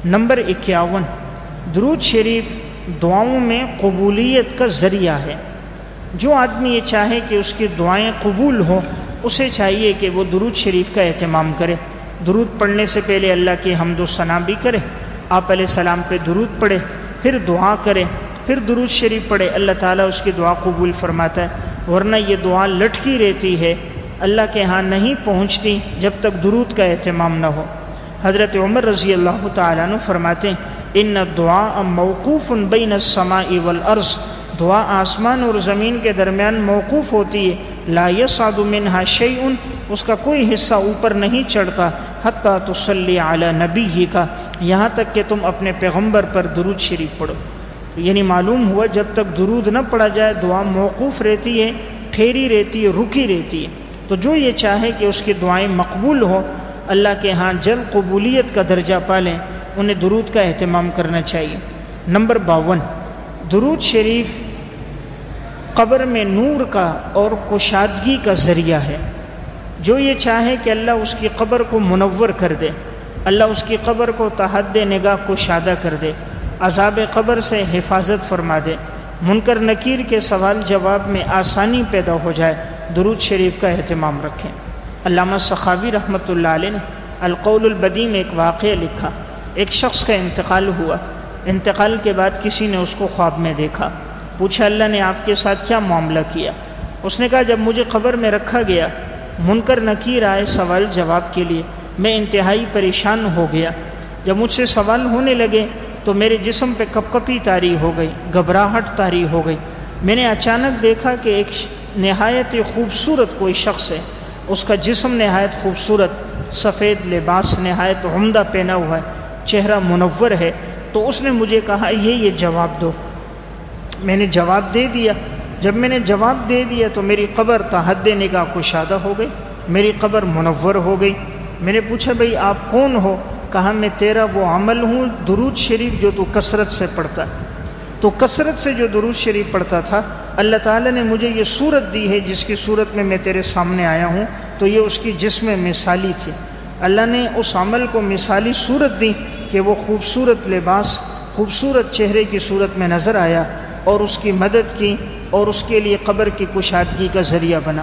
نمبر اکیاون، درود شریف دعاؤں میں قبولیت کا ذریعہ ہے۔ جو آدمی یہ چاہے کہ اس کی دعائیں قبول ہوں، اسے چاہیے کہ وہ درود شریف کا اہتمام کرے۔ درود پڑھنے سے پہلے اللہ کی حمد و ثنا بھی کرے۔ آپ علیہ السلام پہ درود پڑھے، پھر دعا کرے، پھر درود شریف پڑھے۔ اللہ تعالیٰ اس کی دعا قبول فرماتا ہے، ورنہ یہ دعا لٹکی رہتی ہے۔ اللہ کے ہاں نہیں پہنچتی جب تک درود کا اہتمام نہ ہو۔ حضرت عمر رضی اللہ تعالیٰ عنہ فرماتے ہیں، ان دعا موقوف بین السماء والارض دعا آسمان اور زمین کے درمیان موقوف ہوتی ہے۔ لا يصعد منها شيء اس کا کوئی حصہ اوپر نہیں چڑھتا۔ حتیٰ تسلی اعلیٰ نبی ہی کا یہاں تک کہ تم اپنے پیغمبر پر درود شریف پڑھو۔ یعنی معلوم ہوا جب تک درود نہ پڑھا جائے، دعا موقوف رہتی ہے ٹھہری رہتی ہے، رکی رہتی ہے۔ تو جو یہ چاہے کہ اس کی دعائیں مقبول ہو اللہ کے ہاں جلد قبولیت کا درجہ پالیں، انہیں درود کا اہتمام کرنا چاہیے۔ نمبر باون، درود شریف قبر میں نور کا اور کشادگی کا ذریعہ ہے۔ جو یہ چاہے کہ اللہ اس کی قبر کو منور کر دے، اللہ اس کی قبر کو تحد نگاہ کو شادہ کر دے، عذاب قبر سے حفاظت فرما دے۔ منکر نکیر کے سوال جواب میں آسانی پیدا ہو جائے، درود شریف کا اہتمام رکھیں۔ علامہ سخاوی رحمۃ اللہ علیہ نے القول البدی میں ایک واقعہ لکھا۔ ایک شخص کا انتقال ہوا۔ انتقال کے بعد کسی نے اس کو خواب میں دیکھا۔ پوچھا، اللہ نے آپ کے ساتھ کیا معاملہ کیا؟ اس نے کہا، جب مجھے قبر میں رکھا گیا، منکر نکیر آئے سوال جواب کے لیے، میں انتہائی پریشان ہو گیا۔ جب مجھ سے سوال ہونے لگے تو میرے جسم پہ کپ کپی تاری ہو گئی، گھبراہٹ تاری ہو گئی۔ میں نے اچانک دیکھا کہ ایک نہایت خوبصورت کوئی شخص ہے۔ اس کا جسم نہایت خوبصورت، سفید لباس نہایت عمدہ پہنا ہوا ہے، چہرہ منور ہے۔ تو اس نے مجھے کہا، یہ یہ جواب دو۔ میں نے جواب دے دیا۔ جب میں نے جواب دے دیا تو میری قبر تحد نگاہ کشادہ ہو گئی، میری قبر منور ہو گئی۔ میں نے پوچھا، بھائی، آپ کون ہو؟ کہا میں تیرا وہ عمل ہوں، درود شریف جو تو کثرت سے پڑھتا تو کثرت سے جو درود شریف پڑھتا تھا، اللہ تعالیٰ نے مجھے یہ صورت دی ہے جس کی صورت میں میں تیرے سامنے آیا ہوں، تو یہ اس کی جسم مثالی تھی۔ اللہ نے اس عمل کو مثالی صورت دی کہ وہ خوبصورت لباس، خوبصورت چہرے کی صورت میں نظر آیا اور اس کی مدد کی اور اس کے لیے قبر کی کشادگی کا ذریعہ بنا۔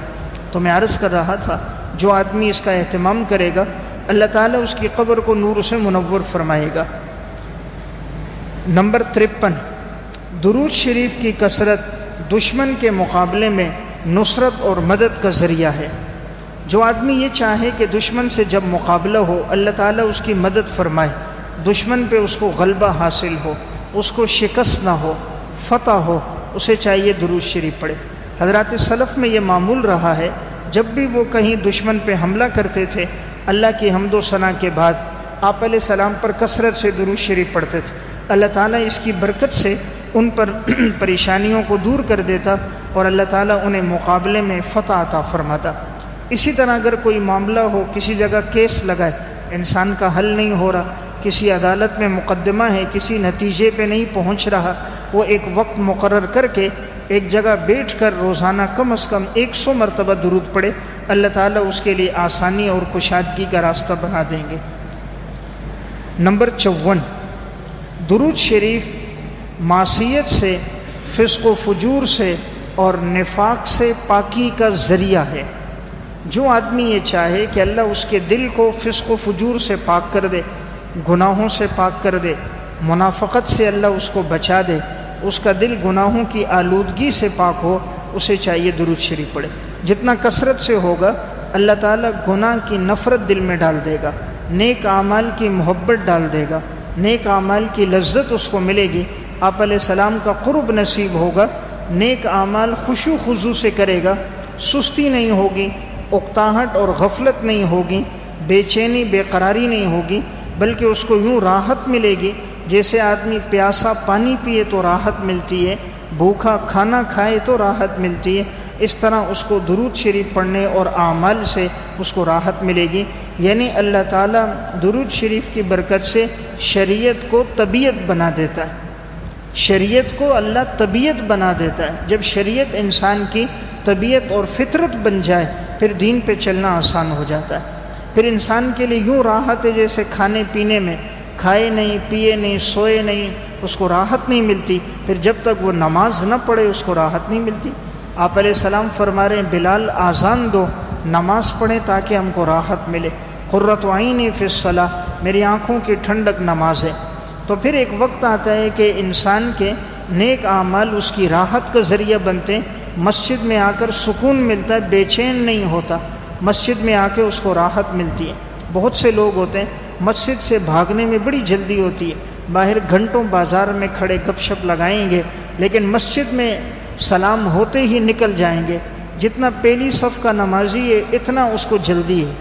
تو میں عرض کر رہا تھا، جو آدمی اس کا اہتمام کرے گا اللہ تعالیٰ اس کی قبر کو نور سے منور فرمائے گا۔ نمبر ترپن، درود شریف کی کثرت دشمن کے مقابلے میں نصرت اور مدد کا ذریعہ ہے۔ جو آدمی یہ چاہے کہ دشمن سے جب مقابلہ ہو، اللہ تعالیٰ اس کی مدد فرمائے۔ دشمن پہ اس کو غلبہ حاصل ہو، اس کو شکست نہ ہو، فتح ہو، اسے چاہیے درود شریف پڑھے۔ حضرات سلف میں یہ معمول رہا ہے، جب بھی وہ کہیں دشمن پہ حملہ کرتے تھے اللہ کی حمد و ثناء کے بعد آپ علیہ السلام پر کثرت سے درود شریف پڑھتے تھے۔ اللہ تعالیٰ اس کی برکت سے ان پر پریشانیوں کو دور کر دیتا اور اللہ تعالیٰ انہیں مقابلے میں فتح عطا فرماتا۔ اسی طرح اگر کوئی معاملہ ہو، کسی جگہ کیس لگائے انسان کا حل نہیں ہو رہا، کسی عدالت میں مقدمہ ہے، کسی نتیجے پہ نہیں پہنچ رہا وہ ایک وقت مقرر کر کے ایک جگہ بیٹھ کر روزانہ کم از کم ایک سو مرتبہ درود پڑے اللہ تعالیٰ اس کے لیے آسانی اور کشادگی کا راستہ بنا دیں گے۔ نمبر چون، درود شریف معصیت سے، فسق و فجور سے اور نفاق سے پاکی کا ذریعہ ہے۔ جو آدمی یہ چاہے کہ اللہ اس کے دل کو فسق و فجور سے پاک کر دے، گناہوں سے پاک کر دے منافقت سے اللہ اس کو بچا دے، اس کا دل گناہوں کی آلودگی سے پاک ہو، اسے چاہیے درود شریف پڑھے۔ جتنا کثرت سے ہوگا، اللہ تعالیٰ گناہ کی نفرت دل میں ڈال دے گا، نیک اعمال کی محبت ڈال دے گا، نیک اعمال کی لذت اس کو ملے گی۔ آپ علیہ السلام کا قرب نصیب ہوگا، نیک اعمال خوشو خضو سے کرے گا۔ سستی نہیں ہوگی، اکتاہٹ اور غفلت نہیں ہوگی، بے چینی، بے قراری نہیں ہوگی، بلکہ اس کو یوں راحت ملے گی۔ جیسے آدمی پیاسا پانی پیے تو راحت ملتی ہے بھوکھا کھانا کھائے تو راحت ملتی ہے۔ اس طرح اس کو درود شریف پڑھنے اور اعمال سے اس کو راحت ملے گی۔ یعنی اللہ تعالیٰ درود شریف کی برکت سے شریعت کو طبیعت بنا دیتا ہے۔ شریعت کو اللہ طبیعت بنا دیتا ہے۔ جب شریعت انسان کی طبیعت اور فطرت بن جائے، پھر دین پہ چلنا آسان ہو جاتا ہے۔ پھر انسان کے لیے یوں راحت ہے جیسے کھانے پینے میں کھائے نہیں، پیے نہیں، سوئے نہیں، اس کو راحت نہیں ملتی۔ پھر جب تک وہ نماز نہ پڑھے، اس کو راحت نہیں ملتی۔ آپ علیہ السلام فرما رہے ہیں، بلال آزان دو، نماز پڑھیں تاکہ ہم کو راحت ملے۔ قرت وعین فی صلاح میری آنکھوں کی ٹھنڈک نماز ہے۔ تو پھر ایک وقت آتا ہے کہ انسان کے نیک اعمال اس کی راحت کا ذریعہ بنتے ہیں۔ مسجد میں آ کر سکون ملتا ہے، بے چین نہیں ہوتا۔ مسجد میں آ کے اس کو راحت ملتی ہے۔ بہت سے لوگ ہوتے ہیں مسجد سے بھاگنے میں بڑی جلدی ہوتی ہے۔ باہر گھنٹوں بازار میں کھڑے گپ شپ لگائیں گے، لیکن مسجد میں سلام ہوتے ہی نکل جائیں گے۔ جتنا پہلی صف کا نمازی ہے، اتنا اس کو جلدی ہے۔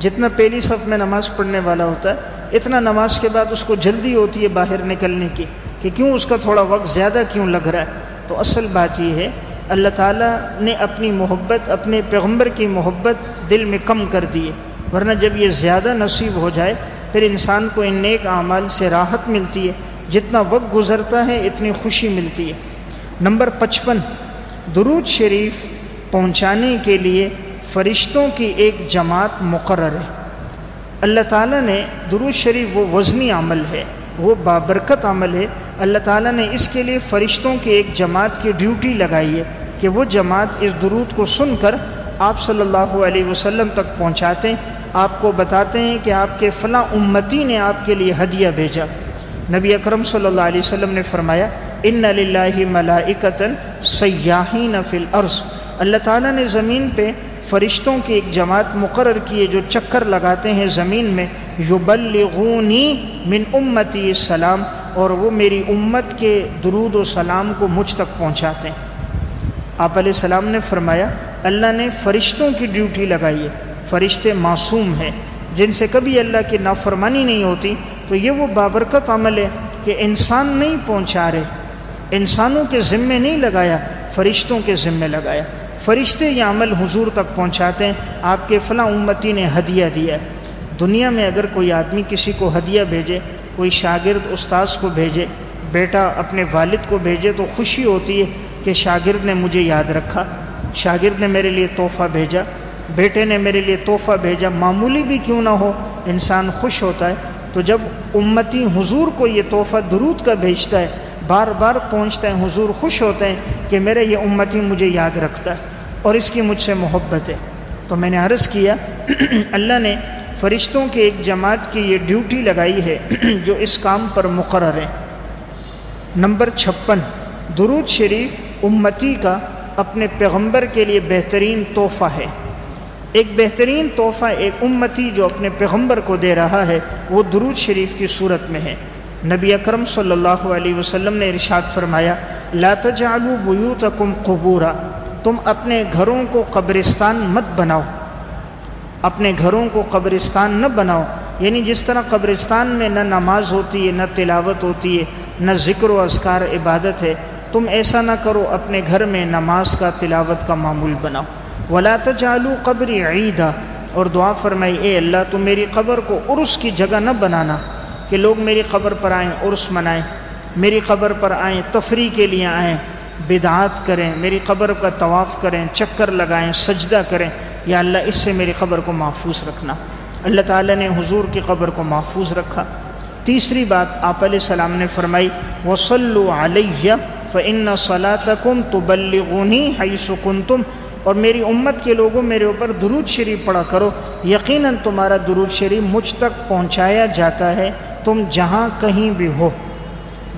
جتنا پہلی صف میں نماز پڑھنے والا ہوتا ہے، اتنا نماز کے بعد اس کو جلدی ہوتی ہے باہر نکلنے کی کہ کیوں اس کا تھوڑا وقت زیادہ کیوں لگ رہا ہے؟ تو اصل بات یہ ہے، اللہ تعالیٰ نے اپنی محبت، اپنے پیغمبر کی محبت دل میں کم کر دی ہے۔ ورنہ جب یہ زیادہ نصیب ہو جائے، پھر انسان کو ان نیک اعمال سے راحت ملتی ہے۔ جتنا وقت گزرتا ہے، اتنی خوشی ملتی ہے۔ نمبر پچپن، درود شریف پہنچانے کے لیے فرشتوں کی ایک جماعت مقرر ہے۔ اللہ تعالیٰ نے درود شریف وہ وزنی عمل ہے، وہ بابرکت عمل ہے۔ اللہ تعالیٰ نے اس کے لیے فرشتوں کی ایک جماعت کی ڈیوٹی لگائی ہے کہ وہ جماعت اس درود کو سن کر آپ صلی اللہ علیہ وسلم تک پہنچاتے ہیں۔ آپ کو بتاتے ہیں کہ آپ کے فلاں امتی نے آپ کے لیے ہدیہ بھیجا۔ نبی اکرم صلی اللہ علیہ وسلم نے فرمایا، ان اللہ ملائکتن سیاحین فی الارض اللہ تعالیٰ نے زمین پہ فرشتوں کی ایک جماعت مقرر کیے جو چکر لگاتے ہیں زمین میں، یبلغونی من امتی السلام اور وہ میری امت کے درود و سلام کو مجھ تک پہنچاتے ہیں۔ آپ علیہ السلام نے فرمایا، اللہ نے فرشتوں کی ڈیوٹی لگائی ہے۔ فرشتے معصوم ہیں، جن سے کبھی اللہ کی نافرمانی نہیں ہوتی، تو یہ وہ بابرکت عمل ہے کہ انسان نہیں پہنچا رہے انسانوں کے ذمے نہیں لگایا، فرشتوں کے ذمے لگایا۔ فرشتے یہ عمل حضور تک پہنچاتے ہیں، آپ کے فلاں امتی نے ہدیہ دیا۔ ہے دنیا میں اگر کوئی آدمی کسی کو ہدیہ بھیجے، کوئی شاگرد استاذ کو بھیجے، بیٹا اپنے والد کو بھیجے، تو خوشی ہوتی ہے کہ شاگرد نے مجھے یاد رکھا، شاگرد نے میرے لیے تحفہ بھیجا۔ بیٹے نے میرے لیے تحفہ بھیجا، معمولی بھی کیوں نہ ہو، انسان خوش ہوتا ہے۔ تو جب امتی حضور کو یہ تحفہ درود کا بھیجتا ہے، بار بار پہنچتا ہے، حضور خوش ہوتے ہیں کہ میرے یہ امتی مجھے یاد رکھتا ہے اور اس کی مجھ سے محبت ہے۔ تو میں نے عرض کیا، اللہ نے فرشتوں کے ایک جماعت کی یہ ڈیوٹی لگائی ہے، جو اس کام پر مقرر ہے نمبر چھپن، درود شریف امتی کا اپنے پیغمبر کے لیے بہترین تحفہ ہے۔ ایک بہترین تحفہ ایک امتی جو اپنے پیغمبر کو دے رہا ہے، وہ درود شریف کی صورت میں ہے۔ نبی اکرم صلی اللہ علیہ وسلم نے ارشاد فرمایا، لا تجعلوا بیوتکم قبورا، تم اپنے گھروں کو قبرستان مت بناؤ۔ اپنے گھروں کو قبرستان نہ بناؤ۔ یعنی جس طرح قبرستان میں نہ نماز ہوتی ہے، نہ تلاوت ہوتی ہے، نہ ذکر و اذکار عبادت ہے، تم ایسا نہ کرو اپنے گھر میں نماز کا، تلاوت کا معمول بناؤ۔ ولا تجالو قبری عیدا اور دعا فرمائی، اے اللہ تو میری قبر کو عرس کی جگہ نہ بنانا کہ لوگ میری قبر پر آئیں، عرس منائیں، میری قبر پر آئیں، تفریح کے لیے آئیں، بدعات کریں، میری قبر کا طواف کریں، چکر لگائیں، سجدہ کریں۔ یا اللہ، اس سے میری قبر کو محفوظ رکھنا۔ اللہ تعالیٰ نے حضور کی قبر کو محفوظ رکھا۔ تیسری بات آپ علیہ السلام نے فرمائی وصلو علیہ فن صلاحم تو بلغنی حیث تم اور میری امت کے لوگوں میرے اوپر درود شریف پڑھا کرو۔ یقیناً تمہارا درود شریف مجھ تک پہنچایا جاتا ہے۔ تم جہاں کہیں بھی ہو،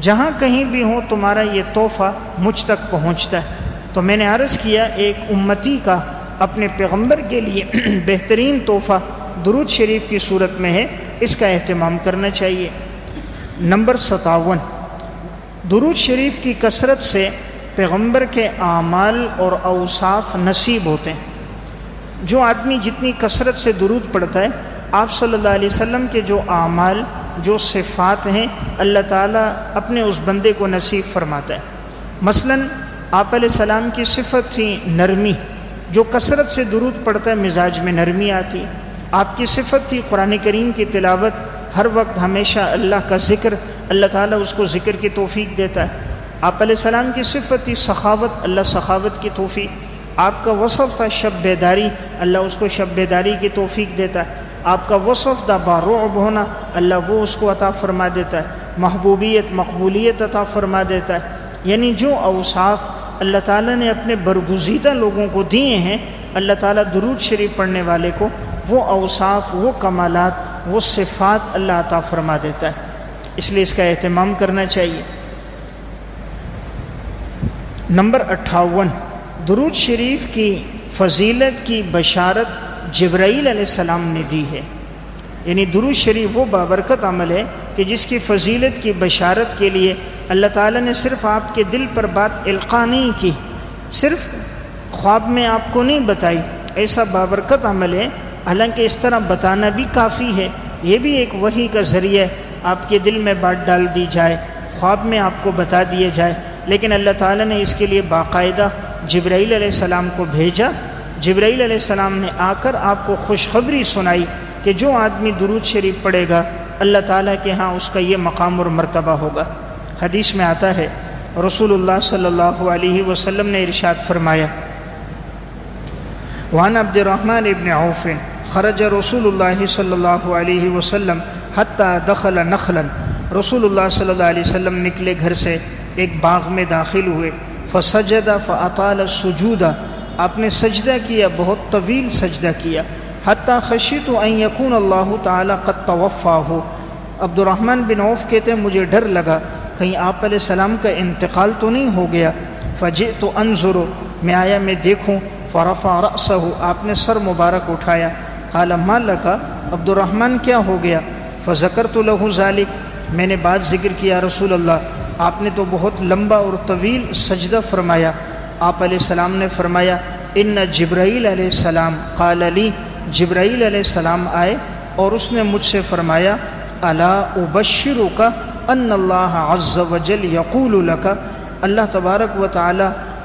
جہاں کہیں بھی ہو، تمہارا یہ تحفہ مجھ تک پہنچتا ہے۔ تو میں نے عرض کیا، ایک امتی کا اپنے پیغمبر کے لیے بہترین تحفہ درود شریف کی صورت میں ہے، اس کا اہتمام کرنا چاہیے۔ نمبر ستاون۔ درود شریف کی کثرت سے پیغمبر کے اعمال اور اوصاف نصیب ہوتے ہیں۔ جو آدمی جتنی کثرت سے درود پڑتا ہے، آپ صلی اللہ علیہ وسلم کے جو اعمال، جو صفات ہیں، اللہ تعالیٰ اپنے اس بندے کو نصیب فرماتا ہے۔ مثلا، آپ علیہ السلام کی صفت تھی نرمی۔ جو کثرت سے درود پڑتا ہے، مزاج میں نرمی آتی۔ آپ کی صفت تھی قرآن کریم کی تلاوت۔ ہر وقت ہمیشہ اللہ کا ذکر، اللہ تعالیٰ اس کو ذکر کی توفیق دیتا ہے۔ آپ علیہ السلام کی صفت تھی، سخاوت، اللہ سخاوت کی توفیق۔ آپ کا وصف تھا شب بیداری، اللہ اس کو شب بیداری کی توفیق دیتا ہے۔ آپ کا وصف تھا بارعب ہونا، اللہ وہ اس کو عطا فرما دیتا ہے۔ محبوبیت، مقبولیت عطا فرما دیتا ہے۔ یعنی جو اوصاف اللہ تعالیٰ نے اپنے برگزیدہ لوگوں کو دیے ہیں، اللہ تعالیٰ درود شریف پڑھنے والے کو، وہ اوصاف، وہ کمالات، وہ صفات اللہ عطا فرما دیتا ہے۔ اس لیے اس کا اہتمام کرنا چاہیے۔ نمبر اٹھاون، درود شریف کی فضیلت کی بشارت جبرائیل علیہ السلام نے دی ہے۔ یعنی درود شریف وہ بابرکت عمل ہے کہ جس کی فضیلت کی بشارت کے لیے اللہ تعالیٰ نے صرف آپ کے دل پر بات القاع نہیں کی، صرف خواب میں آپ کو نہیں بتائی۔ ایسا بابرکت عمل ہے، حالانکہ اس طرح بتانا بھی کافی ہے۔ یہ بھی ایک وہی کا ذریعہ آپ کے دل میں بات ڈال دی جائے، خواب میں آپ کو بتا دیا جائے۔ لیکن اللہ تعالیٰ نے اس کے لیے باقاعدہ جبرائیل علیہ السلام کو بھیجا۔ جبرائیل علیہ السلام نے آ کر آپ کو خوشخبری سنائی کہ جو آدمی درود شریف پڑھے گا، اللہ تعالیٰ کے ہاں اس کا یہ مقام اور مرتبہ ہوگا۔ حدیث میں آتا ہے، رسول اللہ صلی اللہ علیہ وسلم نے ارشاد فرمایا، وعن عبد الرحمن ابن عوف، خرج رسول اللہ صلی اللہ علیہ وسلم حتی دخل نخلا۔ رسول اللہ صلی اللہ علیہ وسلم نکلے گھر سے ایک باغ میں داخل ہوئے۔ فسجد فاطال السجود آپ نے سجدہ کیا، بہت طویل سجدہ کیا۔ حتیٰ خشیت ان یکون اللہ تعالی قد توفا ہو عبد الرحمن بن عوف کہتے ہیں، مجھے ڈر لگا۔ کہیں آپ علیہ السلام کا انتقال تو نہیں ہو گیا؟ فجے تو انضرو میں آیا، میں دیکھوں۔ فرفا رأسہ، آپ نے سر مبارک اٹھایا۔ قال، ما لکا عبد الرحمن کیا ہو گیا؟ فذکر تو لہو ذالک۔ میں نے بات ذکر کیا رسول اللہ آپ نے تو بہت لمبا اور طویل سجدہ فرمایا۔ آپ علیہ السلام نے فرمایا، ان جبرائیل علیہ السلام قال علی جبرائیل علیہ السلام آئے اور اس نے مجھ سے فرمایا اللہ ابشروں کا ان اللہ عز و جل یقول لکا اللہ تبارک و تعالی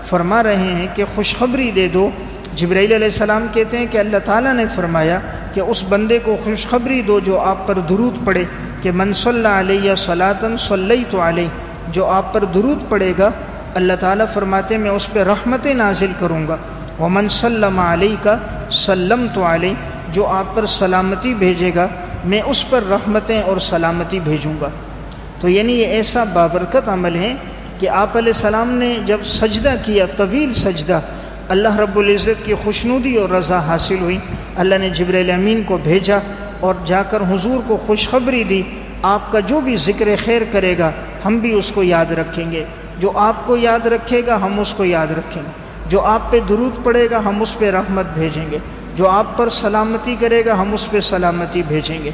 فرما رہے ہیں کہ خوشخبری دے دو۔ جبرائیل علیہ السلام کہتے ہیں کہ اللہ تعالیٰ نے فرمایا کہ اس بندے کو خوشخبری دو جو آپ پر درود پڑے کہ من صلی علیہ صلاطن صلی تو علیہ جو آپ پر درود پڑے گا، اللہ تعالیٰ فرماتے میں اس پہ رحمت نازل کروں گا۔ وہ سلم علیہ کا سلم تو علیہ جو آپ پر سلامتی بھیجے گا، میں اس پر رحمتیں اور سلامتی بھیجوں گا۔ تو یعنی یہ ایسا بابرکت عمل ہے کہ آپ علیہ السلام نے جب سجدہ کیا، طویل سجدہ، اللہ رب العزت کی خوشنودی اور رضا حاصل ہوئی۔ اللہ نے جبر امین کو بھیجا اور جا کر حضور کو خوشخبری دی۔ آپ کا جو بھی ذکر خیر کرے گا، ہم بھی اس کو یاد رکھیں گے۔ جو آپ کو یاد رکھے گا، ہم اس کو یاد رکھیں گے۔ جو آپ پہ درود پڑے گا، ہم اس پہ رحمت بھیجیں گے۔ جو آپ پر سلامتی کرے گا، ہم اس پہ سلامتی بھیجیں گے۔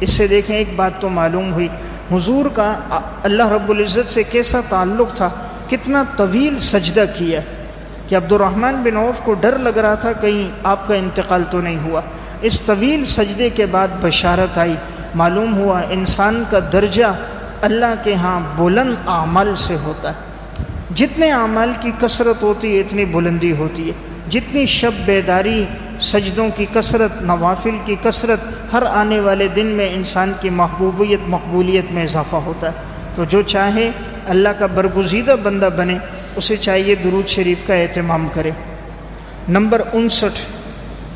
اس سے دیکھیں، ایک بات تو معلوم ہوئی۔ حضور کا اللہ رب العزت سے کیسا تعلق تھا؟ کتنا طویل سجدہ کیا۔ کہ عبد الرحمن بن عوف کو ڈر لگ رہا تھا، کہیں آپ کا انتقال تو نہیں ہوا۔ اس طویل سجدے کے بعد بشارت آئی۔ معلوم ہوا انسان کا درجہ اللہ کے ہاں بلند اعمال سے ہوتا ہے۔ جتنے اعمال کی کثرت ہوتی ہے، اتنی بلندی ہوتی ہے۔ جتنی شب بیداری، سجدوں کی کثرت، نوافل کی کثرت، ہر آنے والے دن میں انسان کی محبوبیت، مقبولیت میں اضافہ ہوتا ہے۔ تو جو چاہے، اللہ کا برگزیدہ بندہ بنے، اسے چاہیے درود شریف کا اہتمام کرے۔ نمبر انسٹھ،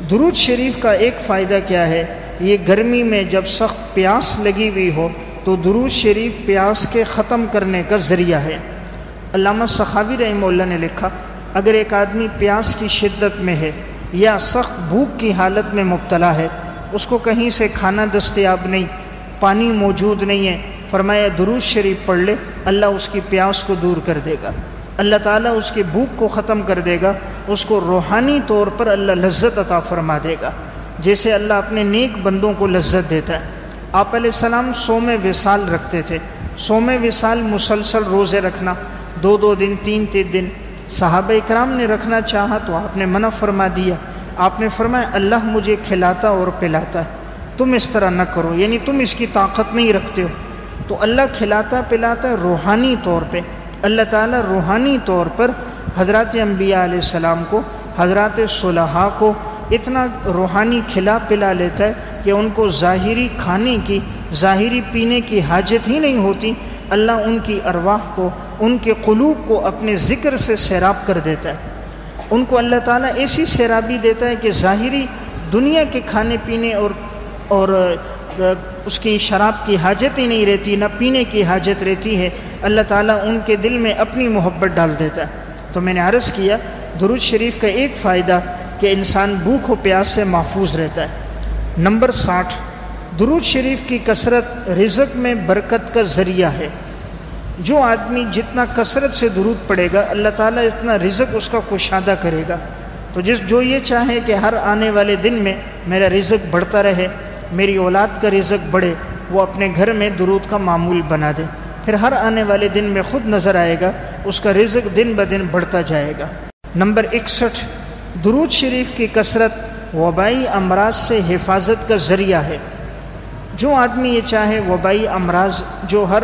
درود شریف کا ایک فائدہ کیا ہے؟ یہ گرمی میں جب سخت پیاس لگی ہوئی ہو تو درود شریف پیاس کے ختم کرنے کا ذریعہ ہے۔ علامہ صحابی رحمہ اللہ نے لکھا، اگر ایک آدمی پیاس کی شدت میں ہے یا سخت بھوک کی حالت میں مبتلا ہے، اس کو کہیں سے کھانا دستیاب نہیں، پانی موجود نہیں ہے، فرمایا درود شریف پڑھ لے، اللہ اس کی پیاس کو دور کر دے گا۔ اللہ تعالیٰ اس کی بھوک کو ختم کر دے گا، اس کو روحانی طور پر اللہ لذت عطا فرما دے گا۔ جیسے اللہ اپنے نیک بندوں کو لذت دیتا ہے۔ آپ علیہ السلام سوم وصال رکھتے تھے۔ سوم وصال مسلسل روزے رکھنا، دو دو دن، تین تین دن۔ صحابہ اکرام نے رکھنا چاہا تو آپ نے منع فرما دیا۔ آپ نے فرمایا، اللہ مجھے کھلاتا اور پلاتا ہے۔ تم اس طرح نہ کرو یعنی تم اس کی طاقت نہیں رکھتے ہو۔ تو اللہ کھلاتا پلاتا ہے روحانی طور پہ، اللہ تعالیٰ روحانی طور پر حضرات انبیاء علیہ السلام کو، حضرات صلحاء کو اتنا روحانی کھلا پلا لیتا ہے کہ ان کو ظاہری کھانے کی، ظاہری پینے کی حاجت ہی نہیں ہوتی۔ اللہ ان کی ارواح کو، ان کے قلوب کو اپنے ذکر سے سیراب کر دیتا ہے۔ ان کو اللہ تعالیٰ ایسی سیرابی دیتا ہے کہ ظاہری دنیا کے کھانے پینے اور اور، اس کی شراب کی حاجت ہی نہیں رہتی، نہ پینے کی حاجت رہتی ہے۔ اللہ تعالیٰ ان کے دل میں اپنی محبت ڈال دیتا ہے۔ تو میں نے عرض کیا، درود شریف کا ایک فائدہ کہ انسان بھوک و پیاس سے محفوظ رہتا ہے۔ نمبر ساٹھ، درود شریف کی کثرت رزق میں برکت کا ذریعہ ہے۔ جو آدمی جتنا کثرت سے درود پڑے گا، اللہ تعالیٰ اتنا رزق اس کا کشادہ کرے گا۔ تو جس جو یہ چاہے کہ ہر آنے والے دن میں میرا رزق بڑھتا رہے، میری اولاد کا رزق بڑھے، وہ اپنے گھر میں درود کا معمول بنا دے۔ پھر ہر آنے والے دن میں خود نظر آئے گا، اس کا رزق دن بدن بڑھتا جائے گا۔ نمبر اکسٹھ درود شریف کی کثرت وبائی امراض سے حفاظت کا ذریعہ ہے۔ جو آدمی یہ چاہے وبائی امراض، جو ہر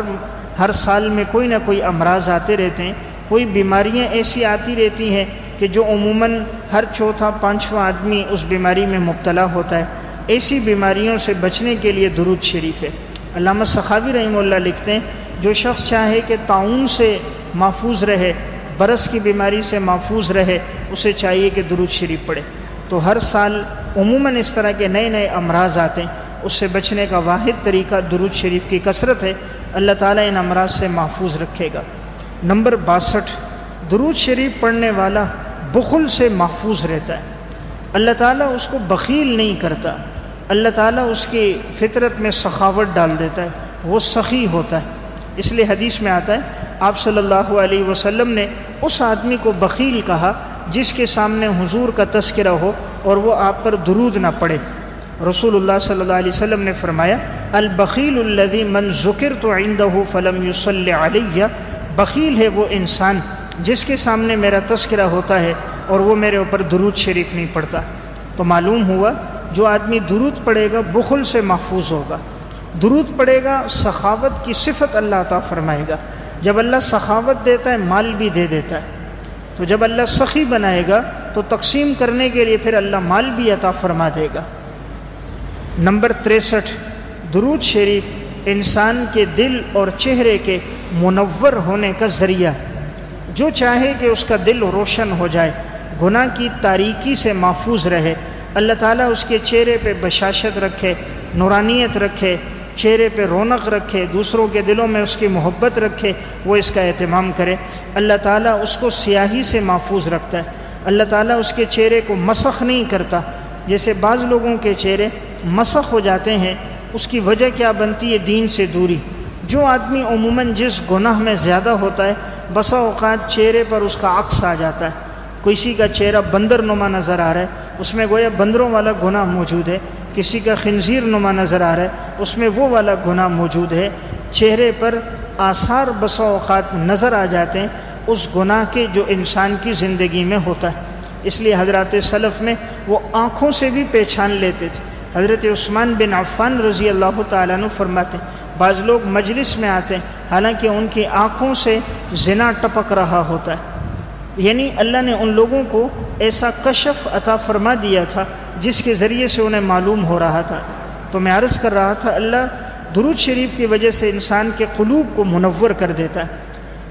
ہر سال میں کوئی نہ کوئی امراض آتے رہتے ہیں، کوئی بیماریاں ایسی آتی رہتی ہیں کہ جو عموماً ہر چوتھا، پانچواں آدمی اس بیماری میں مبتلا ہوتا ہے۔ ایسی بیماریوں سے بچنے کے لیے درود شریف ہے۔ علامہ سخاوی رحمہ اللہ لکھتے ہیں، جو شخص چاہے کہ تعاون سے محفوظ رہے برس کی بیماری سے محفوظ رہے، اسے چاہیے کہ درود شریف پڑھے۔ تو ہر سال عموماً اس طرح کے نئے نئے امراض آتے ہیں۔ اس سے بچنے کا واحد طریقہ درود شریف کی کثرت ہے۔ اللہ تعالیٰ ان امراض سے محفوظ رکھے گا۔ نمبر باسٹھ، درود شریف پڑھنے والا بخل سے محفوظ رہتا ہے۔ اللہ تعالیٰ اس کو بخیل نہیں کرتا۔ اللہ تعالیٰ اس کی فطرت میں سخاوت ڈال دیتا ہے۔ وہ سخی ہوتا ہے۔ اس لیے حدیث میں آتا ہے، آپ صلی اللہ علیہ وسلم نے اس آدمی کو بخیل کہا جس کے سامنے حضور کا تذکرہ ہو اور وہ آپ پر درود نہ پڑے۔ رسول اللہ صلی اللہ علیہ وسلم نے فرمایا، البخیل الذي من ذکر تو آئندہ فلم یوسل علیہ، بخیل ہے وہ انسان جس کے سامنے میرا تذکرہ ہوتا ہے اور وہ میرے اوپر درود شریف نہیں پڑتا تو معلوم ہوا، جو آدمی درود پڑے گا، بخل سے محفوظ ہوگا۔ درود پڑے گا، سخاوت کی صفت اللہ عطا فرمائے گا۔ جب اللہ سخاوت دیتا ہے، مال بھی دے دیتا ہے۔ تو جب اللہ سخی بنائے گا، تو تقسیم کرنے کے لیے پھر اللہ مال بھی عطا فرما دے گا۔ نمبر تریسٹھ، درود شریف انسان کے دل اور چہرے کے منور ہونے کا ذریعہ۔ جو چاہے کہ اس کا دل روشن ہو جائے، گناہ کی تاریکی سے محفوظ رہے۔ اللہ تعالیٰ اس کے چہرے پہ بشاشت رکھے، نورانیت رکھے۔ چہرے پہ رونق رکھے، دوسروں کے دلوں میں اس کی محبت رکھے، وہ اس کا اہتمام کرے۔ اللہ تعالیٰ اس کو سیاہی سے محفوظ رکھتا ہے۔ اللہ تعالیٰ اس کے چہرے کو مسخ نہیں کرتا۔ جیسے بعض لوگوں کے چہرے مسخ ہو جاتے ہیں، اس کی وجہ کیا بنتی ہے؟ دین سے دوری۔ جو آدمی عموماً جس گناہ میں زیادہ ہوتا ہے، بسا اوقات چہرے پر اس کا عکس آ جاتا ہے۔ کسی کا چہرہ بندر نما نظر آ رہا ہے، اس میں گویا بندروں والا گناہ موجود ہے۔ کسی کا خنزیر نما نظر آ رہا ہے، اس میں وہ والا گناہ موجود ہے، چہرے پر آثار بسا اوقات نظر آ جاتے ہیں، اس گناہ کے جو انسان کی زندگی میں ہوتا ہے۔ اس لیے حضرات سلف میں وہ آنکھوں سے بھی پہچان لیتے تھے۔ حضرت عثمان بن عفان رضی اللہ تعالیٰ عنہ فرماتے ہیں، بعض لوگ مجلس میں آتے ہیں، حالانکہ ان کی آنکھوں سے زنا ٹپک رہا ہوتا ہے۔ یعنی اللہ نے ان لوگوں کو ایسا کشف عطا فرما دیا تھا جس کے ذریعے سے انہیں معلوم ہو رہا تھا۔ تو میں عرض کر رہا تھا، اللہ درود شریف کی وجہ سے انسان کے قلوب کو منور کر دیتا ہے۔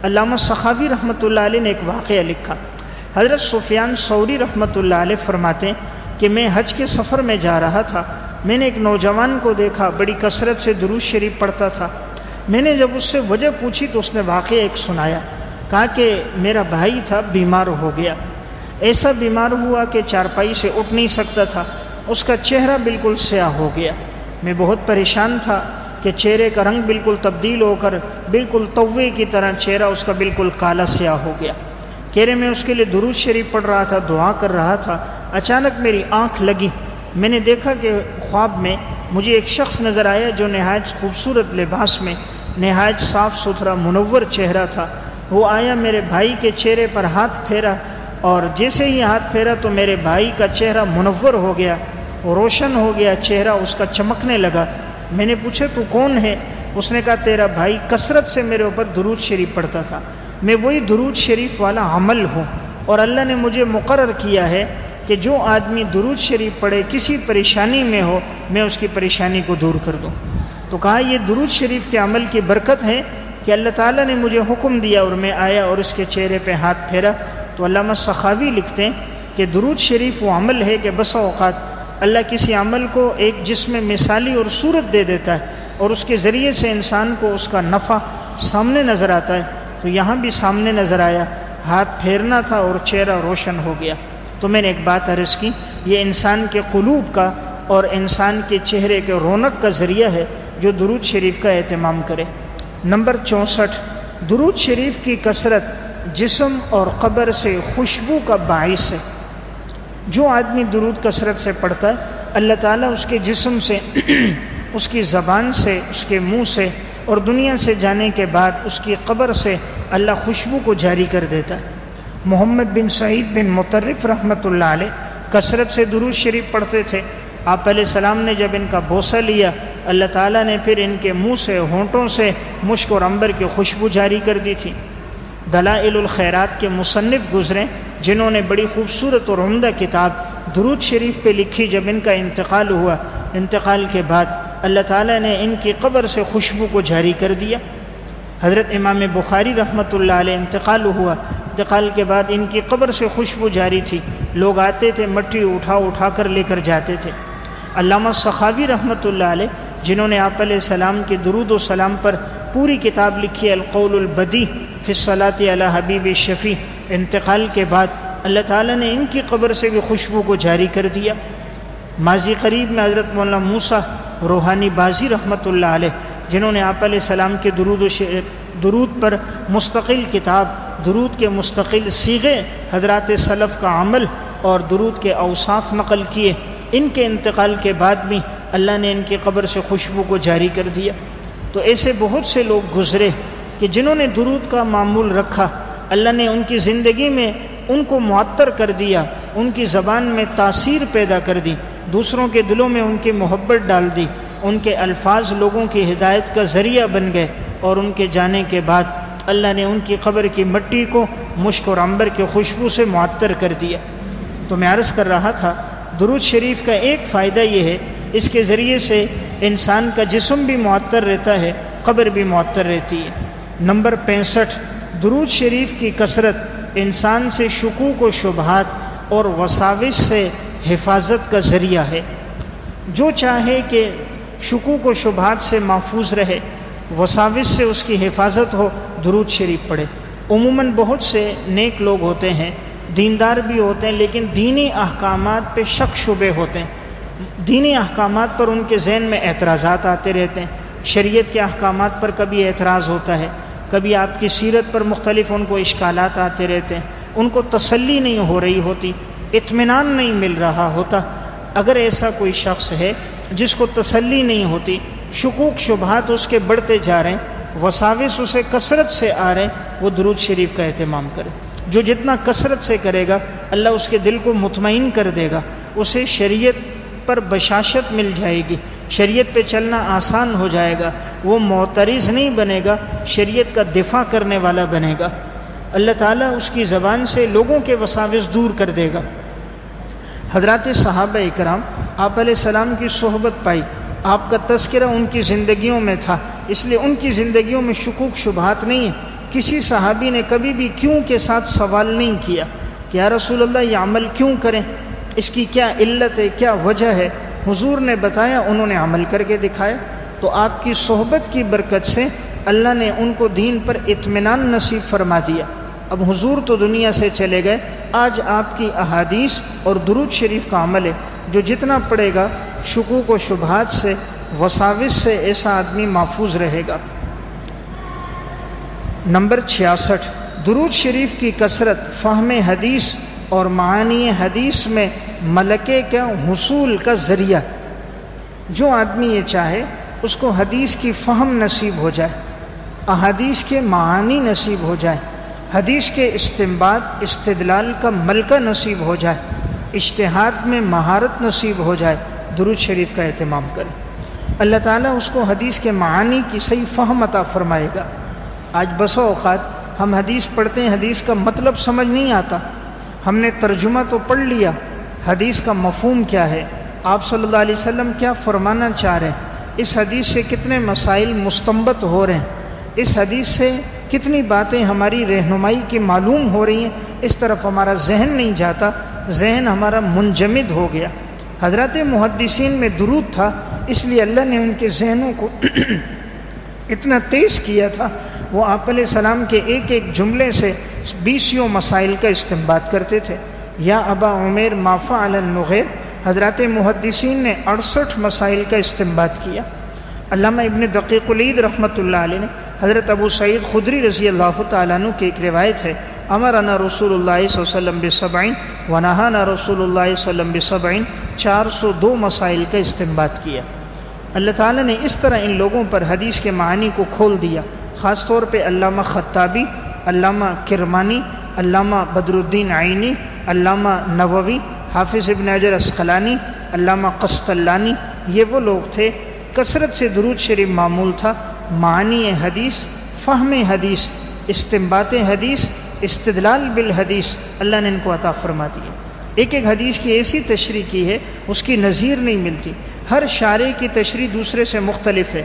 علامہ صحابی رحمۃ اللہ علیہ نے ایک واقعہ لکھا۔ حضرت سفیان سوری رحمۃ اللہ علیہ فرماتے ہیں کہ میں حج کے سفر میں جا رہا تھا۔ میں نے ایک نوجوان کو دیکھا، بڑی کثرت سے درود شریف پڑھتا تھا۔ میں نے جب اس سے وجہ پوچھی تو اس نے واقعہ ایک سنایا۔ کہا کہ میرا بھائی تھا، بیمار ہو گیا۔ ایسا بیمار ہوا کہ چارپائی سے اٹھ نہیں سکتا تھا۔ اس کا چہرہ بالکل سیاہ ہو گیا۔ میں بہت پریشان تھا کہ چہرے کا رنگ بالکل تبدیل ہو کر، بالکل توے کی طرح چہرہ اس کا بالکل کالا سیاہ ہو گیا۔ کہرے میں اس کے لیے درود شریف پڑھ رہا تھا، دعا کر رہا تھا۔ اچانک میری آنکھ لگی۔ میں نے دیکھا کہ خواب میں مجھے ایک شخص نظر آیا جو نہایت خوبصورت لباس میں، نہایت صاف ستھرا، منور چہرہ تھا۔ وہ آیا میرے بھائی کے چہرے پر ہاتھ پھیرا اور جیسے ہی ہاتھ پھیرا تو میرے بھائی کا چہرہ منور ہو گیا روشن ہو گیا چہرہ اس کا چمکنے لگا میں نے پوچھا، تو کون ہے؟ اس نے کہا، تیرا بھائی کثرت سے میرے اوپر درود شریف پڑھتا تھا۔ میں وہی درود شریف والا عمل ہوں اور اللہ نے مجھے مقرر کیا ہے کہ جو آدمی درود شریف پڑھے، کسی پریشانی میں ہو، میں اس کی پریشانی کو دور کر دوں۔ تو کہا، یہ درود شریف کے عمل کی برکت ہے کہ اللہ تعالیٰ نے مجھے حکم دیا اور میں آیا اور اس کے چہرے پہ ہاتھ پھیرا تو علامہ سخاوی لکھتے ہیں کہ درود شریف وہ عمل ہے کہ بسا اوقات اللہ کسی عمل کو ایک جسم مثالی اور صورت دے دیتا ہے اور اس کے ذریعے سے انسان کو اس کا نفع سامنے نظر آتا ہے تو یہاں بھی سامنے نظر آیا ہاتھ پھیرنا تھا اور چہرہ روشن ہو گیا تو میں نے ایک بات عرض کی یہ انسان کے قلوب کا اور انسان کے چہرے کے رونق کا ذریعہ ہے جو درود شریف کا اہتمام کرے نمبر چونسٹھ، درود شریف کی کثرت جسم اور قبر سے خوشبو کا باعث ہے۔ جو آدمی درود کثرت سے پڑھتا ہے، اللہ تعالیٰ اس کے جسم سے، اس کی زبان سے، اس کے منہ سے اور دنیا سے جانے کے بعد اس کی قبر سے اللہ خوشبو کو جاری کر دیتا ہے۔ محمد بن سعید بن مترف رحمۃ اللہ علیہ کثرت سے درود شریف پڑھتے تھے۔ آپ علیہ السلام نے جب ان کا بوسہ لیا، اللہ تعالیٰ نے پھر ان کے منہ سے، ہونٹوں سے مشک اور امبر کی خوشبو جاری کر دی تھی۔ دلائل الخیرات کے مصنف گزرے، جنہوں نے بڑی خوبصورت اور عمدہ کتاب درود شریف پہ لکھی جب ان کا انتقال ہوا۔ انتقال کے بعد اللہ تعالیٰ نے ان کی قبر سے خوشبو کو جاری کر دیا۔ حضرت امام بخاری رحمۃ اللہ علیہ انتقال ہوا۔ انتقال کے بعد ان کی قبر سے خوشبو جاری تھی۔ لوگ آتے تھے، مٹی اٹھا اٹھا کر لے کر جاتے تھے۔ علامہ صحابی رحمۃ اللہ علیہ، جنہوں نے آپ علیہ السلام کے درود و سلام پر پوری کتاب لکھی القول البدی فصلاط علیہ حبیب شفیع، انتقال کے بعد اللہ تعالیٰ نے ان کی قبر سے بھی خوشبو کو جاری کر دیا۔ ماضی قریب میں حضرت مولانا موسا روحانی بازی رحمۃ اللہ علیہ، جنہوں نے آپ علیہ السلام کے درود و درود پر مستقل کتاب، درود کے مستقل سیغے، حضرات صلف کا عمل اور درود کے اوصاف نقل کیے۔ ان کے انتقال کے بعد بھی اللہ نے ان کی قبر سے خوشبو کو جاری کر دیا۔ تو ایسے بہت سے لوگ گزرے کہ جنہوں نے درود کا معمول رکھا، اللہ نے ان کی زندگی میں ان کو معطر کر دیا، ان کی زبان میں تاثیر پیدا کر دی، دوسروں کے دلوں میں ان کی محبت ڈال دی، ان کے الفاظ لوگوں کی ہدایت کا ذریعہ بن گئے۔ اور ان کے جانے کے بعد اللہ نے ان کی قبر کی مٹی کو مشک اور عمبر کے خوشبو سے معطر کر دیا۔ تو میں عرض کر رہا تھا درود شریف کا ایک فائدہ یہ ہے، اس کے ذریعے سے انسان کا جسم بھی معطر رہتا ہے، قبر بھی معطر رہتی ہے۔ نمبر پینسٹھ، درود شریف کی کثرت انسان سے شکوک و شبہات اور وساوش سے حفاظت کا ذریعہ ہے۔ جو چاہے کہ شکوک و شبہات سے محفوظ رہے وساوش سے اس کی حفاظت ہو، درود شریف پڑھے۔ عموماً بہت سے نیک لوگ ہوتے ہیں دیندار بھی ہوتے ہیں، لیکن دینی احکامات پہ شک شبے ہوتے ہیں۔ دینی احکامات پر ان کے ذہن میں اعتراضات آتے رہتے ہیں۔ شریعت کے احکامات پر کبھی اعتراض ہوتا ہے، کبھی آپ کی سیرت پر مختلف ان کو اشکالات آتے رہتے ہیں۔ ان کو تسلی نہیں ہو رہی ہوتی، اطمینان نہیں مل رہا ہوتا۔ اگر ایسا کوئی شخص ہے جس کو تسلی نہیں ہوتی، شکوک شبہات اس کے بڑھتے جا رہے ہیں، وساوس اسے کثرت سے آ رہے ہیں، وہ درود شریف کا اہتمام کرے۔ جو جتنا کثرت سے کرے گا، اللہ اس کے دل کو مطمئن کر دے گا، اسے شریعت پر بشاشت مل جائے گی۔ شریعت پہ چلنا آسان ہو جائے گا، وہ معترض نہیں بنے گا، شریعت کا دفاع کرنے والا بنے گا۔ اللہ تعالیٰ اس کی زبان سے لوگوں کے وساوس دور کر دے گا۔ حضرات صحابہ اکرام، آپ علیہ السلام کی صحبت پائی۔ آپ کا تذکرہ ان کی زندگیوں میں تھا، اس لیے ان کی زندگیوں میں شکوک شبہات نہیں ہے کسی صحابی نے کبھی بھی کیوں کے ساتھ سوال نہیں کیا کہ یا رسول اللہ، یہ عمل کیوں کریں؟ اس کی کیا علت ہے، کیا وجہ ہے؟ حضور نے بتایا، انہوں نے عمل کر کے دکھایا۔ تو آپ کی صحبت کی برکت سے اللہ نے ان کو دین پر اطمینان نصیب فرما دیا۔ اب حضور تو دنیا سے چلے گئے۔ آج آپ کی احادیث اور درود شریف کا عمل ہے۔ جو جتنا پڑے گا، شکوک و شبہات سے، وساوس سے ایسا آدمی محفوظ رہے گا۔ نمبر چھیاسٹھ، درود شریف کی کثرت، فہم حدیث اور معنی حدیث میں ملکے کا حصول کا ذریعہ۔ جو آدمی یہ چاہے، اس کو حدیث کی فہم نصیب ہو جائے، احادیث کے معانی نصیب ہو جائے، حدیث کے استمباد استدلال کا ملکہ نصیب ہو جائے اشتہاد میں مہارت نصیب ہو جائے۔ درود شریف کا اہتمام کرے اللہ تعالیٰ اس کو حدیث کے معانی کی صحیح فہم عطا فرمائے گا۔ آج بسو اوقات ہم حدیث پڑھتے ہیں، حدیث کا مطلب سمجھ نہیں آتا۔ ہم نے ترجمہ تو پڑھ لیا، حدیث کا مفہوم کیا ہے؟ آپ صلی اللہ علیہ وسلم کیا فرمانا چاہ رہے ہیں؟ اس حدیث سے کتنے مسائل مستمت ہو رہے ہیں؟ اس حدیث سے کتنی باتیں ہماری رہنمائی کی معلوم ہو رہی ہیں؟ اس طرف ہمارا ذہن نہیں جاتا، ذہن ہمارا منجمد ہو گیا۔ حضرت محدثین میں درود تھا، اس لیے اللہ نے ان کے ذہنوں کو اتنا تیز کیا تھا۔ وہ آپ علیہ السلام کے ایک ایک جملے سے بیسیوں مسائل کا استعمال کرتے تھے۔ یا ابا عمیر مافا النغیر، حضرات محدثین نے اڑسٹھ مسائل کا استعمال کیا۔ علامہ ابن دقیق العید رحمۃ اللہ علیہ نے حضرت ابو سعید خدری رضی اللہ تعالیٰ عنہ کی ایک روایت ہے امر انا رسول اللہ صلی اللہ علیہ وسلم بصبعین ونہانا رسول اللہ صلی اللہ علیہ وسلم بصبعین چار سو دو مسائل کا استعمال کیا۔ اللہ تعالیٰ نے اس طرح ان لوگوں پر حدیث کے معنی کو کھول دیا۔ خاص طور پہ علامہ خطابی، علامہ کرمانی، علامہ بدر الدین آئینی علامہ نووی، حافظ ابن اجر اسقلانی، علامہ قسطلانی، یہ وہ لوگ تھے، کثرت سے درود شریف معمول تھا معنی حدیث، فہم حدیث استمبات حدیث، استدلال بالحدیث، اللہ نے ان کو عطا فرما دیا ایک ایک حدیث کی ایسی تشریح کی ہے، اس کی نظیر نہیں ملتی۔ ہر شارے کی تشریح دوسرے سے مختلف ہے۔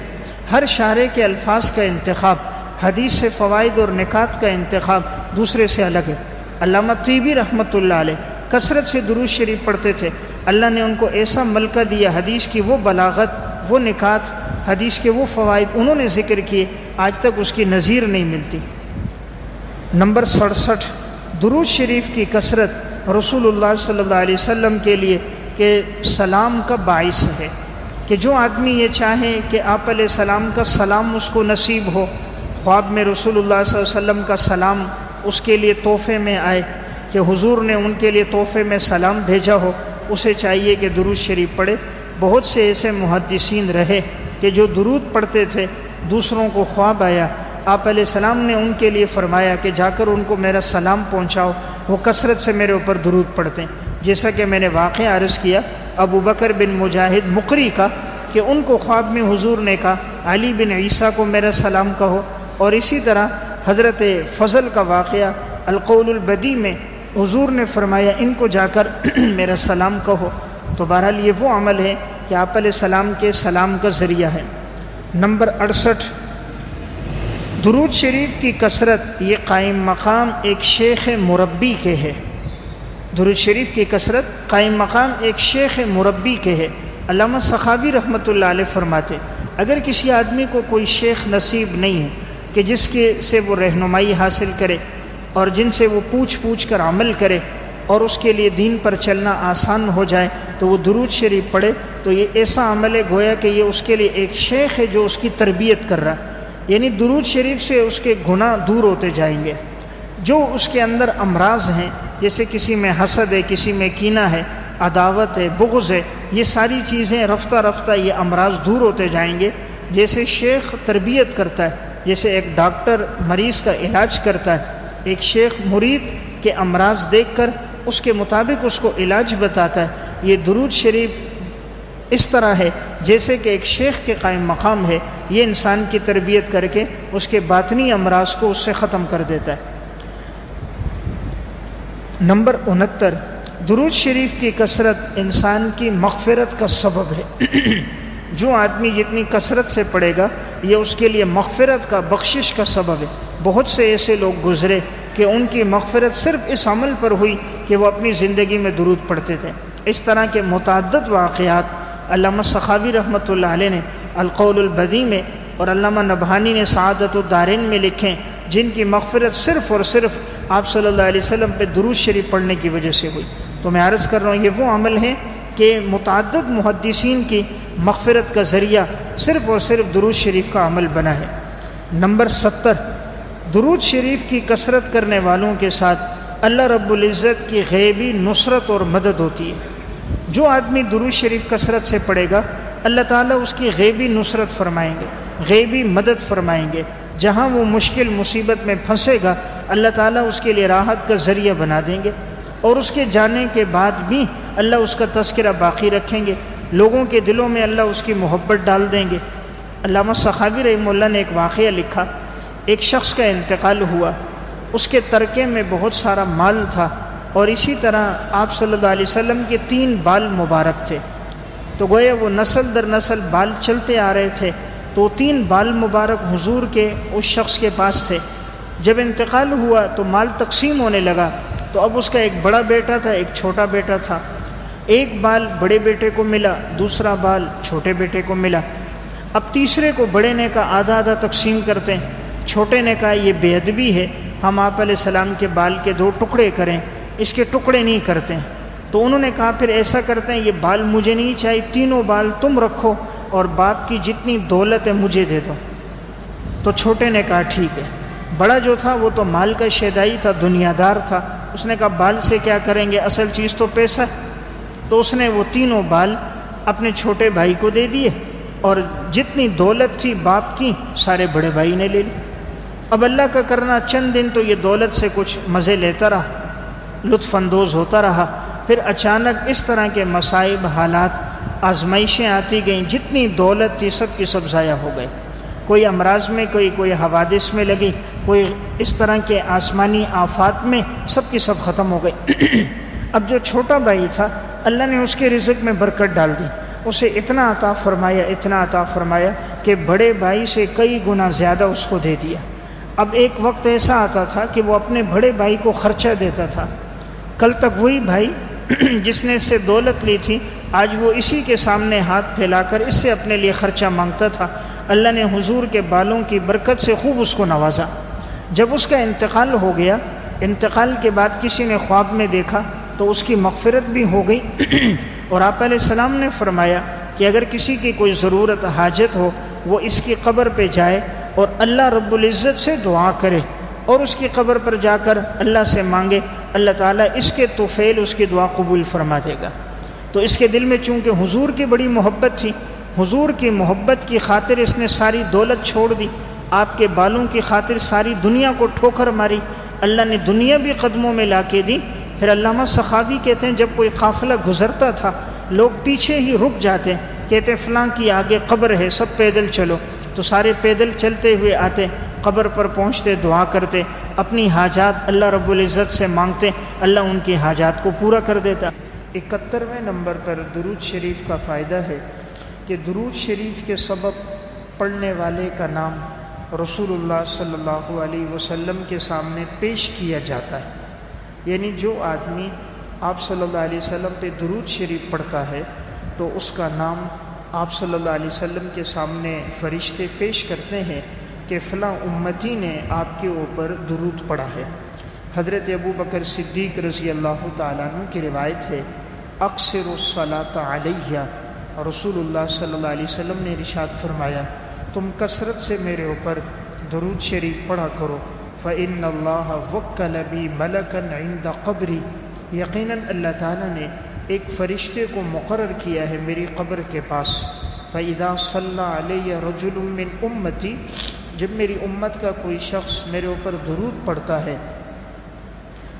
ہر شارے کے الفاظ کا انتخاب، حدیث سے فوائد اور نکات کا انتخاب دوسرے سے الگ ہے۔ علامہ طیبی رحمۃ اللہ علیہ کثرت سے دروش شریف پڑھتے تھے۔ اللہ نے ان کو ایسا ملکہ دیا، حدیث کی وہ بلاغت، وہ نکات، حدیث کے وہ فوائد انہوں نے ذکر کیے، آج تک اس کی نظیر نہیں ملتی۔ نمبر سڑسٹھ دروج شریف کی کثرت رسول اللہ صلی اللہ علیہ وسلم کے لیے کہ سلام کا باعث ہے۔ کہ جو آدمی یہ چاہے کہ آپ علیہ السلام کا سلام اس کو نصیب ہو، خواب میں رسول اللہ صلی اللہ علیہ وسلم کا سلام اس کے لیے تحفے میں آئے، کہ حضور نے ان کے لیے تحفے میں سلام بھیجا ہو، اسے چاہیے کہ درود شریف پڑھے۔ بہت سے ایسے محدثین رہے کہ جو درود پڑھتے تھے، دوسروں کو خواب آیا آپ علیہ السلام نے ان کے لیے فرمایا کہ جا کر ان کو میرا سلام پہنچاؤ، وہ کثرت سے میرے اوپر درود پڑھتے ہیں۔ جیسا کہ میں نے واقع عرض کیا ابو بکر بن مجاہد مقری کا کہ ان کو خواب میں حضور نے کہا، علی بن عیسیٰ کو میرا سلام کہو۔ اور اسی طرح حضرت فضل کا واقعہ القول البدی میں حضور نے فرمایا، ان کو جا کر میرا سلام کہو۔ تو بہرحال یہ وہ عمل ہے کہ آپ علیہ السلام کے سلام کا ذریعہ ہے۔ نمبر اڑسٹھ۔ درود شریف کی کثرت یہ قائم مقام ایک شیخ مربی کے ہے۔ درود شریف کی کثرت قائم مقام ایک شیخ مربی کے ہے۔ علامہ صحابی رحمۃ اللہ علیہ فرماتے اگر کسی آدمی کو کوئی شیخ نصیب نہیں ہے کہ جس کے سے وہ رہنمائی حاصل کرے اور جن سے وہ پوچھ پوچھ کر عمل کرے اور اس کے لیے دین پر چلنا آسان ہو جائے تو وہ درود شریف پڑھے تو یہ ایسا عمل ہے گویا کہ یہ اس کے لیے ایک شیخ ہے جو اس کی تربیت کر رہا ہے۔ یعنی درود شریف سے اس کے گناہ دور ہوتے جائیں گے۔ جو اس کے اندر امراض ہیں، جیسے کسی میں حسد ہے، کسی میں کینہ ہے، عداوت ہے، بغض ہے، یہ ساری چیزیں رفتہ رفتہ یہ امراض دور ہوتے جائیں گے۔ جیسے شیخ تربیت کرتا ہے، جیسے ایک ڈاکٹر مریض کا علاج کرتا ہے، ایک شیخ مرید کے امراض دیکھ کر اس کے مطابق اس کو علاج بتاتا ہے۔ یہ درود شریف اس طرح ہے، جیسے کہ ایک شیخ کے قائم مقام ہے، یہ انسان کی تربیت کر کے اس کے باطنی امراض کو اس سے ختم کر دیتا ہے۔ نمبر انہتر، درود شریف کی کثرت انسان کی مغفرت کا سبب ہے۔ جو آدمی جتنی کثرت سے پڑھے گا، یہ اس کے لیے مغفرت کا، بخشش کا سبب ہے۔ بہت سے ایسے لوگ گزرے کہ ان کی مغفرت صرف اس عمل پر ہوئی کہ وہ اپنی زندگی میں درود پڑھتے تھے۔ اس طرح کے متعدد واقعات علامہ سخاوی رحمۃ اللہ علیہ نے القول البدی میں اور علامہ نبھانی نے سعادت الدارین میں لکھیں جن کی مغفرت صرف اور صرف آپ صلی اللہ علیہ وسلم پہ دروز شریف پڑھنے کی وجہ سے ہوئی۔ تو میں عرض کر رہا ہوں، یہ وہ عمل ہے کہ متعدد محدثین کی مغفرت کا ذریعہ صرف اور صرف دروز شریف کا عمل بنا ہے۔ نمبر ستر، درود شریف کی کثرت کرنے والوں کے ساتھ اللہ رب العزت کی غیبی نصرت اور مدد ہوتی ہے۔ جو آدمی درود شریف کثرت سے پڑھے گا، اللہ تعالیٰ اس کی غیبی نصرت فرمائیں گے، غیبی مدد فرمائیں گے۔ جہاں وہ مشکل مصیبت میں پھنسے گا، اللہ تعالیٰ اس کے لیے راحت کا ذریعہ بنا دیں گے۔ اور اس کے جانے کے بعد بھی اللہ اس کا تذکرہ باقی رکھیں گے۔ لوگوں کے دلوں میں اللہ اس کی محبت ڈال دیں گے۔ علامہ صحابی رحمہ اللہ نے ایک واقعہ لکھا۔ ایک شخص کا انتقال ہوا۔ اس کے ترکے میں بہت سارا مال تھا۔ اور اسی طرح آپ صلی اللہ علیہ وسلم کے تین بال مبارک تھے۔ تو گویا وہ نسل در نسل بال چلتے آ رہے تھے۔ تو تین بال مبارک حضور کے اس شخص کے پاس تھے۔ جب انتقال ہوا تو مال تقسیم ہونے لگا۔ تو اب اس کا ایک بڑا بیٹا تھا، ایک چھوٹا بیٹا تھا۔ ایک بال بڑے بیٹے کو ملا، دوسرا بال چھوٹے بیٹے کو ملا۔ اب تیسرے کو بڑے نے کا آدھا آدھا تقسیم کرتے ہیں۔ چھوٹے نے کہا، یہ بے ادبی ہے۔ ہم آپ علیہ السلام کے بال کے دو ٹکڑے کریں۔ اس کے ٹکڑے نہیں کرتے تو انہوں نے کہا، پھر ایسا کرتے ہیں، یہ بال مجھے نہیں چاہیے، تینوں بال تم رکھو اور باپ کی جتنی دولت ہے مجھے دے دو۔ تو چھوٹے نے کہا، ٹھیک ہے۔ بڑا جو تھا، وہ تو مال کا شیدائی تھا دنیا دار تھا۔ اس نے کہا، بال سے کیا کریں گے؟ اصل چیز تو پیسہ۔ تو اس نے وہ تینوں بال اپنے چھوٹے بھائی کو دے دیے اور جتنی دولت تھی باپ کی، سارے بڑے بھائی نے لے لی۔ اب اللہ کا کرنا چند دن تو یہ دولت سے کچھ مزے لیتا رہا۔ لطف اندوز ہوتا رہا۔ پھر اچانک اس طرح کے مصائب حالات، آزمائشیں آتی گئیں، جتنی دولت تھی سب کی سب ضائع ہو گئے۔ کوئی امراض میں کوئی کوئی حوادث میں لگی، کوئی اس طرح کے آسمانی آفات میں سب کی سب ختم ہو گئی اب جو چھوٹا بھائی تھا، اللہ نے اس کے رزق میں برکت ڈال دی۔ اسے اتنا عطا فرمایا، اتنا عطا فرمایا کہ بڑے بھائی سے کئی گنا زیادہ اس کو دے دیا۔ اب ایک وقت ایسا آتا تھا کہ وہ اپنے بڑے بھائی کو خرچہ دیتا تھا۔ کل تک وہی بھائی جس نے اس سے دولت لی تھی، آج وہ اسی کے سامنے ہاتھ پھیلا کر اس سے اپنے لیے خرچہ مانگتا تھا۔ اللہ نے حضور کے بالوں کی برکت سے خوب اس کو نوازا۔ جب اس کا انتقال ہو گیا، انتقال کے بعد کسی نے خواب میں دیکھا تو اس کی مغفرت بھی ہو گئی۔ اور آپ علیہ السلام نے فرمایا کہ اگر کسی کی کوئی ضرورت، حاجت ہو، وہ اس کی قبر پہ جائے اور اللہ رب العزت سے دعا کرے۔ اور اس کی قبر پر جا کر اللہ سے مانگے، اللہ تعالیٰ اس کے توفیل، اس کی دعا قبول فرما دے گا۔ تو اس کے دل میں چونکہ حضور کی بڑی محبت تھی، حضور کی محبت کی خاطر اس نے ساری دولت چھوڑ دی، آپ کے بالوں کی خاطر ساری دنیا کو ٹھوکر ماری، اللہ نے دنیا بھی قدموں میں لا کے دی۔ پھر علامہ سخاوی کہتے ہیں، جب کوئی قافلہ گزرتا تھا، لوگ پیچھے ہی رک جاتے کہتے فلاں کی آگے قبر ہے، سب پیدل چلو. تو سارے پیدل چلتے ہوئے آتے، قبر پر پہنچتے، دعا کرتے، اپنی حاجات اللہ رب العزت سے مانگتے، اللہ ان کی حاجات کو پورا کر دیتا۔ اکہترویں نمبر پر درود شریف کا فائدہ ہے کہ درود شریف کے سبب پڑھنے والے کا نام رسول اللہ صلی اللہ علیہ وسلم کے سامنے پیش کیا جاتا ہے۔ یعنی جو آدمی آپ صلی اللہ علیہ وسلم پہ درود شریف پڑھتا ہے تو اس کا نام آپ صلی اللہ علیہ وسلم کے سامنے فرشتے پیش کرتے ہیں کہ فلاں امتی نے آپ کے اوپر درود پڑھا ہے۔ حضرت ابو بکر صدیق رضی اللہ تعالیٰ عنہ کی روایت ہے، اکثر الصلاۃ علیہ، رسول اللہ صلی اللہ علیہ وسلم نے رشاد فرمایا، تم کثرت سے میرے اوپر درود شریف پڑھا کرو فعن اللہ وکلبی ملکن عند قبری یقیناً اللہ تعالیٰ نے ایک فرشتے کو مقرر کیا ہے میری قبر کے پاس۔ فعدا صلی علیہ رجل من امتی جب میری امت کا کوئی شخص میرے اوپر درود پڑتا ہے،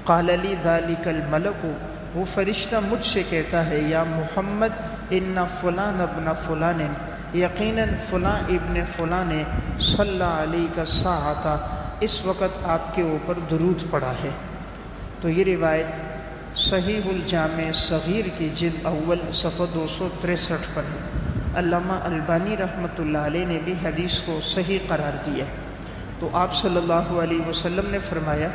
قال علی ذالک الملک وہ فرشتہ مجھ سے کہتا ہے، یا محمد، ان فلان ابن فلان، یقیناً فلاں ابن فلاں نے صلی علیہ کا سا اس وقت آپ کے اوپر درود پڑا ہے۔ تو یہ روایت صحیح الجامع صغیر کی جلد اول صفحہ دو سو تریسٹھ پر ہے۔ علامہ البانی رحمۃ اللہ علیہ نے بھی حدیث کو صحیح قرار دیا تو آپ صلی اللہ علیہ وسلم نے فرمایا،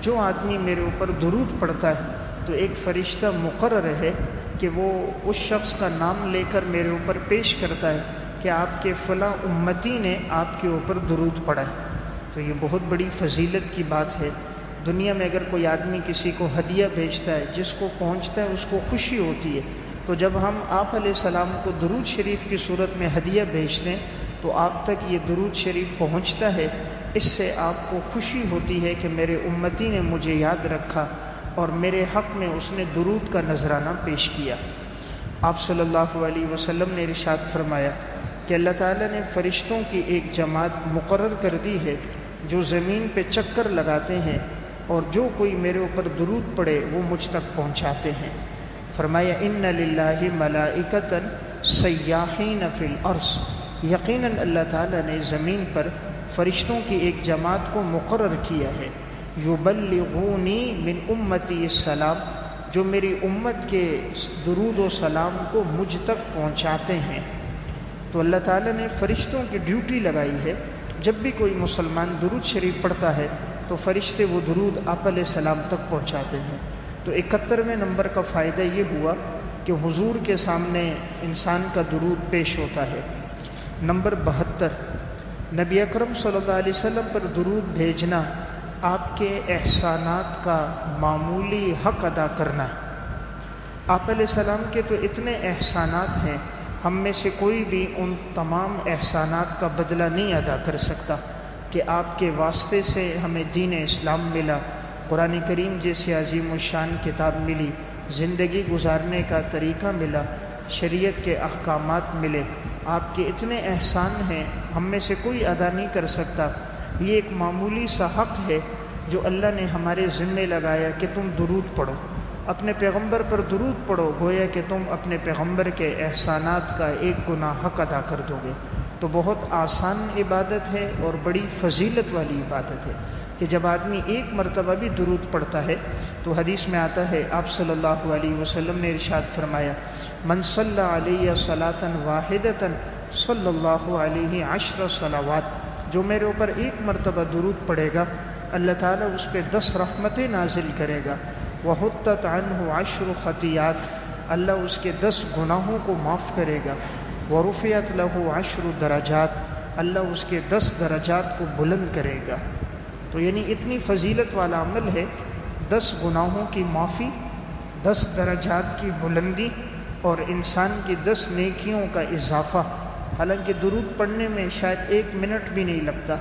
جو آدمی میرے اوپر درود پڑتا ہے، تو ایک فرشتہ مقرر ہے کہ وہ اس شخص کا نام لے کر میرے اوپر پیش کرتا ہے کہ آپ کے فلاں امتی نے آپ کے اوپر درود پڑا ہے۔ تو یہ بہت بڑی فضیلت کی بات ہے۔ دنیا میں اگر کوئی آدمی کسی کو ہدیہ بھیجتا ہے، جس کو پہنچتا ہے، اس کو خوشی ہوتی ہے، تو جب ہم آپ علیہ السلام کو درود شریف کی صورت میں ہدیہ بھیج دیں، تو آپ تک یہ درود شریف پہنچتا ہے، اس سے آپ کو خوشی ہوتی ہے کہ میرے امتی نے مجھے یاد رکھا اور میرے حق میں اس نے درود کا نذرانہ پیش کیا۔ آپ صلی اللہ علیہ وسلم نے رشاد فرمایا کہ اللہ تعالیٰ نے فرشتوں کی ایک جماعت مقرر کر دی ہے، جو زمین پہ چکر لگاتے ہیں۔ اور جو کوئی میرے اوپر درود پڑے وہ مجھ تک پہنچاتے ہیں۔ فرمایا ان للہ ملائکتن سیاحین فی الارض یقیناً اللہ تعالیٰ نے زمین پر فرشتوں کی ایک جماعت کو مقرر کیا ہے۔ یبلغونی من امتی السلام، جو میری امت کے درود و سلام کو مجھ تک پہنچاتے ہیں۔ تو اللہ تعالیٰ نے فرشتوں کی ڈیوٹی لگائی ہے۔ جب بھی کوئی مسلمان درود شریف پڑھتا ہے تو فرشتے وہ درود آپ علیہ السلام تک پہنچاتے ہیں۔ تو اکہترویں نمبر کا فائدہ یہ ہوا کہ حضور کے سامنے انسان کا درود پیش ہوتا ہے۔ نمبر بہتر، نبی اکرم صلی اللہ علیہ وسلم پر درود بھیجنا آپ کے احسانات کا معمولی حق ادا کرنا۔ آپ علیہ السلام کے تو اتنے احسانات ہیں، ہم میں سے کوئی بھی ان تمام احسانات کا بدلہ نہیں ادا کر سکتا۔ کہ آپ کے واسطے سے ہمیں دین اسلام ملا۔ قرآن کریم جیسے عظیم الشان کتاب ملی، زندگی گزارنے کا طریقہ ملا، شریعت کے احکامات ملے۔ آپ کے اتنے احسان ہیں، ہم میں سے کوئی ادا نہیں کر سکتا۔ یہ ایک معمولی سا حق ہے جو اللہ نے ہمارے ذمے لگایا کہ تم درود پڑھو۔ اپنے پیغمبر پر درود پڑھو، گویا کہ تم اپنے پیغمبر کے احسانات کا ایک گناہ حق ادا کر دو گے۔ تو بہت آسان عبادت ہے اور بڑی فضیلت والی عبادت ہے کہ جب آدمی ایک مرتبہ بھی درود پڑھتا ہے تو حدیث میں آتا ہے، آپ صلی اللہ علیہ وسلم نے ارشاد فرمایا، من صلی علیہ صلاطن واحدتاً صلی اللہ علیہ عشر صلاوات جو میرے اوپر ایک مرتبہ درود پڑے گا، اللہ تعالیٰ اس پہ دس رحمتیں نازل کرے گا۔ وہ حتت عنہ عشر خطیات اللہ اس کے دس گناہوں کو معاف کرے گا۔ وہ رفیت لہو عشر دراجات اللہ اس کے دس درجات کو بلند کرے گا۔ تو یعنی اتنی فضیلت والا عمل ہے، دس گناہوں کی معافی، دس درجات کی بلندی اور انسان کی دس نیکیوں کا اضافہ۔ حالانکہ درود پڑھنے میں شاید ایک منٹ بھی نہیں لگتا۔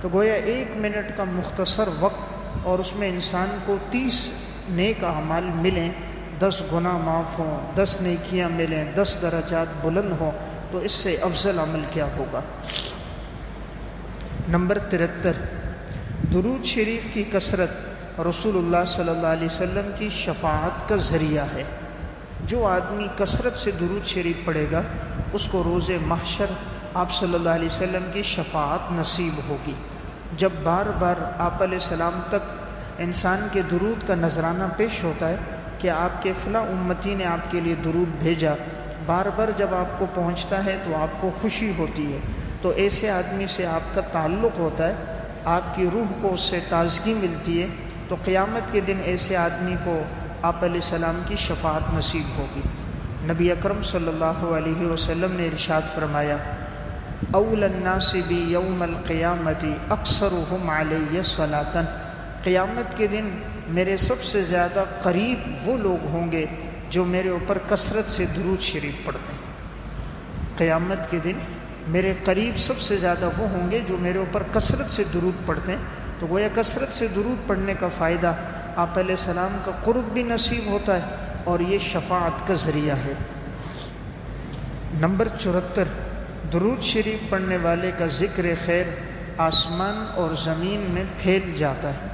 تو گویا ایک منٹ کا مختصر وقت اور اس میں انسان کو تیس نیک اعمال ملیں، دس گناہ معاف ہوں، دس نیکیاں ملیں، دس درجات بلند ہوں۔ تو اس سے افضل عمل کیا ہوگا؟ نمبر ترہتر، درود شریف کی کثرت رسول اللہ صلی اللہ علیہ وسلم کی شفاعت کا ذریعہ ہے۔ جو آدمی کثرت سے درود شریف پڑھے گا، اس کو روز محشر آپ صلی اللہ علیہ وسلم کی شفاعت نصیب ہوگی۔ جب بار بار آپ علیہ السلام تک انسان کے درود کا نذرانہ پیش ہوتا ہے کہ آپ کے فلاں امتی نے آپ کے لیے درود بھیجا بار بار جب آپ کو پہنچتا ہے تو آپ کو خوشی ہوتی ہے۔ تو ایسے آدمی سے آپ کا تعلق ہوتا ہے، آپ کی روح کو اس سے تازگی ملتی ہے۔ تو قیامت کے دن ایسے آدمی کو آپ علیہ السلام کی شفاعت نصیب ہوگی۔ نبی اکرم صلی اللہ علیہ وسلم نے ارشاد فرمایا، اول الناس بی یوم القیامتی اکثر علیہ صلاطن قیامت کے دن میرے سب سے زیادہ قریب وہ لوگ ہوں گے جو میرے اوپر کثرت سے درود شریف پڑھتے ہیں۔ قیامت کے دن میرے قریب سب سے زیادہ وہ ہوں گے جو میرے اوپر کثرت سے درود پڑھتے ہیں۔ تو گویا کثرت سے درود پڑھنے کا فائدہ آپ علیہ السلام کا قرب بھی نصیب ہوتا ہے اور یہ شفاعت کا ذریعہ ہے۔ نمبر چورہتر، درود شریف پڑھنے والے کا ذکر خیر آسمان اور زمین میں پھیل جاتا ہے۔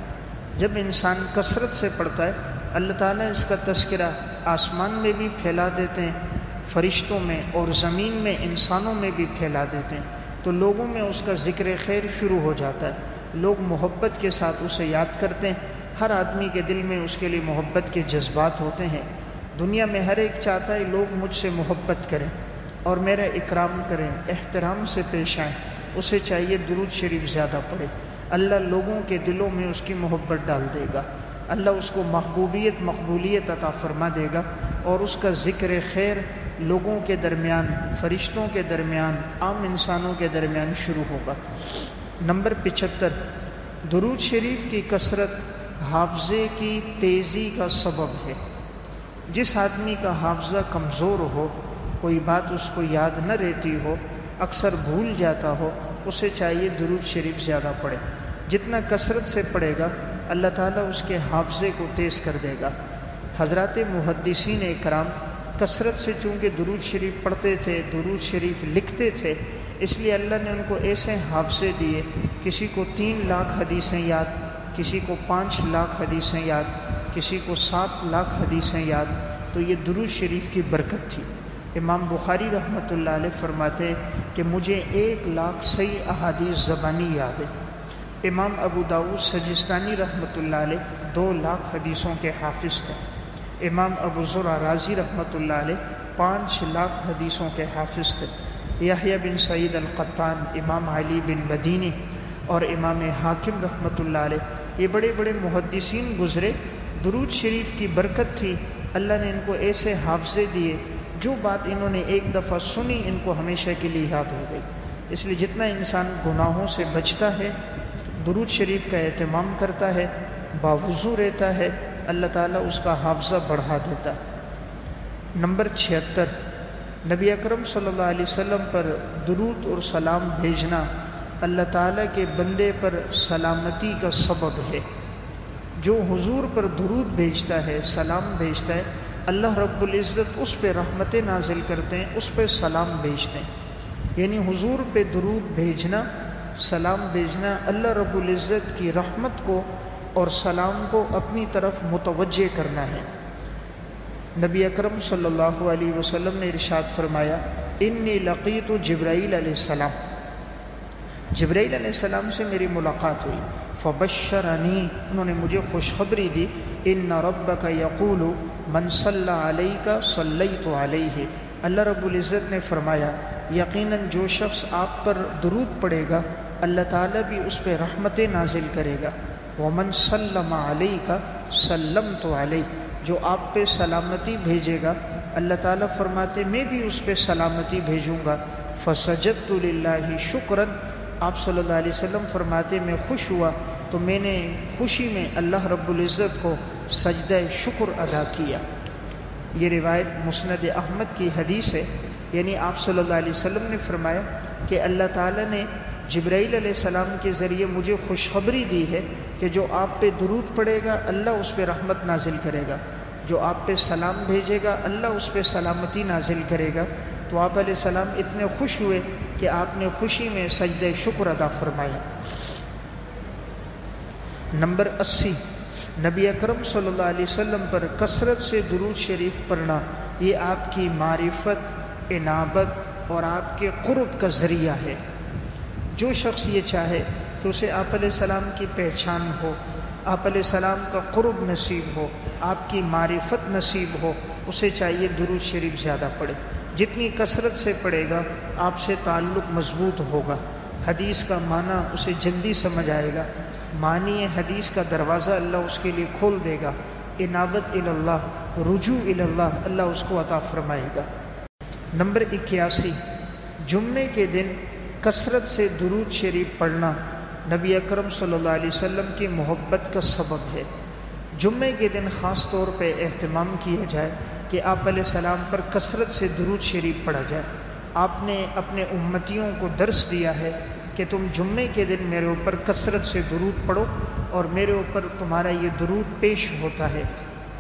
جب انسان کثرت سے پڑھتا ہے اللہ تعالیٰ اس کا تذکرہ آسمان میں بھی پھیلا دیتے ہیں، فرشتوں میں اور زمین میں، انسانوں میں بھی پھیلا دیتے ہیں۔ تو لوگوں میں اس کا ذکر خیر شروع ہو جاتا ہے۔ لوگ محبت کے ساتھ اسے یاد کرتے ہیں۔ ہر آدمی کے دل میں اس کے لیے محبت کے جذبات ہوتے ہیں۔ دنیا میں ہر ایک چاہتا ہے لوگ مجھ سے محبت کریں اور میرا اکرام کریں، احترام سے پیش آئیں۔ اسے چاہیے درود شریف زیادہ پڑھے۔ اللہ لوگوں کے دلوں میں اس کی محبت ڈال دے گا۔ اللہ اس کو محبوبیت مقبولیت عطا فرما دے گا اور اس کا ذکر خیر لوگوں کے درمیان، فرشتوں کے درمیان، عام انسانوں کے درمیان شروع ہوگا۔ نمبر پچہتر، درود شریف کی کثرت حافظے کی تیزی کا سبب ہے۔ جس آدمی کا حافظہ کمزور ہو، کوئی بات اس کو یاد نہ رہتی ہو، اکثر بھول جاتا ہو، اسے چاہیے درود شریف زیادہ پڑھے۔ جتنا کثرت سے پڑھے گا اللہ تعالیٰ اس کے حافظے کو تیز کر دے گا۔ حضرات محدثین اکرام کثرت سے چونکہ درود شریف پڑھتے تھے، درود شریف لکھتے تھے، اس لیے اللہ نے ان کو ایسے حافظے دیے، کسی کو تین لاکھ حدیثیں یاد، کسی کو پانچ لاکھ حدیثیں یاد، کسی کو سات لاکھ حدیثیں یاد۔ تو یہ درود شریف کی برکت تھی۔ امام بخاری رحمۃ اللہ علیہ فرماتے کہ مجھے ایک لاکھ صحیح احادیث زبانی یاد ہے۔ امام ابو داود سجستانی رحمۃ اللہ علیہ دو لاکھ حدیثوں کے حافظ تھے۔ امام ابو ذرا راضی رحمۃ اللہ علیہ پانچ لاکھ حدیثوں کے حافظ تھے۔ یحییٰ بن سعید القطان، امام علی بن بدینی اور امام حاکم رحمۃ اللہ علیہ، یہ بڑے بڑے محدثین گزرے۔ درود شریف کی برکت تھی۔ اللہ نے ان کو ایسے حافظے دیے جو بات انہوں نے ایک دفعہ سنی ان کو ہمیشہ کے لیے یاد ہو گئی۔ اس لیے جتنا انسان گناہوں سے بچتا ہے درود شریف کا اہتمام کرتا ہے، باوضو رہتا ہے، اللہ تعالیٰ اس کا حافظہ بڑھا دیتا۔ نمبر چھہتر، نبی اکرم صلی اللہ علیہ وسلم پر درود اور سلام بھیجنا اللہ تعالیٰ کے بندے پر سلامتی کا سبب ہے۔ جو حضور پر درود بھیجتا ہے، سلام بھیجتا ہے، اللہ رب العزت اس پہ رحمت نازل کرتے ہیں، اس پہ سلام بھیجتے ہیں۔ یعنی حضور پہ درود بھیجنا سلام بھیجنا اللہ رب العزت کی رحمت کو اور سلام کو اپنی طرف متوجہ کرنا ہے۔ نبی اکرم صلی اللہ علیہ وسلم نے ارشاد فرمایا، انی لقیت جبرائیل علیہ السلام. جبرائیل علیہ السلام سے میری ملاقات ہوئی۔ فبشرنی، انہوں نے مجھے خوشخبری دی، ان رب کا یقول، من صلی علیہ کا صلی تو علیہ. اللہ رب العزت نے فرمایا، یقیناً جو شخص آپ پر درود پڑے گا اللہ تعالیٰ بھی اس پہ رحمت نازل کرے گا۔ ومن سلم علیہ کا سلم تو علیہ جو آپ پہ سلامتی بھیجے گا، اللہ تعالیٰ فرماتے، میں بھی اس پہ سلامتی بھیجوں گا۔ فسجت اللہ شکرن آپ صلی اللہ علیہ وسلم فرماتے، میں خوش ہوا۔ تو میں نے خوشی میں اللہ رب العزت کو سجدہ شکر ادا کیا۔ یہ روایت مسند احمد کی حدیث ہے۔ یعنی آپ صلی اللہ علیہ وسلم نے فرمایا کہ اللہ تعالیٰ نے جبرائیل علیہ السلام کے ذریعے مجھے خوشخبری دی ہے کہ جو آپ پہ درود پڑے گا، اللہ اس پہ رحمت نازل کرے گا۔ جو آپ پہ سلام بھیجے گا، اللہ اس پہ سلامتی نازل کرے گا۔ تو آپ علیہ السلام اتنے خوش ہوئے کہ آپ نے خوشی میں سجد شکر ادا فرمایا نمبر اسی، نبی اکرم صلی اللہ علیہ وسلم پر کثرت سے درود شریف پڑھنا، یہ آپ کی معرفت انابت اور آپ کے قرب کا ذریعہ ہے۔ جو شخص یہ چاہے کہ اسے آپ علیہ السلام کی پہچان ہو، آپ علیہ السلام کا قرب نصیب ہو، آپ کی معرفت نصیب ہو، اسے چاہیے درود شریف زیادہ پڑھے۔ جتنی کثرت سے پڑھے گا، آپ سے تعلق مضبوط ہوگا۔ حدیث کا معنی اسے جلدی سمجھ آئے گا۔ معنی حدیث کا دروازہ اللہ اس کے لیے کھول دے گا۔ انابت اللہ رجوع اللہ اللہ اس کو عطا فرمائے گا۔ نمبر اکیاسی، جمعے کے دن کثرت سے درود شریف پڑھنا نبی اکرم صلی اللہ علیہ وسلم کی محبت کا سبب ہے۔ جمعے کے دن خاص طور پہ اہتمام کیا جائے کہ آپ علیہ السلام پر کثرت سے درود شریف پڑھا جائے۔ آپ نے اپنے امتیوں کو درس دیا ہے کہ تم جمعے کے دن میرے اوپر کثرت سے درود پڑھو اور میرے اوپر تمہارا یہ درود پیش ہوتا ہے۔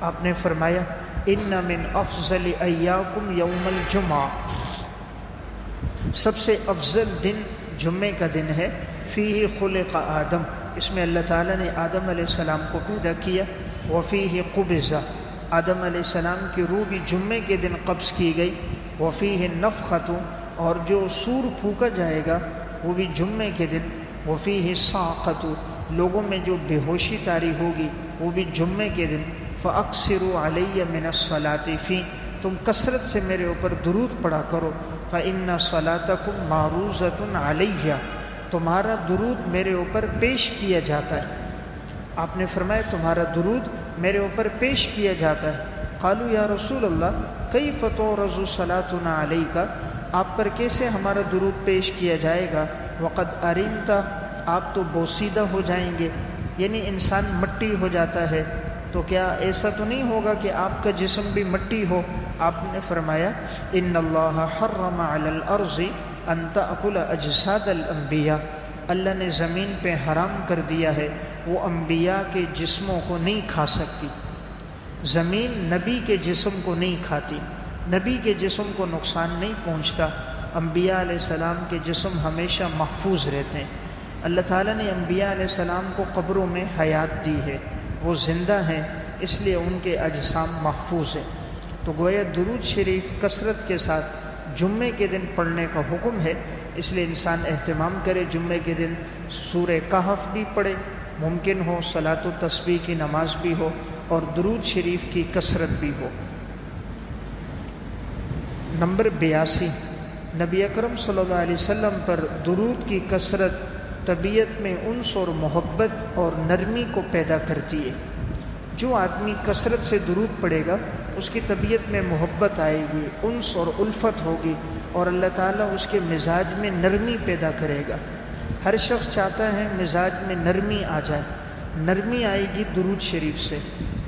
آپ نے فرمایا، ان من افضل ایاکم یوم الجمعہ سب سے افضل دن جمعے کا دن ہے۔ فی خلق آدم۔ اس میں اللہ تعالیٰ نے آدم علیہ السلام کو پیدا کیا۔ وفی قبضہ آدم علیہ السلام کی روح بھی جمعے کے دن قبض کی گئی۔ وفی نف اور جو سور پھونکا جائے گا، وہ بھی جمعے کے دن۔ وفی ساقت لوگوں میں جو بے ہوشی تاری ہوگی، وہ بھی جمعے کے دن۔ فاکثر علیہ من فی تم کثرت سے میرے اوپر درود پڑا کرو۔ فن صلاطکم معروضۃ علیہ تمہارا درود میرے اوپر پیش کیا جاتا ہے۔ آپ نے فرمایا تمہارا درود میرے اوپر پیش کیا جاتا ہے۔ قالو یا رسول اللہ کئی فتح رضو صلاح علیہ کا آپ پر کیسے ہمارا درود پیش کیا جائے گا؟ وقت ارینتا آپ تو بوسیدہ ہو جائیں گے یعنی انسان مٹی ہو جاتا ہے۔ تو کیا ایسا تو نہیں ہوگا کہ آپ کا جسم بھی مٹی ہو؟ آپ نے فرمایا، ان اللہ حرم علی الارض انت اکل اجساد الانبیاء. اللہ نے زمین پہ حرام کر دیا ہے، وہ انبیاء کے جسموں کو نہیں کھا سکتی۔ زمین نبی کے جسم کو نہیں کھاتی، نبی کے جسم کو نقصان نہیں پہنچتا۔ انبیاء علیہ السلام کے جسم ہمیشہ محفوظ رہتے ہیں۔ اللہ تعالیٰ نے انبیاء علیہ السلام کو قبروں میں حیات دی ہے، وہ زندہ ہیں، اس لیے ان کے اجسام محفوظ ہیں۔ تو گویا درود شریف کثرت کے ساتھ جمعے کے دن پڑھنے کا حکم ہے، اس لیے انسان اہتمام کرے، جمعے کے دن سور کہف بھی پڑھے، ممکن ہو صلاۃ و تسبیح کی نماز بھی ہو اور درود شریف کی کثرت بھی ہو۔ نمبر بیاسی، نبی اکرم صلی اللہ علیہ وسلم پر درود کی کثرت طبیعت میں انس اور محبت اور نرمی کو پیدا کرتی ہے۔ جو آدمی کثرت سے درود پڑے گا، اس کی طبیعت میں محبت آئے گی، انس اور الفت ہوگی اور اللہ تعالیٰ اس کے مزاج میں نرمی پیدا کرے گا۔ ہر شخص چاہتا ہے مزاج میں نرمی آ جائے۔ نرمی آئے گی درود شریف سے۔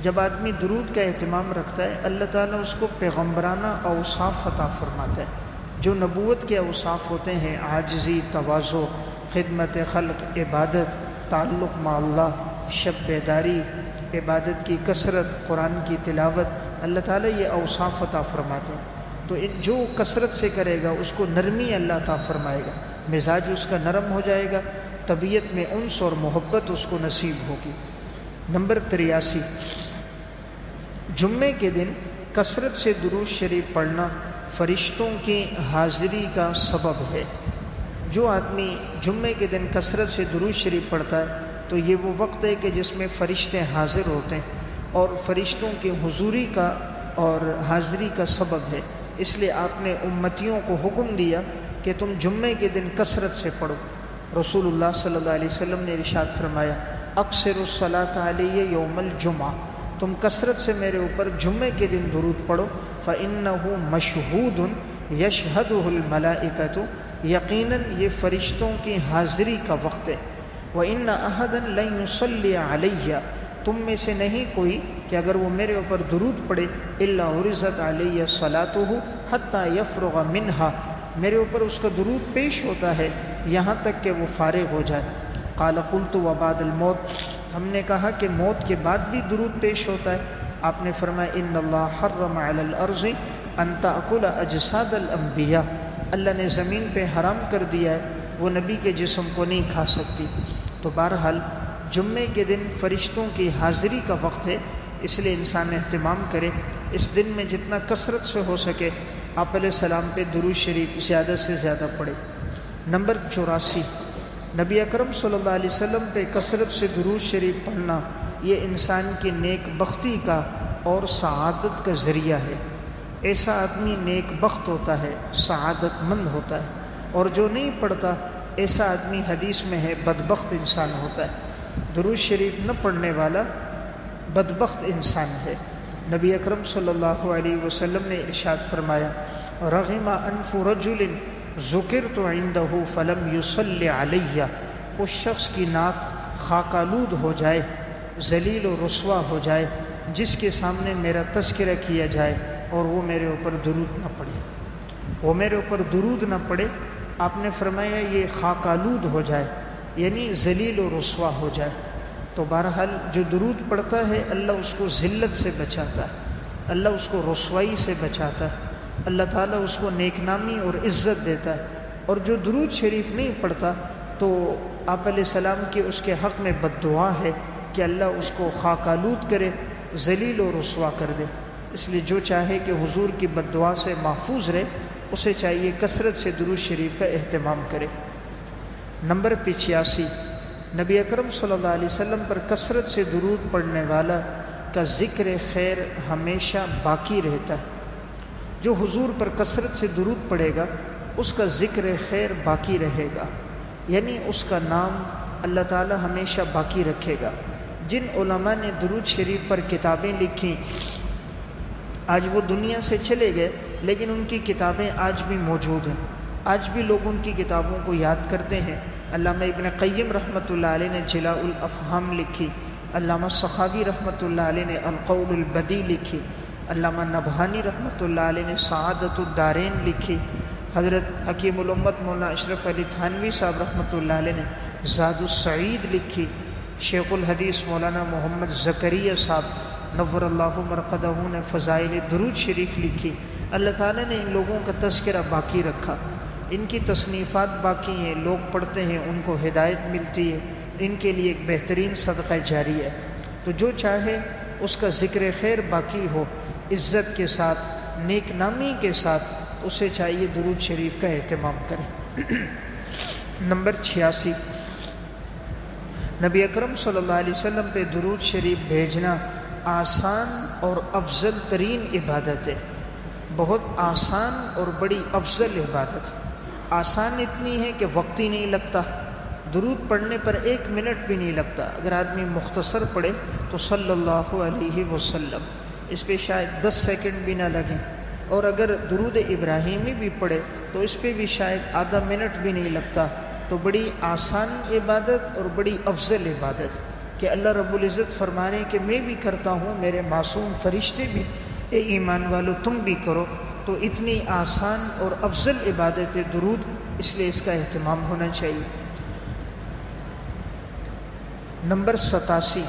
جب آدمی درود کا اہتمام رکھتا ہے، اللہ تعالیٰ اس کو پیغمبرانہ اوصاف عطا فرماتا ہے۔ جو نبوت کے اوصاف ہوتے ہیں، عاجزی، توازو، خدمت خلق، عبادت، تعلق مع اللہ، شب بیداری عبادت کی کثرت، قرآن کی تلاوت، اللہ تعالیٰ یہ اوصاف عطا فرماتے ہیں تو جو کثرت سے کرے گا، اس کو نرمی اللہ عطا فرمائے گا۔ مزاج اس کا نرم ہو جائے گا، طبیعت میں انس اور محبت اس کو نصیب ہوگی۔ نمبر تریاسی، جمعے کے دن کثرت سے دروش شریف پڑھنا فرشتوں کی حاضری کا سبب ہے۔ جو آدمی جمعے کے دن کثرت سے دروش شریف پڑھتا ہے تو یہ وہ وقت ہے کہ جس میں فرشتے حاضر ہوتے ہیں اور فرشتوں کی حضوری کا اور حاضری کا سبب ہے۔ اس لیے آپ نے امتیوں کو حکم دیا کہ تم جمعے کے دن کثرت سے پڑھو۔ رسول اللہ صلی اللہ علیہ وسلم نے ارشاد فرمایا، اکثر الصلاۃ علیہ یوم الجمعہ، تم کثرت سے میرے اوپر جمعے کے دن درود پڑھو، فَإِنَّهُ مَشْهُودٌ يَشْهَدُهُ الْمَلَائِكَةُ یقیناً یہ فرشتوں کی حاضری کا وقت ہے۔ وَإِنَّ أَحَدًا لَن يُصَلِّ عَلَيَّ۔ تم میں سے نہیں کوئی کہ اگر وہ میرے اوپر درود پڑے اللہ عرضت علیہ صلاحہ حتیٰ یفرغ منہا میرے اوپر اس کا درود پیش ہوتا ہے، یہاں تک کہ وہ فارغ ہو جائے۔ قال قلت وبعد الموت۔ ہم نے کہا کہ موت کے بعد بھی درود پیش ہوتا ہے۔ آپ نے فرمایا ان اللہ حرم علی الارض ان تاکل اجساد الانبیاء اللہ نے زمین پہ حرام کر دیا ہے، وہ نبی کے جسم کو نہیں کھا سکتی۔ تو بہرحال جمعے کے دن فرشتوں کی حاضری کا وقت ہے، اس لیے انسان اہتمام کرے، اس دن میں جتنا کثرت سے ہو سکے آپ علیہ السلام پہ درود شریف زیادہ سے زیادہ پڑھے۔ نمبر چوراسی، نبی اکرم صلی اللہ علیہ وسلم پہ کثرت سے درود شریف پڑھنا یہ انسان کی نیک بختی کا اور سعادت کا ذریعہ ہے۔ ایسا آدمی نیک بخت ہوتا ہے، سعادت مند ہوتا ہے اور جو نہیں پڑھتا ایسا آدمی حدیث میں ہے، بدبخت انسان ہوتا ہے۔ درود شریف نہ پڑھنے والا بدبخت انسان ہے۔ نبی اکرم صلی اللہ علیہ وسلم نے ارشاد فرمایا رغم انف رجل ذکر تو آئندہ فلم یوسل علیہ۔ اس شخص کی ناک خاکالود ہو جائے، ذلیل و رسوا ہو جائے، جس کے سامنے میرا تذکرہ کیا جائے اور وہ میرے اوپر درود نہ پڑے۔ وہ میرے اوپر درود نہ پڑے آپ نے فرمایا یہ خاکالود ہو جائے یعنی ذلیل و رسوا ہو جائے۔ تو بہرحال جو درود پڑتا ہے، اللہ اس کو ذلت سے بچاتا ہے، اللہ اس کو رسوائی سے بچاتا ہے، اللہ تعالیٰ اس کو نیک نامی اور عزت دیتا ہے۔ اور جو درود شریف نہیں پڑھتا تو آپ علیہ السلام کی اس کے حق میں بد دعا ہے کہ اللہ اس کو خاک آلود کرے، ذلیل و رسوا کر دے۔ اس لیے جو چاہے کہ حضور کی بد دعا سے محفوظ رہے اسے چاہیے کثرت سے درود شریف کا اہتمام کرے۔ نمبر پچاسی، نبی اکرم صلی اللہ علیہ وسلم پر کثرت سے درود پڑھنے والا کا ذکر خیر ہمیشہ باقی رہتا ہے۔ جو حضور پر کثرت سے درود پڑے گا، اس کا ذکر خیر باقی رہے گا۔ یعنی اس کا نام اللہ تعالی ہمیشہ باقی رکھے گا۔ جن علماء نے درود شریف پر کتابیں لکھی آج وہ دنیا سے چلے گئے لیکن ان کی کتابیں آج بھی موجود ہیں۔ آج بھی لوگ ان کی کتابوں کو یاد کرتے ہیں۔ علامہ ابن قیم رحمۃ اللہ علیہ نے جلا الافہام لکھی۔ علامہ صحابی رحمۃ اللہ علیہ نے القول البدی لکھی۔ علامہ نبھانی رحمۃ اللہ علیہ نے سعادت الدارین لکھی۔ حضرت حکیم الامت مولانا اشرف علی تھانوی صاحب رحمۃ اللہ علیہ نے زاد السعید لکھی۔ شیخ الحدیث مولانا محمد زکریہ صاحب نور اللہ مرقدہ نے فضائل درود شریف لکھی۔ اللہ تعالیٰ نے ان لوگوں کا تذکرہ باقی رکھا۔ ان کی تصنیفات باقی ہیں، لوگ پڑھتے ہیں، ان کو ہدایت ملتی ہے، ان کے لیے ایک بہترین صدقہ جاری ہے۔ تو جو چاہے، اس کا ذکر خیر باقی ہو، عزت کے ساتھ، نیک نامی کے ساتھ، اسے چاہیے درود شریف کا اہتمام کرے نمبر چھیاسی۔ نبی اکرم صلی اللہ علیہ وسلم پہ درود شریف بھیجنا آسان اور افضل ترین عبادت ہے۔ بہت آسان اور بڑی افضل عبادت آسان اتنی ہے کہ وقت ہی نہیں لگتا، درود پڑھنے پر ایک منٹ بھی نہیں لگتا۔ اگر آدمی مختصر پڑھے تو صلی اللہ علیہ وسلم، اس پہ شاید دس سیکنڈ بھی نہ لگیں۔ اور اگر درود ابراہیمی بھی پڑھے تو اس پہ بھی شاید آدھا منٹ بھی نہیں لگتا۔ تو بڑی آسان عبادت اور بڑی افضل عبادت کہ اللہ رب العزت فرمانے کہ میں بھی کرتا ہوں، میرے معصوم فرشتے بھی اے ایمان والو، تم بھی کرو۔ تو اتنی آسان اور افضل عبادت درود اس لیے اس کا اہتمام ہونا چاہیے۔ نمبر ستاسی،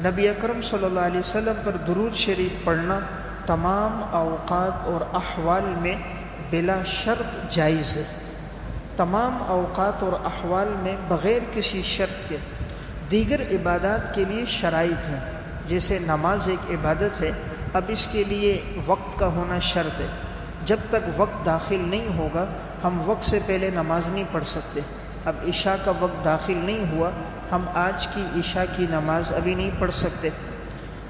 نبی اکرم صلی اللہ علیہ وسلم پر درود شریف پڑھنا تمام اوقات اور احوال میں بلا شرط جائز ہے۔ تمام اوقات اور احوال میں بغیر کسی شرط کے۔ دیگر عبادات کے لیے شرائط ہیں، جیسے نماز ایک عبادت ہے اب اس کے لیے وقت کا ہونا شرط ہے۔ جب تک وقت داخل نہیں ہوگا، ہم وقت سے پہلے نماز نہیں پڑھ سکتے۔ اب عشاء کا وقت داخل نہیں ہوا، ہم آج کی عشاء کی نماز ابھی نہیں پڑھ سکتے۔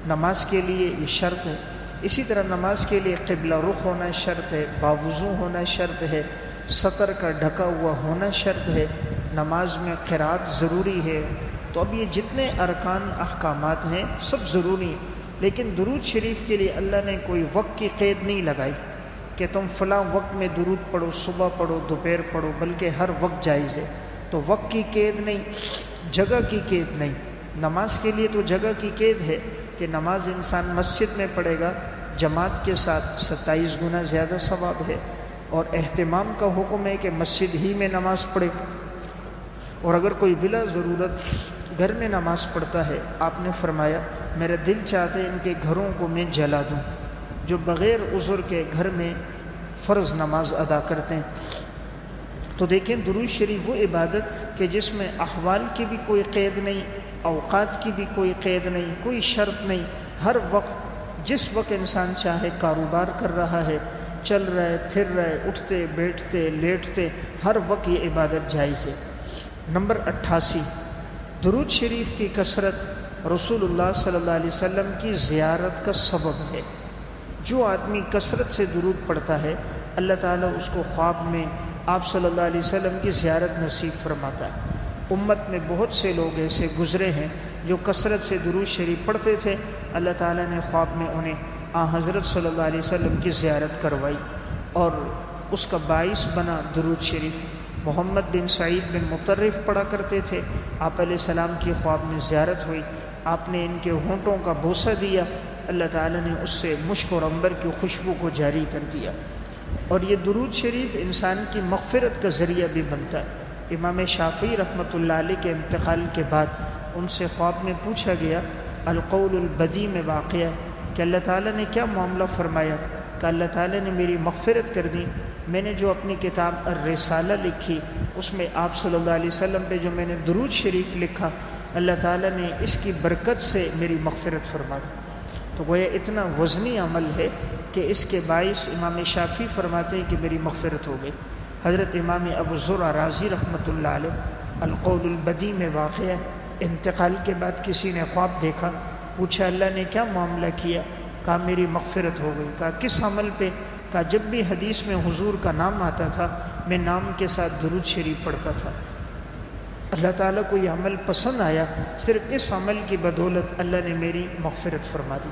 نماز کے لیے یہ شرط ہے۔ اسی طرح نماز کے لیے قبلہ رخ ہونا شرط ہے، باوضو ہونا شرط ہے، سطر کا ڈھکا ہوا ہونا شرط ہے۔ نماز میں قرات ضروری ہے۔ تو اب یہ جتنے ارکان احکامات ہیں، سب ضروری ہیں۔ لیکن درود شریف کے لیے اللہ نے کوئی وقت کی قید نہیں لگائی کہ تم فلاں وقت میں درود پڑھو، صبح پڑھو، دوپہر پڑھو، بلکہ ہر وقت جائز ہے۔ تو وقت کی قید نہیں، جگہ کی قید نہیں۔ نماز کے لیے تو جگہ کی قید ہے کہ نماز انسان مسجد میں پڑھے گا، جماعت کے ساتھ ستائیس گنا زیادہ ثواب ہے۔ اور اہتمام کا حکم ہے کہ مسجد ہی میں نماز پڑھے۔ اور اگر کوئی بلا ضرورت گھر میں نماز پڑھتا ہے۔ آپ نے فرمایا، میرا دل چاہتے ان کے گھروں کو میں جلا دوں۔ جو بغیر عذر کے گھر میں فرض نماز ادا کرتے ہیں۔ تو دیکھیں دروش شریف وہ عبادت کہ جس میں احوال کی بھی کوئی قید نہیں، اوقات کی بھی کوئی قید نہیں، کوئی شرط نہیں۔ ہر وقت، جس وقت انسان چاہے کاروبار کر رہا ہے، چل رہے پھر رہے اٹھتے، بیٹھتے، لیٹتے، ہر وقت یہ عبادت جائز ہے۔ نمبر اٹھاسی۔ درود شریف کی کثرت رسول اللہ صلی اللہ علیہ وسلم کی زیارت کا سبب ہے۔ جو آدمی کثرت سے درود پڑھتا ہے، اللہ تعالیٰ اس کو خواب میں آپ صلی اللہ علیہ وسلم کی زیارت نصیب فرماتا ہے۔ امت میں بہت سے لوگ ایسے گزرے ہیں جو کثرت سے درود شریف پڑھتے تھے۔ اللہ تعالیٰ نے خواب میں انہیں آ حضرت صلی اللہ علیہ وسلم کی زیارت کروائی اور اس کا باعث بنا درود شریف۔ محمد بن سعید بن مترف پڑھا کرتے تھے۔ آپ علیہ السلام کی خواب میں زیارت ہوئی۔ آپ نے ان کے ہونٹوں کا بوسہ دیا۔ اللہ تعالیٰ نے اس سے مشک اور عمبر کی خوشبو کو جاری کر دیا۔ اور یہ درود شریف انسان کی مغفرت کا ذریعہ بھی بنتا ہے۔ امام شافی رحمۃ اللہ علیہ کے انتقال کے بعد ان سے خواب میں پوچھا گیا، القول البدی میں واقع کہ اللہ تعالیٰ نے کیا معاملہ فرمایا؟ کہ اللہ تعالیٰ نے میری مغفرت کر دی۔ میں نے جو اپنی کتاب الرسالہ لکھی، اس میں آپ صلی اللہ علیہ وسلم پہ جو میں نے درود شریف لکھا، اللہ تعالیٰ نے اس کی برکت سے میری مغفرت فرما دی۔ تو وہ اتنا وزنی عمل ہے کہ اس کے باعث امام شافی فرماتے ہیں کہ میری مغفرت ہو گئی۔ حضرت امام ابو ذرا راضی رحمۃ اللہ علیہ القول البدی میں واقع ہے۔ انتقال کے بعد کسی نے خواب دیکھا، پوچھا، اللہ نے کیا معاملہ کیا؟ کہا، میری مغفرت ہو گئی۔ کہا، کس عمل پہ؟ کہا جب بھی حدیث میں حضور کا نام آتا تھا، میں نام کے ساتھ درود شریف پڑھتا تھا۔ اللہ تعالیٰ کو یہ عمل پسند آیا، صرف اس عمل کی بدولت اللہ نے میری مغفرت فرما دی۔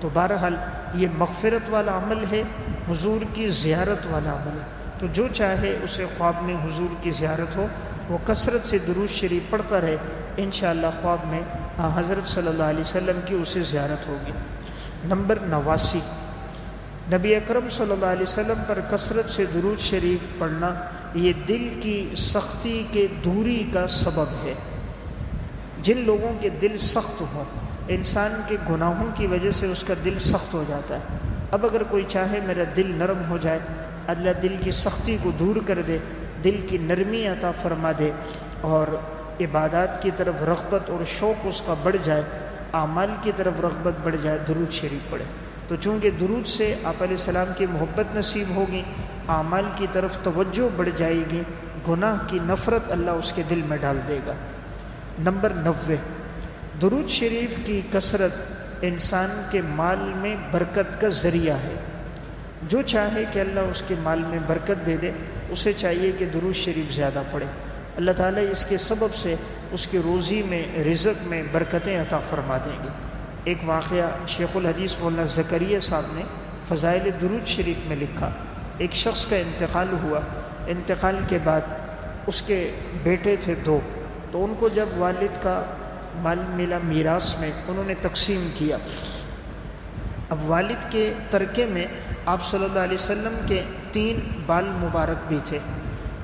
تو بہرحال، یہ مغفرت والا عمل ہے، حضور کی زیارت والا عمل ہے۔ تو جو چاہے اسے خواب میں حضور کی زیارت ہو، وہ کثرت سے درود شریف پڑھتا رہے، انشاءاللہ خواب میں حضرت صلی اللہ علیہ وسلم کی اسے زیارت ہوگی۔ نمبر نواسی۔ نبی اکرم صلی اللہ علیہ وسلم پر کثرت سے درود شریف پڑھنا یہ دل کی سختی کے دوری کا سبب ہے۔ جن لوگوں کے دل سخت ہوں، انسان کے گناہوں کی وجہ سے اس کا دل سخت ہو جاتا ہے۔ اب اگر کوئی چاہے میرا دل نرم ہو جائے، اللہ دل کی سختی کو دور کر دے، دل کی نرمی عطا فرما دے اور عبادات کی طرف رغبت اور شوق اس کا بڑھ جائے، اعمال کی طرف رغبت بڑھ جائے، درود شریف پڑھے۔ تو چونکہ درود سے آپ علیہ السلام کی محبت نصیب ہوگی، اعمال کی طرف توجہ بڑھ جائے گی، گناہ کی نفرت اللہ اس کے دل میں ڈال دے گا۔ نمبر نوے، درود شریف کی کثرت انسان کے مال میں برکت کا ذریعہ ہے۔ جو چاہے کہ اللہ اس کے مال میں برکت دے دے، اسے چاہیے کہ درود شریف زیادہ پڑھے۔ اللہ تعالیٰ اس کے سبب سے اس کی روزی میں، رزق میں برکتیں عطا فرما دیں گے۔ ایک واقعہ شیخ الحدیث مولانا زکریہ صاحب نے فضائل درود شریف میں لکھا۔ ایک شخص کا انتقال ہوا۔ انتقال کے بعد اس کے بیٹے تھے دو۔ تو ان کو جب والد کا مال ملا میراث میں، انہوں نے تقسیم کیا۔ اب والد کے ترکے میں آپ صلی اللہ علیہ وسلم کے تین بال مبارک بھی تھے۔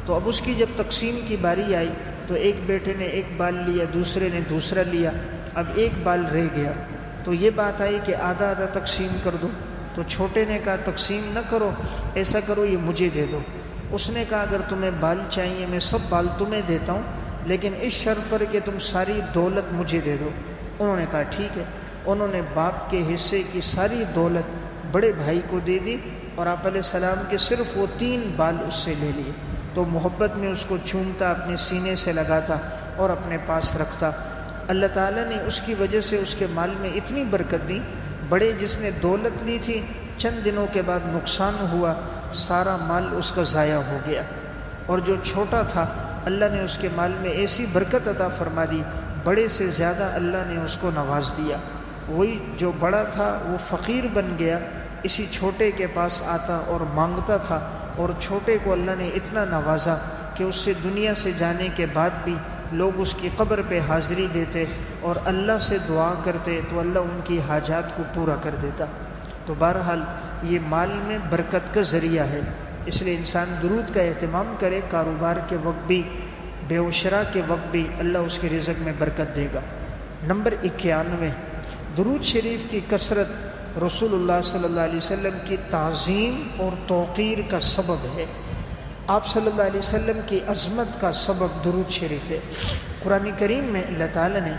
تو اب اس کی جب تقسیم کی باری آئی، تو ایک بیٹے نے ایک بال لیا، دوسرے نے دوسرا لیا۔ اب ایک بال رہ گیا۔ تو یہ بات آئی کہ آدھا آدھا تقسیم کر دو۔ تو چھوٹے نے کہا، تقسیم نہ کرو، ایسا کرو، یہ مجھے دے دو۔ اس نے کہا، اگر تمہیں بال چاہیے، میں سب بال تمہیں دیتا ہوں، لیکن اس شرط پر کہ تم ساری دولت مجھے دے دو۔ انہوں نے کہا، ٹھیک ہے۔ انہوں نے باپ کے حصے کی ساری دولت بڑے بھائی کو دے دی اور آپ علیہ السلام کے صرف وہ تین بال اس سے لے لیے۔ تو محبت میں اس کو چومتا، اپنے سینے سے لگاتا اور اپنے پاس رکھتا۔ اللہ تعالیٰ نے اس کی وجہ سے اس کے مال میں اتنی برکت دی، بڑے جس نے دولت لی تھی، چند دنوں کے بعد نقصان ہوا، سارا مال اس کا ضائع ہو گیا۔ اور جو چھوٹا تھا، اللہ نے اس کے مال میں ایسی برکت عطا فرما دی، بڑے سے زیادہ اللہ نے اس کو نواز دیا۔ وہی جو بڑا تھا، وہ فقیر بن گیا، اسی چھوٹے کے پاس آتا اور مانگتا تھا۔ اور چھوٹے کو اللہ نے اتنا نوازا کہ اس سے دنیا سے جانے کے بعد بھی لوگ اس کی قبر پہ حاضری دیتے اور اللہ سے دعا کرتے تو اللہ ان کی حاجات کو پورا کر دیتا۔ تو بہرحال یہ مال میں برکت کا ذریعہ ہے۔ اس لیے انسان درود کا اہتمام کرے، کاروبار کے وقت بھی، بے وشرا کے وقت بھی اللہ اس کے رزق میں برکت دے گا۔ نمبر اکیانوے، درود شریف کی کثرت رسول اللہ صلی اللہ علیہ وسلم کی تعظیم اور توقیر کا سبب ہے۔ آپ صلی اللہ علیہ وسلم کی عظمت کا سبب درود شریف ہے۔ قرآن کریم میں اللہ تعالیٰ نے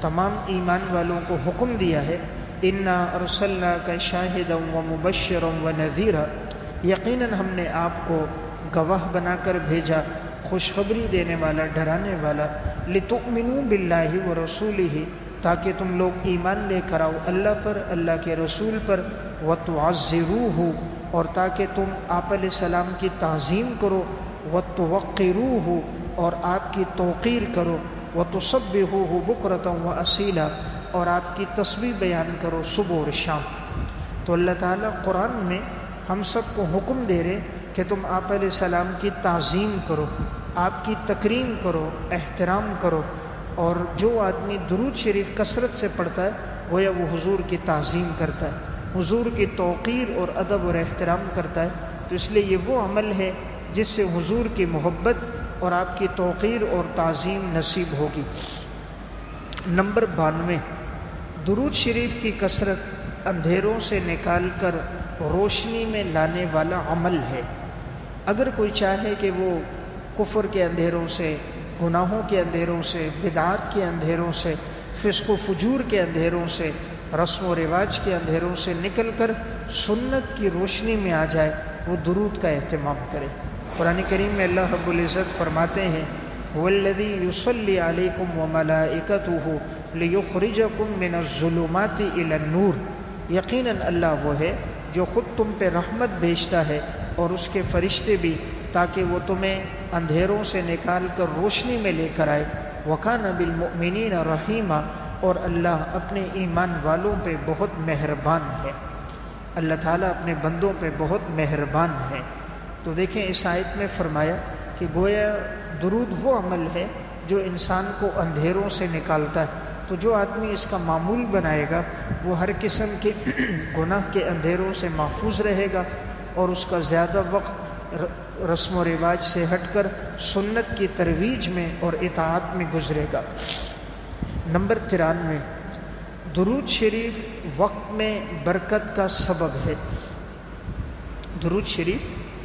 تمام ایمان والوں کو حکم دیا ہے، انا رسول کا شاہد و مبشر و نذیر یقیناً ہم نے آپ کو گواہ بنا کر بھیجا، خوشخبری دینے والا، ڈرانے والا۔ لتؤمنوا باللہ و رسول ہی تاکہ تم لوگ ایمان لے کر آؤ، اللہ پر، اللہ کے رسول پر۔ و تو ہو اور تاکہ تم آپ علیہ السلام کی تعظیم کرو و تو ہو اور آپ کی توقیر کرو و تو سب ہو ہو بکرتا و اصیلا اور آپ کی تصویر بیان کرو صبح اور شام۔ تو اللہ تعالیٰ قرآن میں ہم سب کو حکم دے رہے کہ تم آپ علیہ السلام کی تعظیم کرو، آپ کی تکریم کرو، احترام کرو، اور جو آدمی درود شریف کثرت سے پڑھتا ہے گویا وہ حضور کی تعظیم کرتا ہے۔ حضور کی توقیر اور ادب اور احترام کرتا ہے تو اس لیے یہ وہ عمل ہے جس سے حضور کی محبت اور آپ کی توقیر اور تعظیم نصیب ہوگی۔ نمبر بانوے، درود شریف کی کثرت اندھیروں سے نکال کر روشنی میں لانے والا عمل ہے۔ اگر کوئی چاہے کہ وہ کفر کے اندھیروں سے، گناہوں کے اندھیروں سے، بدعات کے اندھیروں سے، فسق و فجور کے اندھیروں سے رسم و رواج کے اندھیروں سے نکل کر سنت کی روشنی میں آ جائے، وہ درود کا اہتمام کرے۔ قرآن کریم میں اللہ رب العزت فرماتے ہیں ولدی یوسلی علیکم و ملاکت ہو لیخرجکم من الظلمات الى النور یقیناً اللہ وہ ہے جو خود تم پہ رحمت بھیجتا ہے اور اس کے فرشتے بھی، تاکہ وہ تمہیں اندھیروں سے نکال کر روشنی میں لے کر آئے۔ وقان بالمؤمنین رحیمہ اور اللہ اپنے ایمان والوں پہ بہت مہربان ہے۔ اللہ تعالیٰ اپنے بندوں پہ بہت مہربان ہے۔ تو دیکھیں اس آیت میں فرمایا کہ گویا درود وہ عمل ہے جو انسان کو اندھیروں سے نکالتا ہے۔ تو جو آدمی اس کا معمول بنائے گا، وہ ہر قسم کے گناہ کے اندھیروں سے محفوظ رہے گا اور اس کا زیادہ وقت رسم و رواج سے ہٹ کر سنت کی ترویج میں اور اطاعت میں گزرے گا۔ نمبر ترانوے، درود شریف وقت میں برکت کا سبب ہے۔ درود شریف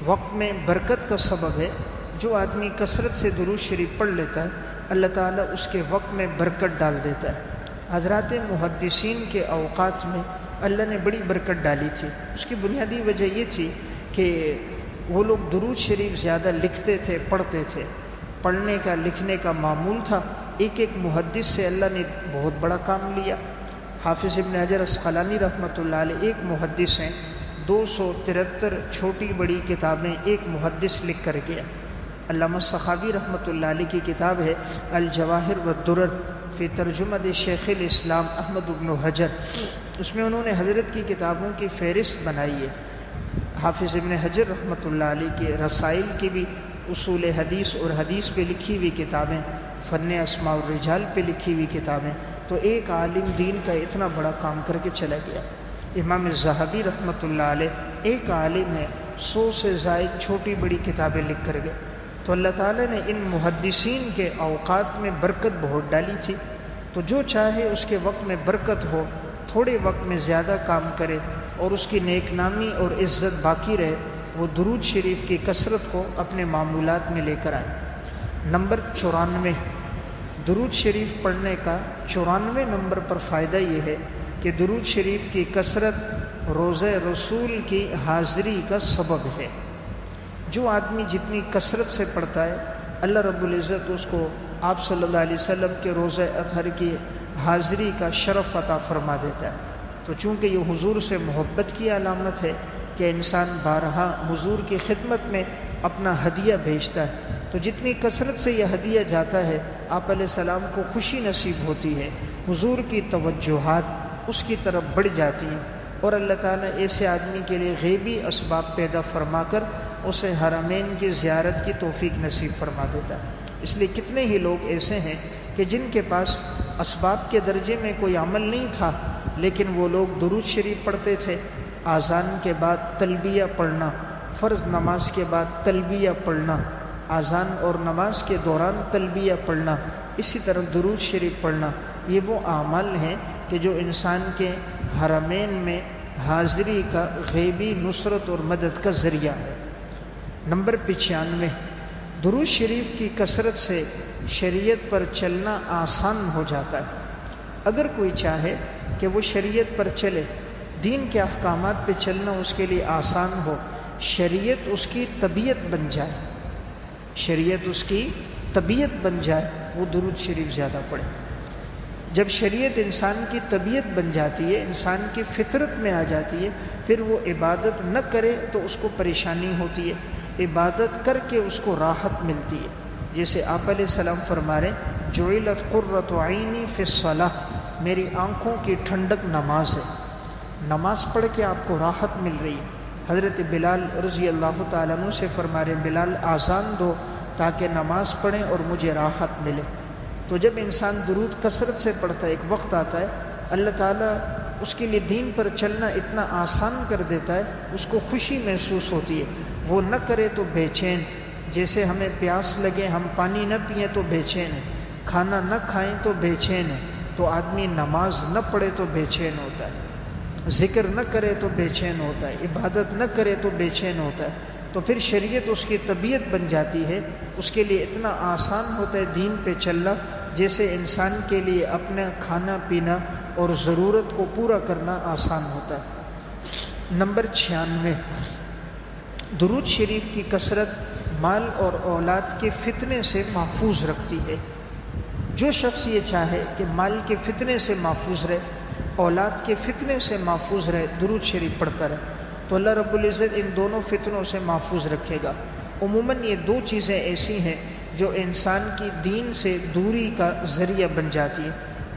وقت میں برکت کا سبب ہے۔ جو آدمی کثرت سے درود شریف پڑھ لیتا ہے، اللہ تعالیٰ اس کے وقت میں برکت ڈال دیتا ہے۔ حضرات محدثین کے اوقات میں اللہ نے بڑی برکت ڈالی تھی۔ اس کی بنیادی وجہ یہ تھی کہ وہ لوگ درود شریف زیادہ لکھتے تھے، پڑھتے تھے۔ پڑھنے کا، لکھنے کا معمول تھا۔ ایک ایک محدث سے اللہ نے بہت بڑا کام لیا۔ حافظ ابن حجر اسقلانی رحمۃ اللہ علیہ ایک محدث ہیں۔ دو سو ترہتر چھوٹی بڑی کتابیں ایک محدث لکھ کر گیا۔ علامہ صحابی رحمۃ اللہ علیہ کی کتاب ہے الجواہر و درر فی ترجمہ شیخ الاسلام احمد ابن حجر۔ اس میں انہوں نے حضرت کی کتابوں کی فہرست بنائی ہے۔ حافظ ابن حجر رحمۃ اللہ علیہ کے رسائل کی بھی اصول حدیث اور حدیث پہ لکھی ہوئی کتابیں۔ فن اسماء الرجال پہ لکھی ہوئی کتابیں، تو ایک عالم دین کا اتنا بڑا کام کر کے چلا گیا۔ امام زہبی رحمۃ اللہ علیہ ایک عالم ہے، سو سے زائد چھوٹی بڑی کتابیں لکھ کر گئے۔ تو اللہ تعالیٰ نے ان محدثین کے اوقات میں برکت بہت ڈالی تھی۔ تو جو چاہے اس کے وقت میں برکت ہو، تھوڑے وقت میں زیادہ کام کرے اور اس کی نیک نامی اور عزت باقی رہے، وہ درود شریف کی کثرت کو اپنے معمولات میں لے کر آئے۔ نمبر چورانوے۔ درود شریف پڑھنے کا چورانوے نمبر پر فائدہ یہ ہے کہ درود شریف کی کثرت روز رسول کی حاضری کا سبب ہے۔ جو آدمی جتنی کثرت سے پڑھتا ہے، اللہ رب العزت اس کو آپ صلی اللہ علیہ وسلم کے روز اطہر کی حاضری کا شرف عطا فرما دیتا ہے۔ تو چونکہ یہ حضور سے محبت کی علامت ہے کہ انسان بارہا حضور کی خدمت میں اپنا ہدیہ بھیجتا ہے، تو جتنی کثرت سے یہ ہدیہ جاتا ہے آپ علیہ السلام کو خوشی نصیب ہوتی ہے، حضور کی توجہات اس کی طرف بڑھ جاتی ہیں۔ اور اللہ تعالیٰ ایسے آدمی کے لیے غیبی اسباب پیدا فرما کر اسے حرمین کی زیارت کی توفیق نصیب فرما دیتا ہے۔ اس لیے کتنے ہی لوگ ایسے ہیں کہ جن کے پاس اسباب کے درجے میں کوئی عمل نہیں تھا، لیکن وہ لوگ درود شریف پڑھتے تھے۔ آزان کے بعد تلبیہ پڑھنا، فرض نماز کے بعد تلبیہ پڑھنا آزان اور نماز کے دوران تلبیہ پڑھنا، اسی طرح درود شریف پڑھنا، یہ وہ اعمال ہیں کہ جو انسان کے حرمین میں حاضری کا غیبی نصرت اور مدد کا ذریعہ ہے۔ نمبر پچانوے، درود شریف کی کثرت سے شریعت پر چلنا آسان ہو جاتا ہے۔ اگر کوئی چاہے کہ وہ شریعت پر چلے، دین کے احکامات پہ چلنا اس کے لیے آسان ہو، شریعت اس کی طبیعت بن جائے۔ شریعت اس کی طبیعت بن جائے، وہ درود شریف زیادہ پڑھے۔ جب شریعت انسان کی طبیعت بن جاتی ہے، انسان کی فطرت میں آ جاتی ہے، پھر وہ عبادت نہ کرے تو اس کو پریشانی ہوتی ہے۔ عبادت کر کے اس کو راحت ملتی ہے۔ جیسے آپ علیہ السلام فرما رہے جو قرۃ عینی فصلاح میری آنکھوں کی ٹھنڈک نماز ہے۔ نماز پڑھ کے آپ کو راحت مل رہی ہے۔ حضرت بلال رضی اللہ تعالیٰ عنہ سے فرما رہے بلال آزان دو تاکہ نماز پڑھیں اور مجھے راحت ملے. تو جب انسان درود کثرت سے پڑھتا ہے، ایک وقت آتا ہے، اللہ تعالیٰ اس کے لیے دین پر چلنا اتنا آسان کر دیتا ہے، اس کو خوشی محسوس ہوتی ہے۔ وہ نہ کرے تو بے چین۔ جیسے ہمیں پیاس لگے، ہم پانی نہ پئیں تو بے چین ہے۔ کھانا نہ کھائیں تو بے چین ہے۔ تو آدمی نماز نہ پڑھے تو بے چین ہوتا ہے۔ ذکر نہ کرے تو بے چین ہوتا ہے، عبادت نہ کرے تو بے چین ہوتا ہے۔ تو پھر شریعت اس کی طبیعت بن جاتی ہے، اس کے لیے اتنا آسان ہوتا ہے دین پہ چلنا، جیسے انسان کے لیے اپنا کھانا پینا اور ضرورت کو پورا کرنا آسان ہوتا ہے۔ نمبر چھیانوے، درود شریف کی کثرت مال اور اولاد کے فتنے سے محفوظ رکھتی ہے۔ جو شخص یہ چاہے کہ مال کے فتنے سے محفوظ رہے اولاد کے فتنے سے محفوظ رہے، درود شریف پڑھتا رہے تو اللہ رب العزت ان دونوں فتنوں سے محفوظ رکھے گا۔ عموماً یہ دو چیزیں ایسی ہیں جو انسان کی دین سے دوری کا ذریعہ بن جاتی ہے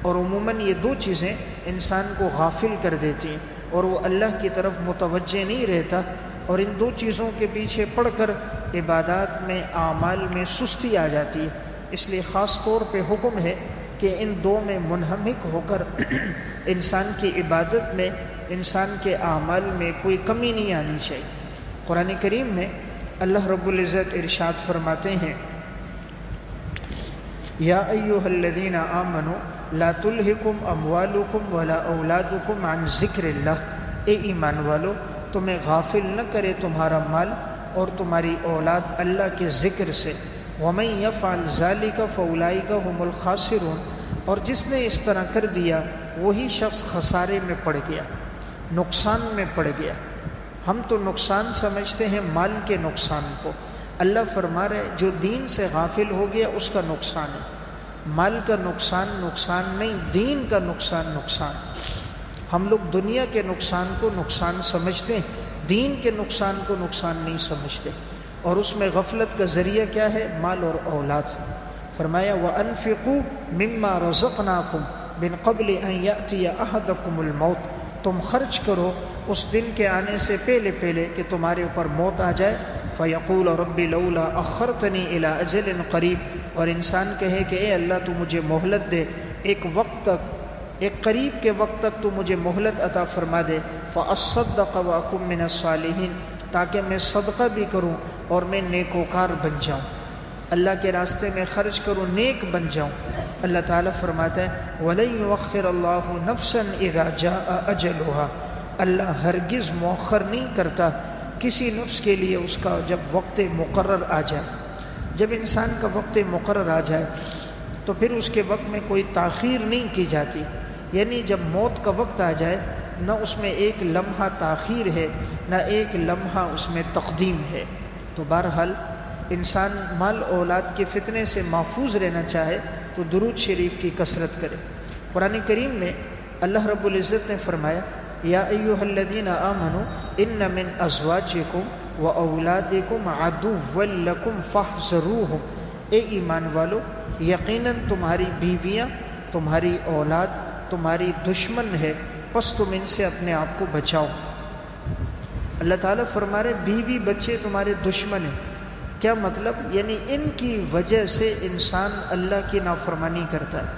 اور عموماً یہ دو چیزیں انسان کو غافل کر دیتی ہیں۔ اور وہ اللہ کی طرف متوجہ نہیں رہتا۔ اور ان دو چیزوں کے پیچھے پڑھ کر عبادات میں، اعمال میں سستی آ جاتی ہے۔ اس لیے خاص طور پہ حکم ہے کہ ان دو میں منہمک ہو کر انسان کی عبادت میں، انسان کے اعمال میں کوئی کمی نہیں آنی چاہیے۔ قرآن کریم میں اللہ رب العزت ارشاد فرماتے ہیں، یا ایوہ الذین آمنوا لا تلہکم اموالکم ولا اولادکم عن ذکر اللہ۔ اے ایمان والو، تمہیں غافل نہ کرے تمہارا مال اور تمہاری اولاد اللہ کے ذکر سے۔ ومن يفعل ذلك فاولئک هم الخاسرون اور جس نے اس طرح کر دیا، وہی شخص خسارے میں پڑ گیا، نقصان میں پڑ گیا۔ ہم تو نقصان سمجھتے ہیں مال کے نقصان کو۔ اللہ فرما رہے جو دین سے غافل ہو گیا، اس کا نقصان ہے۔ مال کا نقصان نقصان نہیں، دین کا نقصان نقصان۔ ہم لوگ دنیا کے نقصان کو نقصان سمجھتے ہیں، دین کے نقصان کو نقصان نہیں سمجھتے۔ اور اس میں غفلت کا ذریعہ کیا ہے؟ مال اور اولاد۔ فرمایا وہ انفقو مما رزقناکم بن قبل احدکم الموت۔ تم خرچ کرو اس دن کے آنے سے پہلے پہلے کہ تمہارے اوپر موت آ جائے۔ فیقول ربی لولا اخرتنی الى اجل قریب اور انسان کہے کہ، اے اللہ، تو مجھے مہلت دے۔ ایک وقت تک، ایک قریب کے وقت تک تو مجھے مہلت عطا فرما دے۔ فاصدق واکم من الصالحین تاکہ میں صدقہ بھی کروں اور میں نیکوکار بن جاؤں۔ اللہ کے راستے میں خرچ کروں، نیک بن جاؤں۔ اللہ تعالیٰ فرماتا ہے ولی وخر اللہ نفسن اراجا اجلوہا اللہ ہرگز مؤخر نہیں کرتا کسی نفس کے لیے اس کا جب وقت مقرر آ جائے۔ جب انسان کا وقت مقرر آ جائے تو پھر اس کے وقت میں کوئی تاخیر نہیں کی جاتی۔ یعنی جب موت کا وقت آ جائے نہ اس میں ایک لمحہ تاخیر ہے، نہ ایک لمحہ اس میں تقدیم ہے۔ تو بہرحال، انسان مال اولاد کے فتنے سے محفوظ رہنا چاہے تو درود شریف کی کثرت کرے۔ قرآن کریم میں اللہ رب العزت نے فرمایا، یا ایوہ الذین آمنوا ان من ازواجکم و اولاد کم ادو ولکم فہ ضرور اے ایمان والو، یقیناً تمہاری بیویاں، تمہاری اولاد، تمہاری دشمن ہے۔ پس تم ان سے اپنے آپ کو بچاؤ۔ اللہ تعالیٰ فرما رہے بیوی بچے تمہارے دشمن ہیں۔ کیا مطلب؟ یعنی ان کی وجہ سے انسان اللہ کی نافرمانی کرتا ہے۔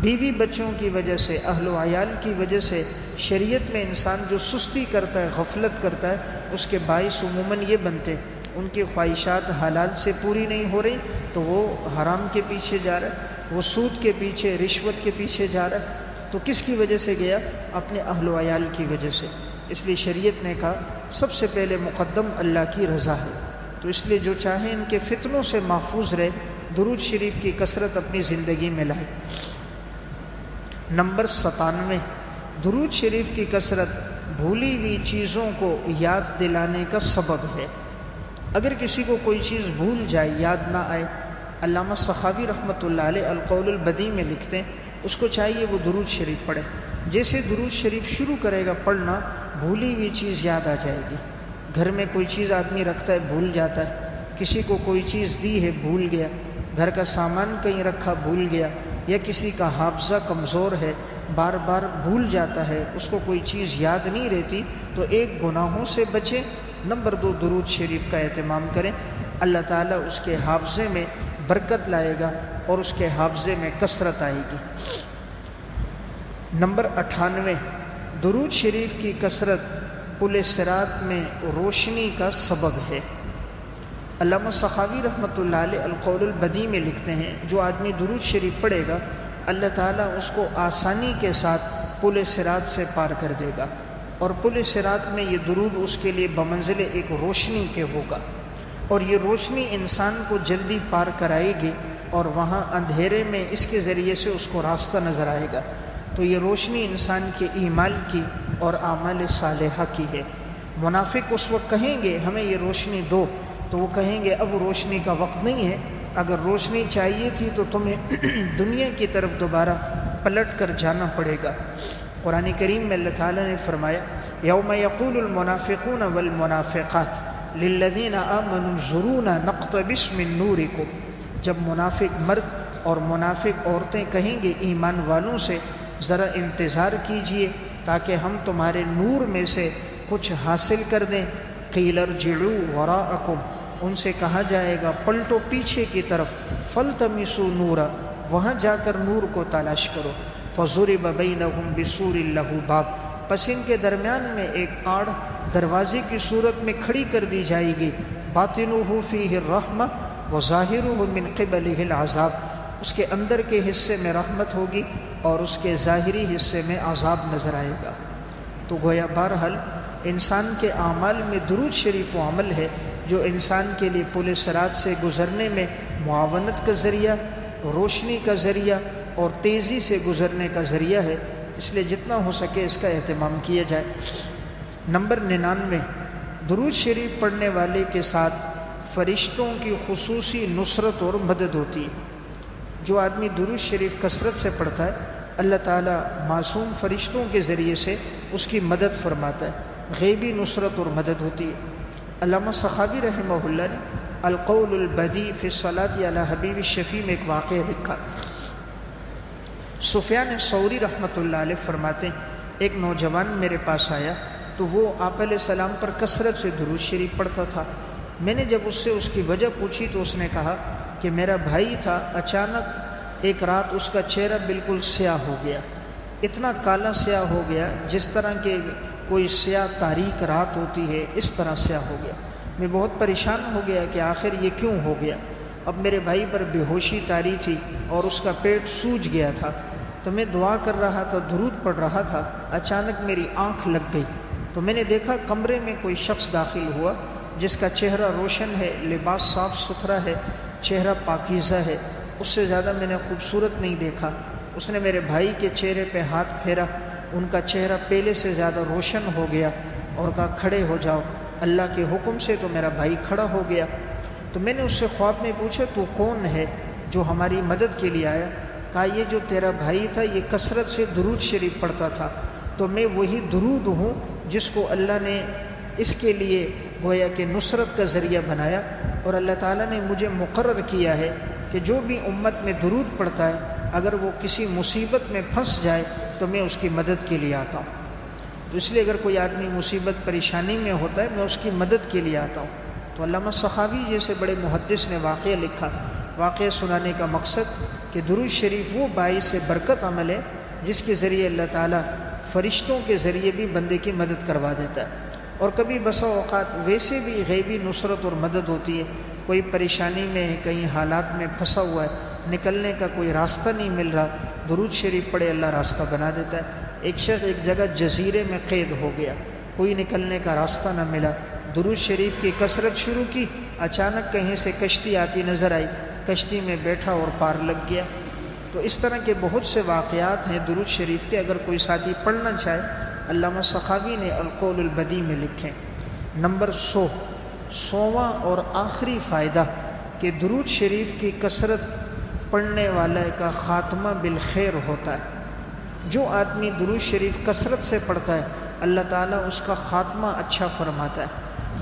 بیوی بچوں کی وجہ سے، اہل و عیال کی وجہ سے شریعت میں انسان جو سستی کرتا ہے، غفلت کرتا ہے، اس کے باعث عموماً یہ بنتے ان کی خواہشات حالات سے پوری نہیں ہو رہی، تو وہ حرام کے پیچھے جا رہا ہے، وہ سود کے پیچھے، رشوت کے پیچھے جا رہا ہے۔ تو کس کی وجہ سے گیا؟ اپنے اہل و عیال کی وجہ سے۔ اس لیے شریعت نے کہا، سب سے پہلے مقدم اللہ کی رضا ہے۔ تو اس لیے جو چاہیں ان کے فتنوں سے محفوظ رہے، درود شریف کی کثرت اپنی زندگی میں لائے۔ نمبر ستانوے، درود شریف کی کثرت بھولی ہوئی چیزوں کو یاد دلانے کا سبب ہے۔ اگر کسی کو کوئی چیز بھول جائے، یاد نہ آئے، علامہ صحابی رحمۃ اللہ علیہ القول البدی میں لکھتے ہیں اس کو چاہیے وہ درود شریف پڑھے۔ جیسے درود شریف شروع کرے گا پڑھنا، بھولی ہوئی چیز یاد آ جائے گی۔ گھر میں کوئی چیز آدمی رکھتا ہے، بھول جاتا ہے۔ کسی کو کوئی چیز دی ہے، بھول گیا۔ گھر کا سامان کہیں رکھا، بھول گیا۔ یا کسی کا حافظہ کمزور ہے، بار بار بھول جاتا ہے، اس کو کوئی چیز یاد نہیں رہتی، تو ایک گناہوں سے بچے۔ نمبر دو، درود شریف کا اہتمام کریں۔ اللہ تعالیٰ اس کے حافظے میں برکت لائے گا۔ اور اس کے حافظے میں کثرت آئے گی۔ نمبر اٹھانوے، درود شریف کی کثرت پل سرات میں روشنی کا سبب ہے۔ علامہ صحابی رحمۃ اللہ علیہ القول البدی میں لکھتے ہیں، جو آدمی درود شریف پڑھے گا، اللہ تعالیٰ اس کو آسانی کے ساتھ پل سرات سے پار کر دے گا۔ اور پل سرات میں یہ درود اس کے لیے بمنزل ایک روشنی کے ہوگا۔ اور یہ روشنی انسان کو جلدی پار کرائے گی اور وہاں اندھیرے میں اس کے ذریعے سے اس کو راستہ نظر آئے گا۔ تو یہ روشنی انسان کے ایمال کی اور اعمال صالحہ کی ہے۔ منافق اس وقت کہیں گے، ہمیں یہ روشنی دو۔ تو وہ کہیں گے، اب روشنی کا وقت نہیں ہے۔ اگر روشنی چاہیے تھی تو تمہیں دنیا کی طرف دوبارہ پلٹ کر جانا پڑے گا۔ قرآن کریم میں اللہ تعالیٰ نے فرمایا، یوم یقول المنافقون والمنافقات للذین آمنوا ضرون نقتبس من نورکم۔ جب منافق مرد اور منافق عورتیں کہیں گے ایمان والوں سے، ذرا انتظار کیجیے تاکہ ہم تمہارے نور میں سے کچھ حاصل کر دیں۔ قیلر جڑو ورا ان سے کہا جائے گا، پلٹو پیچھے کی طرف فل تمیسو نورا، وہاں جا کر نور کو تلاش کرو۔ فضور ببین بسور اللہ باب پسند کے درمیان میں ایک آڑ دروازے کی صورت میں کھڑی کر دی جائے گی۔ باطن فی رحم و ظاہر من قبل العذاب، اس کے اندر کے حصے میں رحمت ہوگی اور اس کے ظاہری حصے میں عذاب نظر آئے گا۔ تو گویا بہرحال، انسان کے اعمال میں درود شریف و عمل ہے، جو انسان کے لیے پولیس رات سے گزرنے میں معاونت کا ذریعہ، روشنی کا ذریعہ اور تیزی سے گزرنے کا ذریعہ ہے۔ اس لیے جتنا ہو سکے اس کا اہتمام کیا جائے۔ نمبر ننانوے، درود شریف پڑھنے والے کے ساتھ فرشتوں کی خصوصی نصرت اور مدد ہوتی ہے۔ جو آدمی درود شریف کثرت سے پڑھتا ہے، اللہ تعالیٰ معصوم فرشتوں کے ذریعے سے اس کی مدد فرماتا ہے۔ غیبی نصرت اور مدد ہوتی ہے۔ علامہ صحابی رحمہ اللہ نے القول البدی فی علی حبیب شفیع میں ایک واقعہ لکھا۔ سفیان سوری رحمۃ اللہ علیہ فرماتے ہیں، ایک نوجوان میرے پاس آیا تو وہ آپ علیہ السلام پر کثرت سے درود شریف پڑھتا تھا۔ میں نے جب اس سے اس کی وجہ پوچھی تو اس نے کہا کہ میرا بھائی تھا، اچانک ایک رات اس کا چہرہ بالکل سیاہ ہو گیا۔ اتنا کالا سیاہ ہو گیا جس طرح کے کوئی سیاہ تاریخ رات ہوتی ہے، اس طرح سیاہ ہو گیا۔ میں بہت پریشان ہو گیا کہ آخر یہ کیوں ہو گیا۔ اب میرے بھائی پر بے ہوشی تاری تھی اور اس کا پیٹ سوج گیا تھا۔ تو میں دعا کر رہا تھا، درود پڑ رہا تھا، اچانک میری آنکھ لگ گئی۔ تو میں نے دیکھا کمرے میں کوئی شخص داخل ہوا۔ جس کا چہرہ روشن ہے، لباس صاف ستھرا ہے، چہرہ پاکیزہ ہے، اس سے زیادہ میں نے خوبصورت نہیں دیکھا۔ اس نے میرے بھائی کے چہرے پہ ہاتھ پھیرا، ان کا چہرہ پہلے سے زیادہ روشن ہو گیا اور کہا، کھڑے ہو جاؤ، اللہ کے حکم سے تو میرا بھائی کھڑا ہو گیا۔ تو میں نے اس سے خواب میں پوچھا، تو کون ہے جو ہماری مدد کے لیے آیا؟ کہا، یہ جو تیرا بھائی تھا، یہ کثرت سے درود شریف پڑھتا تھا۔ تو میں وہی درود ہوں جس کو اللہ نے اس کے لیے گویا کہ نصرت کا ذریعہ بنایا اور اللہ تعالیٰ نے مجھے مقرر کیا ہے کہ جو بھی امت میں درود پڑتا ہے، اگر وہ کسی مصیبت میں پھنس جائے تو میں اس کی مدد کے لیے آتا ہوں۔ تو اس لیے اگر کوئی آدمی مصیبت، پریشانی میں ہوتا ہے، میں اس کی مدد کے لیے آتا ہوں۔ تو علامہ صحابی جیسے بڑے محدث نے واقعہ لکھا۔ واقعہ سنانے کا مقصد کہ درود شریف وہ باعث سے برکت عمل ہے جس کے ذریعے اللہ تعالیٰ فرشتوں کے ذریعے بھی بندے کی مدد کروا دیتا ہے۔ اور کبھی بسا اوقات ویسے بھی غیبی نصرت اور مدد ہوتی ہے۔ کوئی پریشانی میں ہے کہیں حالات میں پھنسا ہوا ہے، نکلنے کا کوئی راستہ نہیں مل رہا۔ درود شریف پڑے اللہ راستہ بنا دیتا ہے۔ ایک شخص ایک جگہ جزیرے میں قید ہو گیا۔ کوئی نکلنے کا راستہ نہ ملا۔ درود شریف کی کثرت شروع کی۔ اچانک کہیں سے کشتی آتی نظر آئی۔ کشتی میں بیٹھا اور پار لگ گیا۔ تو اس طرح کے بہت سے واقعات ہیں درود شریف کے۔ اگر کوئی ساتھی پڑھنا چاہے علامہ صحابی نے القول البدی میں لکھیں نمبر سو سواں اور آخری فائدہ کہ درود شریف کی کثرت پڑھنے والے کا خاتمہ بالخیر ہوتا ہے۔ جو آدمی درود شریف کثرت سے پڑھتا ہے، اللہ تعالیٰ اس کا خاتمہ اچھا فرماتا ہے۔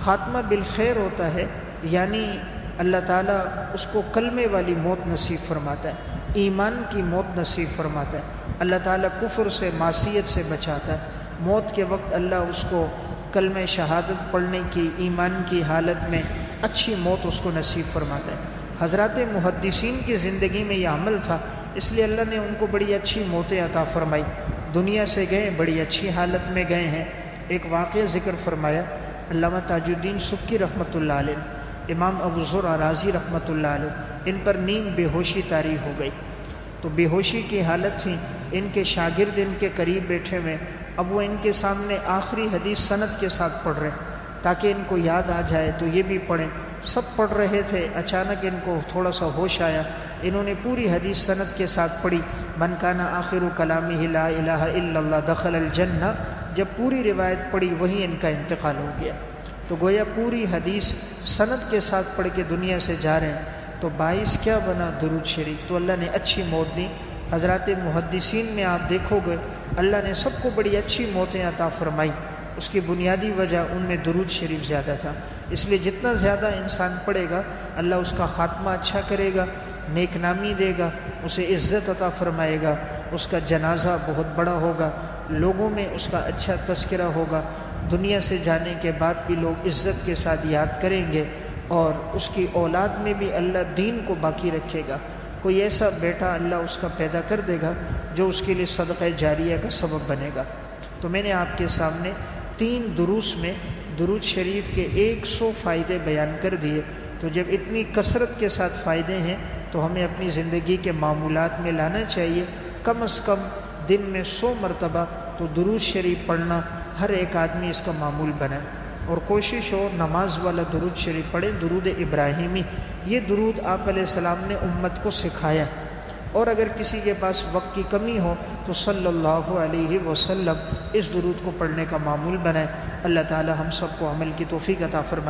خاتمہ بالخیر ہوتا ہے یعنی اللہ تعالیٰ اس کو کلمے والی موت نصیب فرماتا ہے، ایمان کی موت نصیب فرماتا ہے۔ اللہ تعالیٰ کفر سے، معصیت سے بچاتا ہے۔ موت کے وقت اللہ اس کو کلم شہادت پڑھنے کی، ایمان کی حالت میں اچھی موت اس کو نصیب فرماتا ہے۔ حضرات محدثین کی زندگی میں یہ عمل تھا، اس لیے اللہ نے ان کو بڑی اچھی موتیں عطا فرمائی۔ دنیا سے گئے، بڑی اچھی حالت میں گئے ہیں۔ ایک واقعہ ذکر فرمایا، علامہ تاج الدین سکی رحمۃ اللہ علیہ، امام ابو ذر راضی رحمۃ اللہ علیہ، ان پر نیم بے ہوشی تاری ہو گئی۔ تو بے ہوشی کی حالت تھی، ان کے شاگرد ان کے قریب بیٹھے ہوئے اب وہ ان کے سامنے آخری حدیث صنعت کے ساتھ پڑھ رہے تاکہ ان کو یاد آ جائے تو یہ بھی پڑھیں۔ سب پڑھ رہے تھے، اچانک ان کو تھوڑا سا ہوش آیا۔ انہوں نے پوری حدیث صنعت کے ساتھ پڑھی۔ منکانہ آخر و کلامی لا الہ الا اللہ دخل الجنہ، جب پوری روایت پڑھی، وہی ان کا انتقال ہو گیا۔ تو گویا پوری حدیث صنعت کے ساتھ پڑھ کے دنیا سے جا رہے ہیں۔ تو باعث کیا بنا درود شریف؟ تو اللہ نے اچھی موت دی۔ حضرات محدثین میں آپ دیکھو گے، اللہ نے سب کو بڑی اچھی موتیں عطا فرمائی۔ اس کی بنیادی وجہ ان میں درود شریف زیادہ تھا۔ اس لیے جتنا زیادہ انسان پڑھے گا، اللہ اس کا خاتمہ اچھا کرے گا، نیک نامی دے گا، اسے عزت عطا فرمائے گا۔ اس کا جنازہ بہت بڑا ہوگا، لوگوں میں اس کا اچھا تذکرہ ہوگا۔ دنیا سے جانے کے بعد بھی لوگ عزت کے ساتھ یاد کریں گے اور اس کی اولاد میں بھی اللہ دین کو باقی رکھے گا۔ کوئی ایسا بیٹا اللہ اس کا پیدا کر دے گا جو اس کے لیے صدقہ جاریہ کا سبب بنے گا۔ تو میں نے آپ کے سامنے تین دروس میں درود شریف کے ایک سو فائدے بیان کر دیے۔ تو جب اتنی کثرت کے ساتھ فائدے ہیں تو ہمیں اپنی زندگی کے معمولات میں لانا چاہیے۔ کم از کم دن میں سو مرتبہ تو درود شریف پڑھنا ہر ایک آدمی اس کا معمول بنائے۔ اور کوشش ہو نماز والا درود شریف پڑھے، درود ابراہیمی۔ یہ درود آپ علیہ السلام نے امت کو سکھایا۔ اور اگر کسی کے پاس وقت کی کمی ہو تو صلی اللہ علیہ وسلم اس درود کو پڑھنے کا معمول بنائے۔ اللہ تعالی ہم سب کو عمل کی توفیق عطا فرمائے۔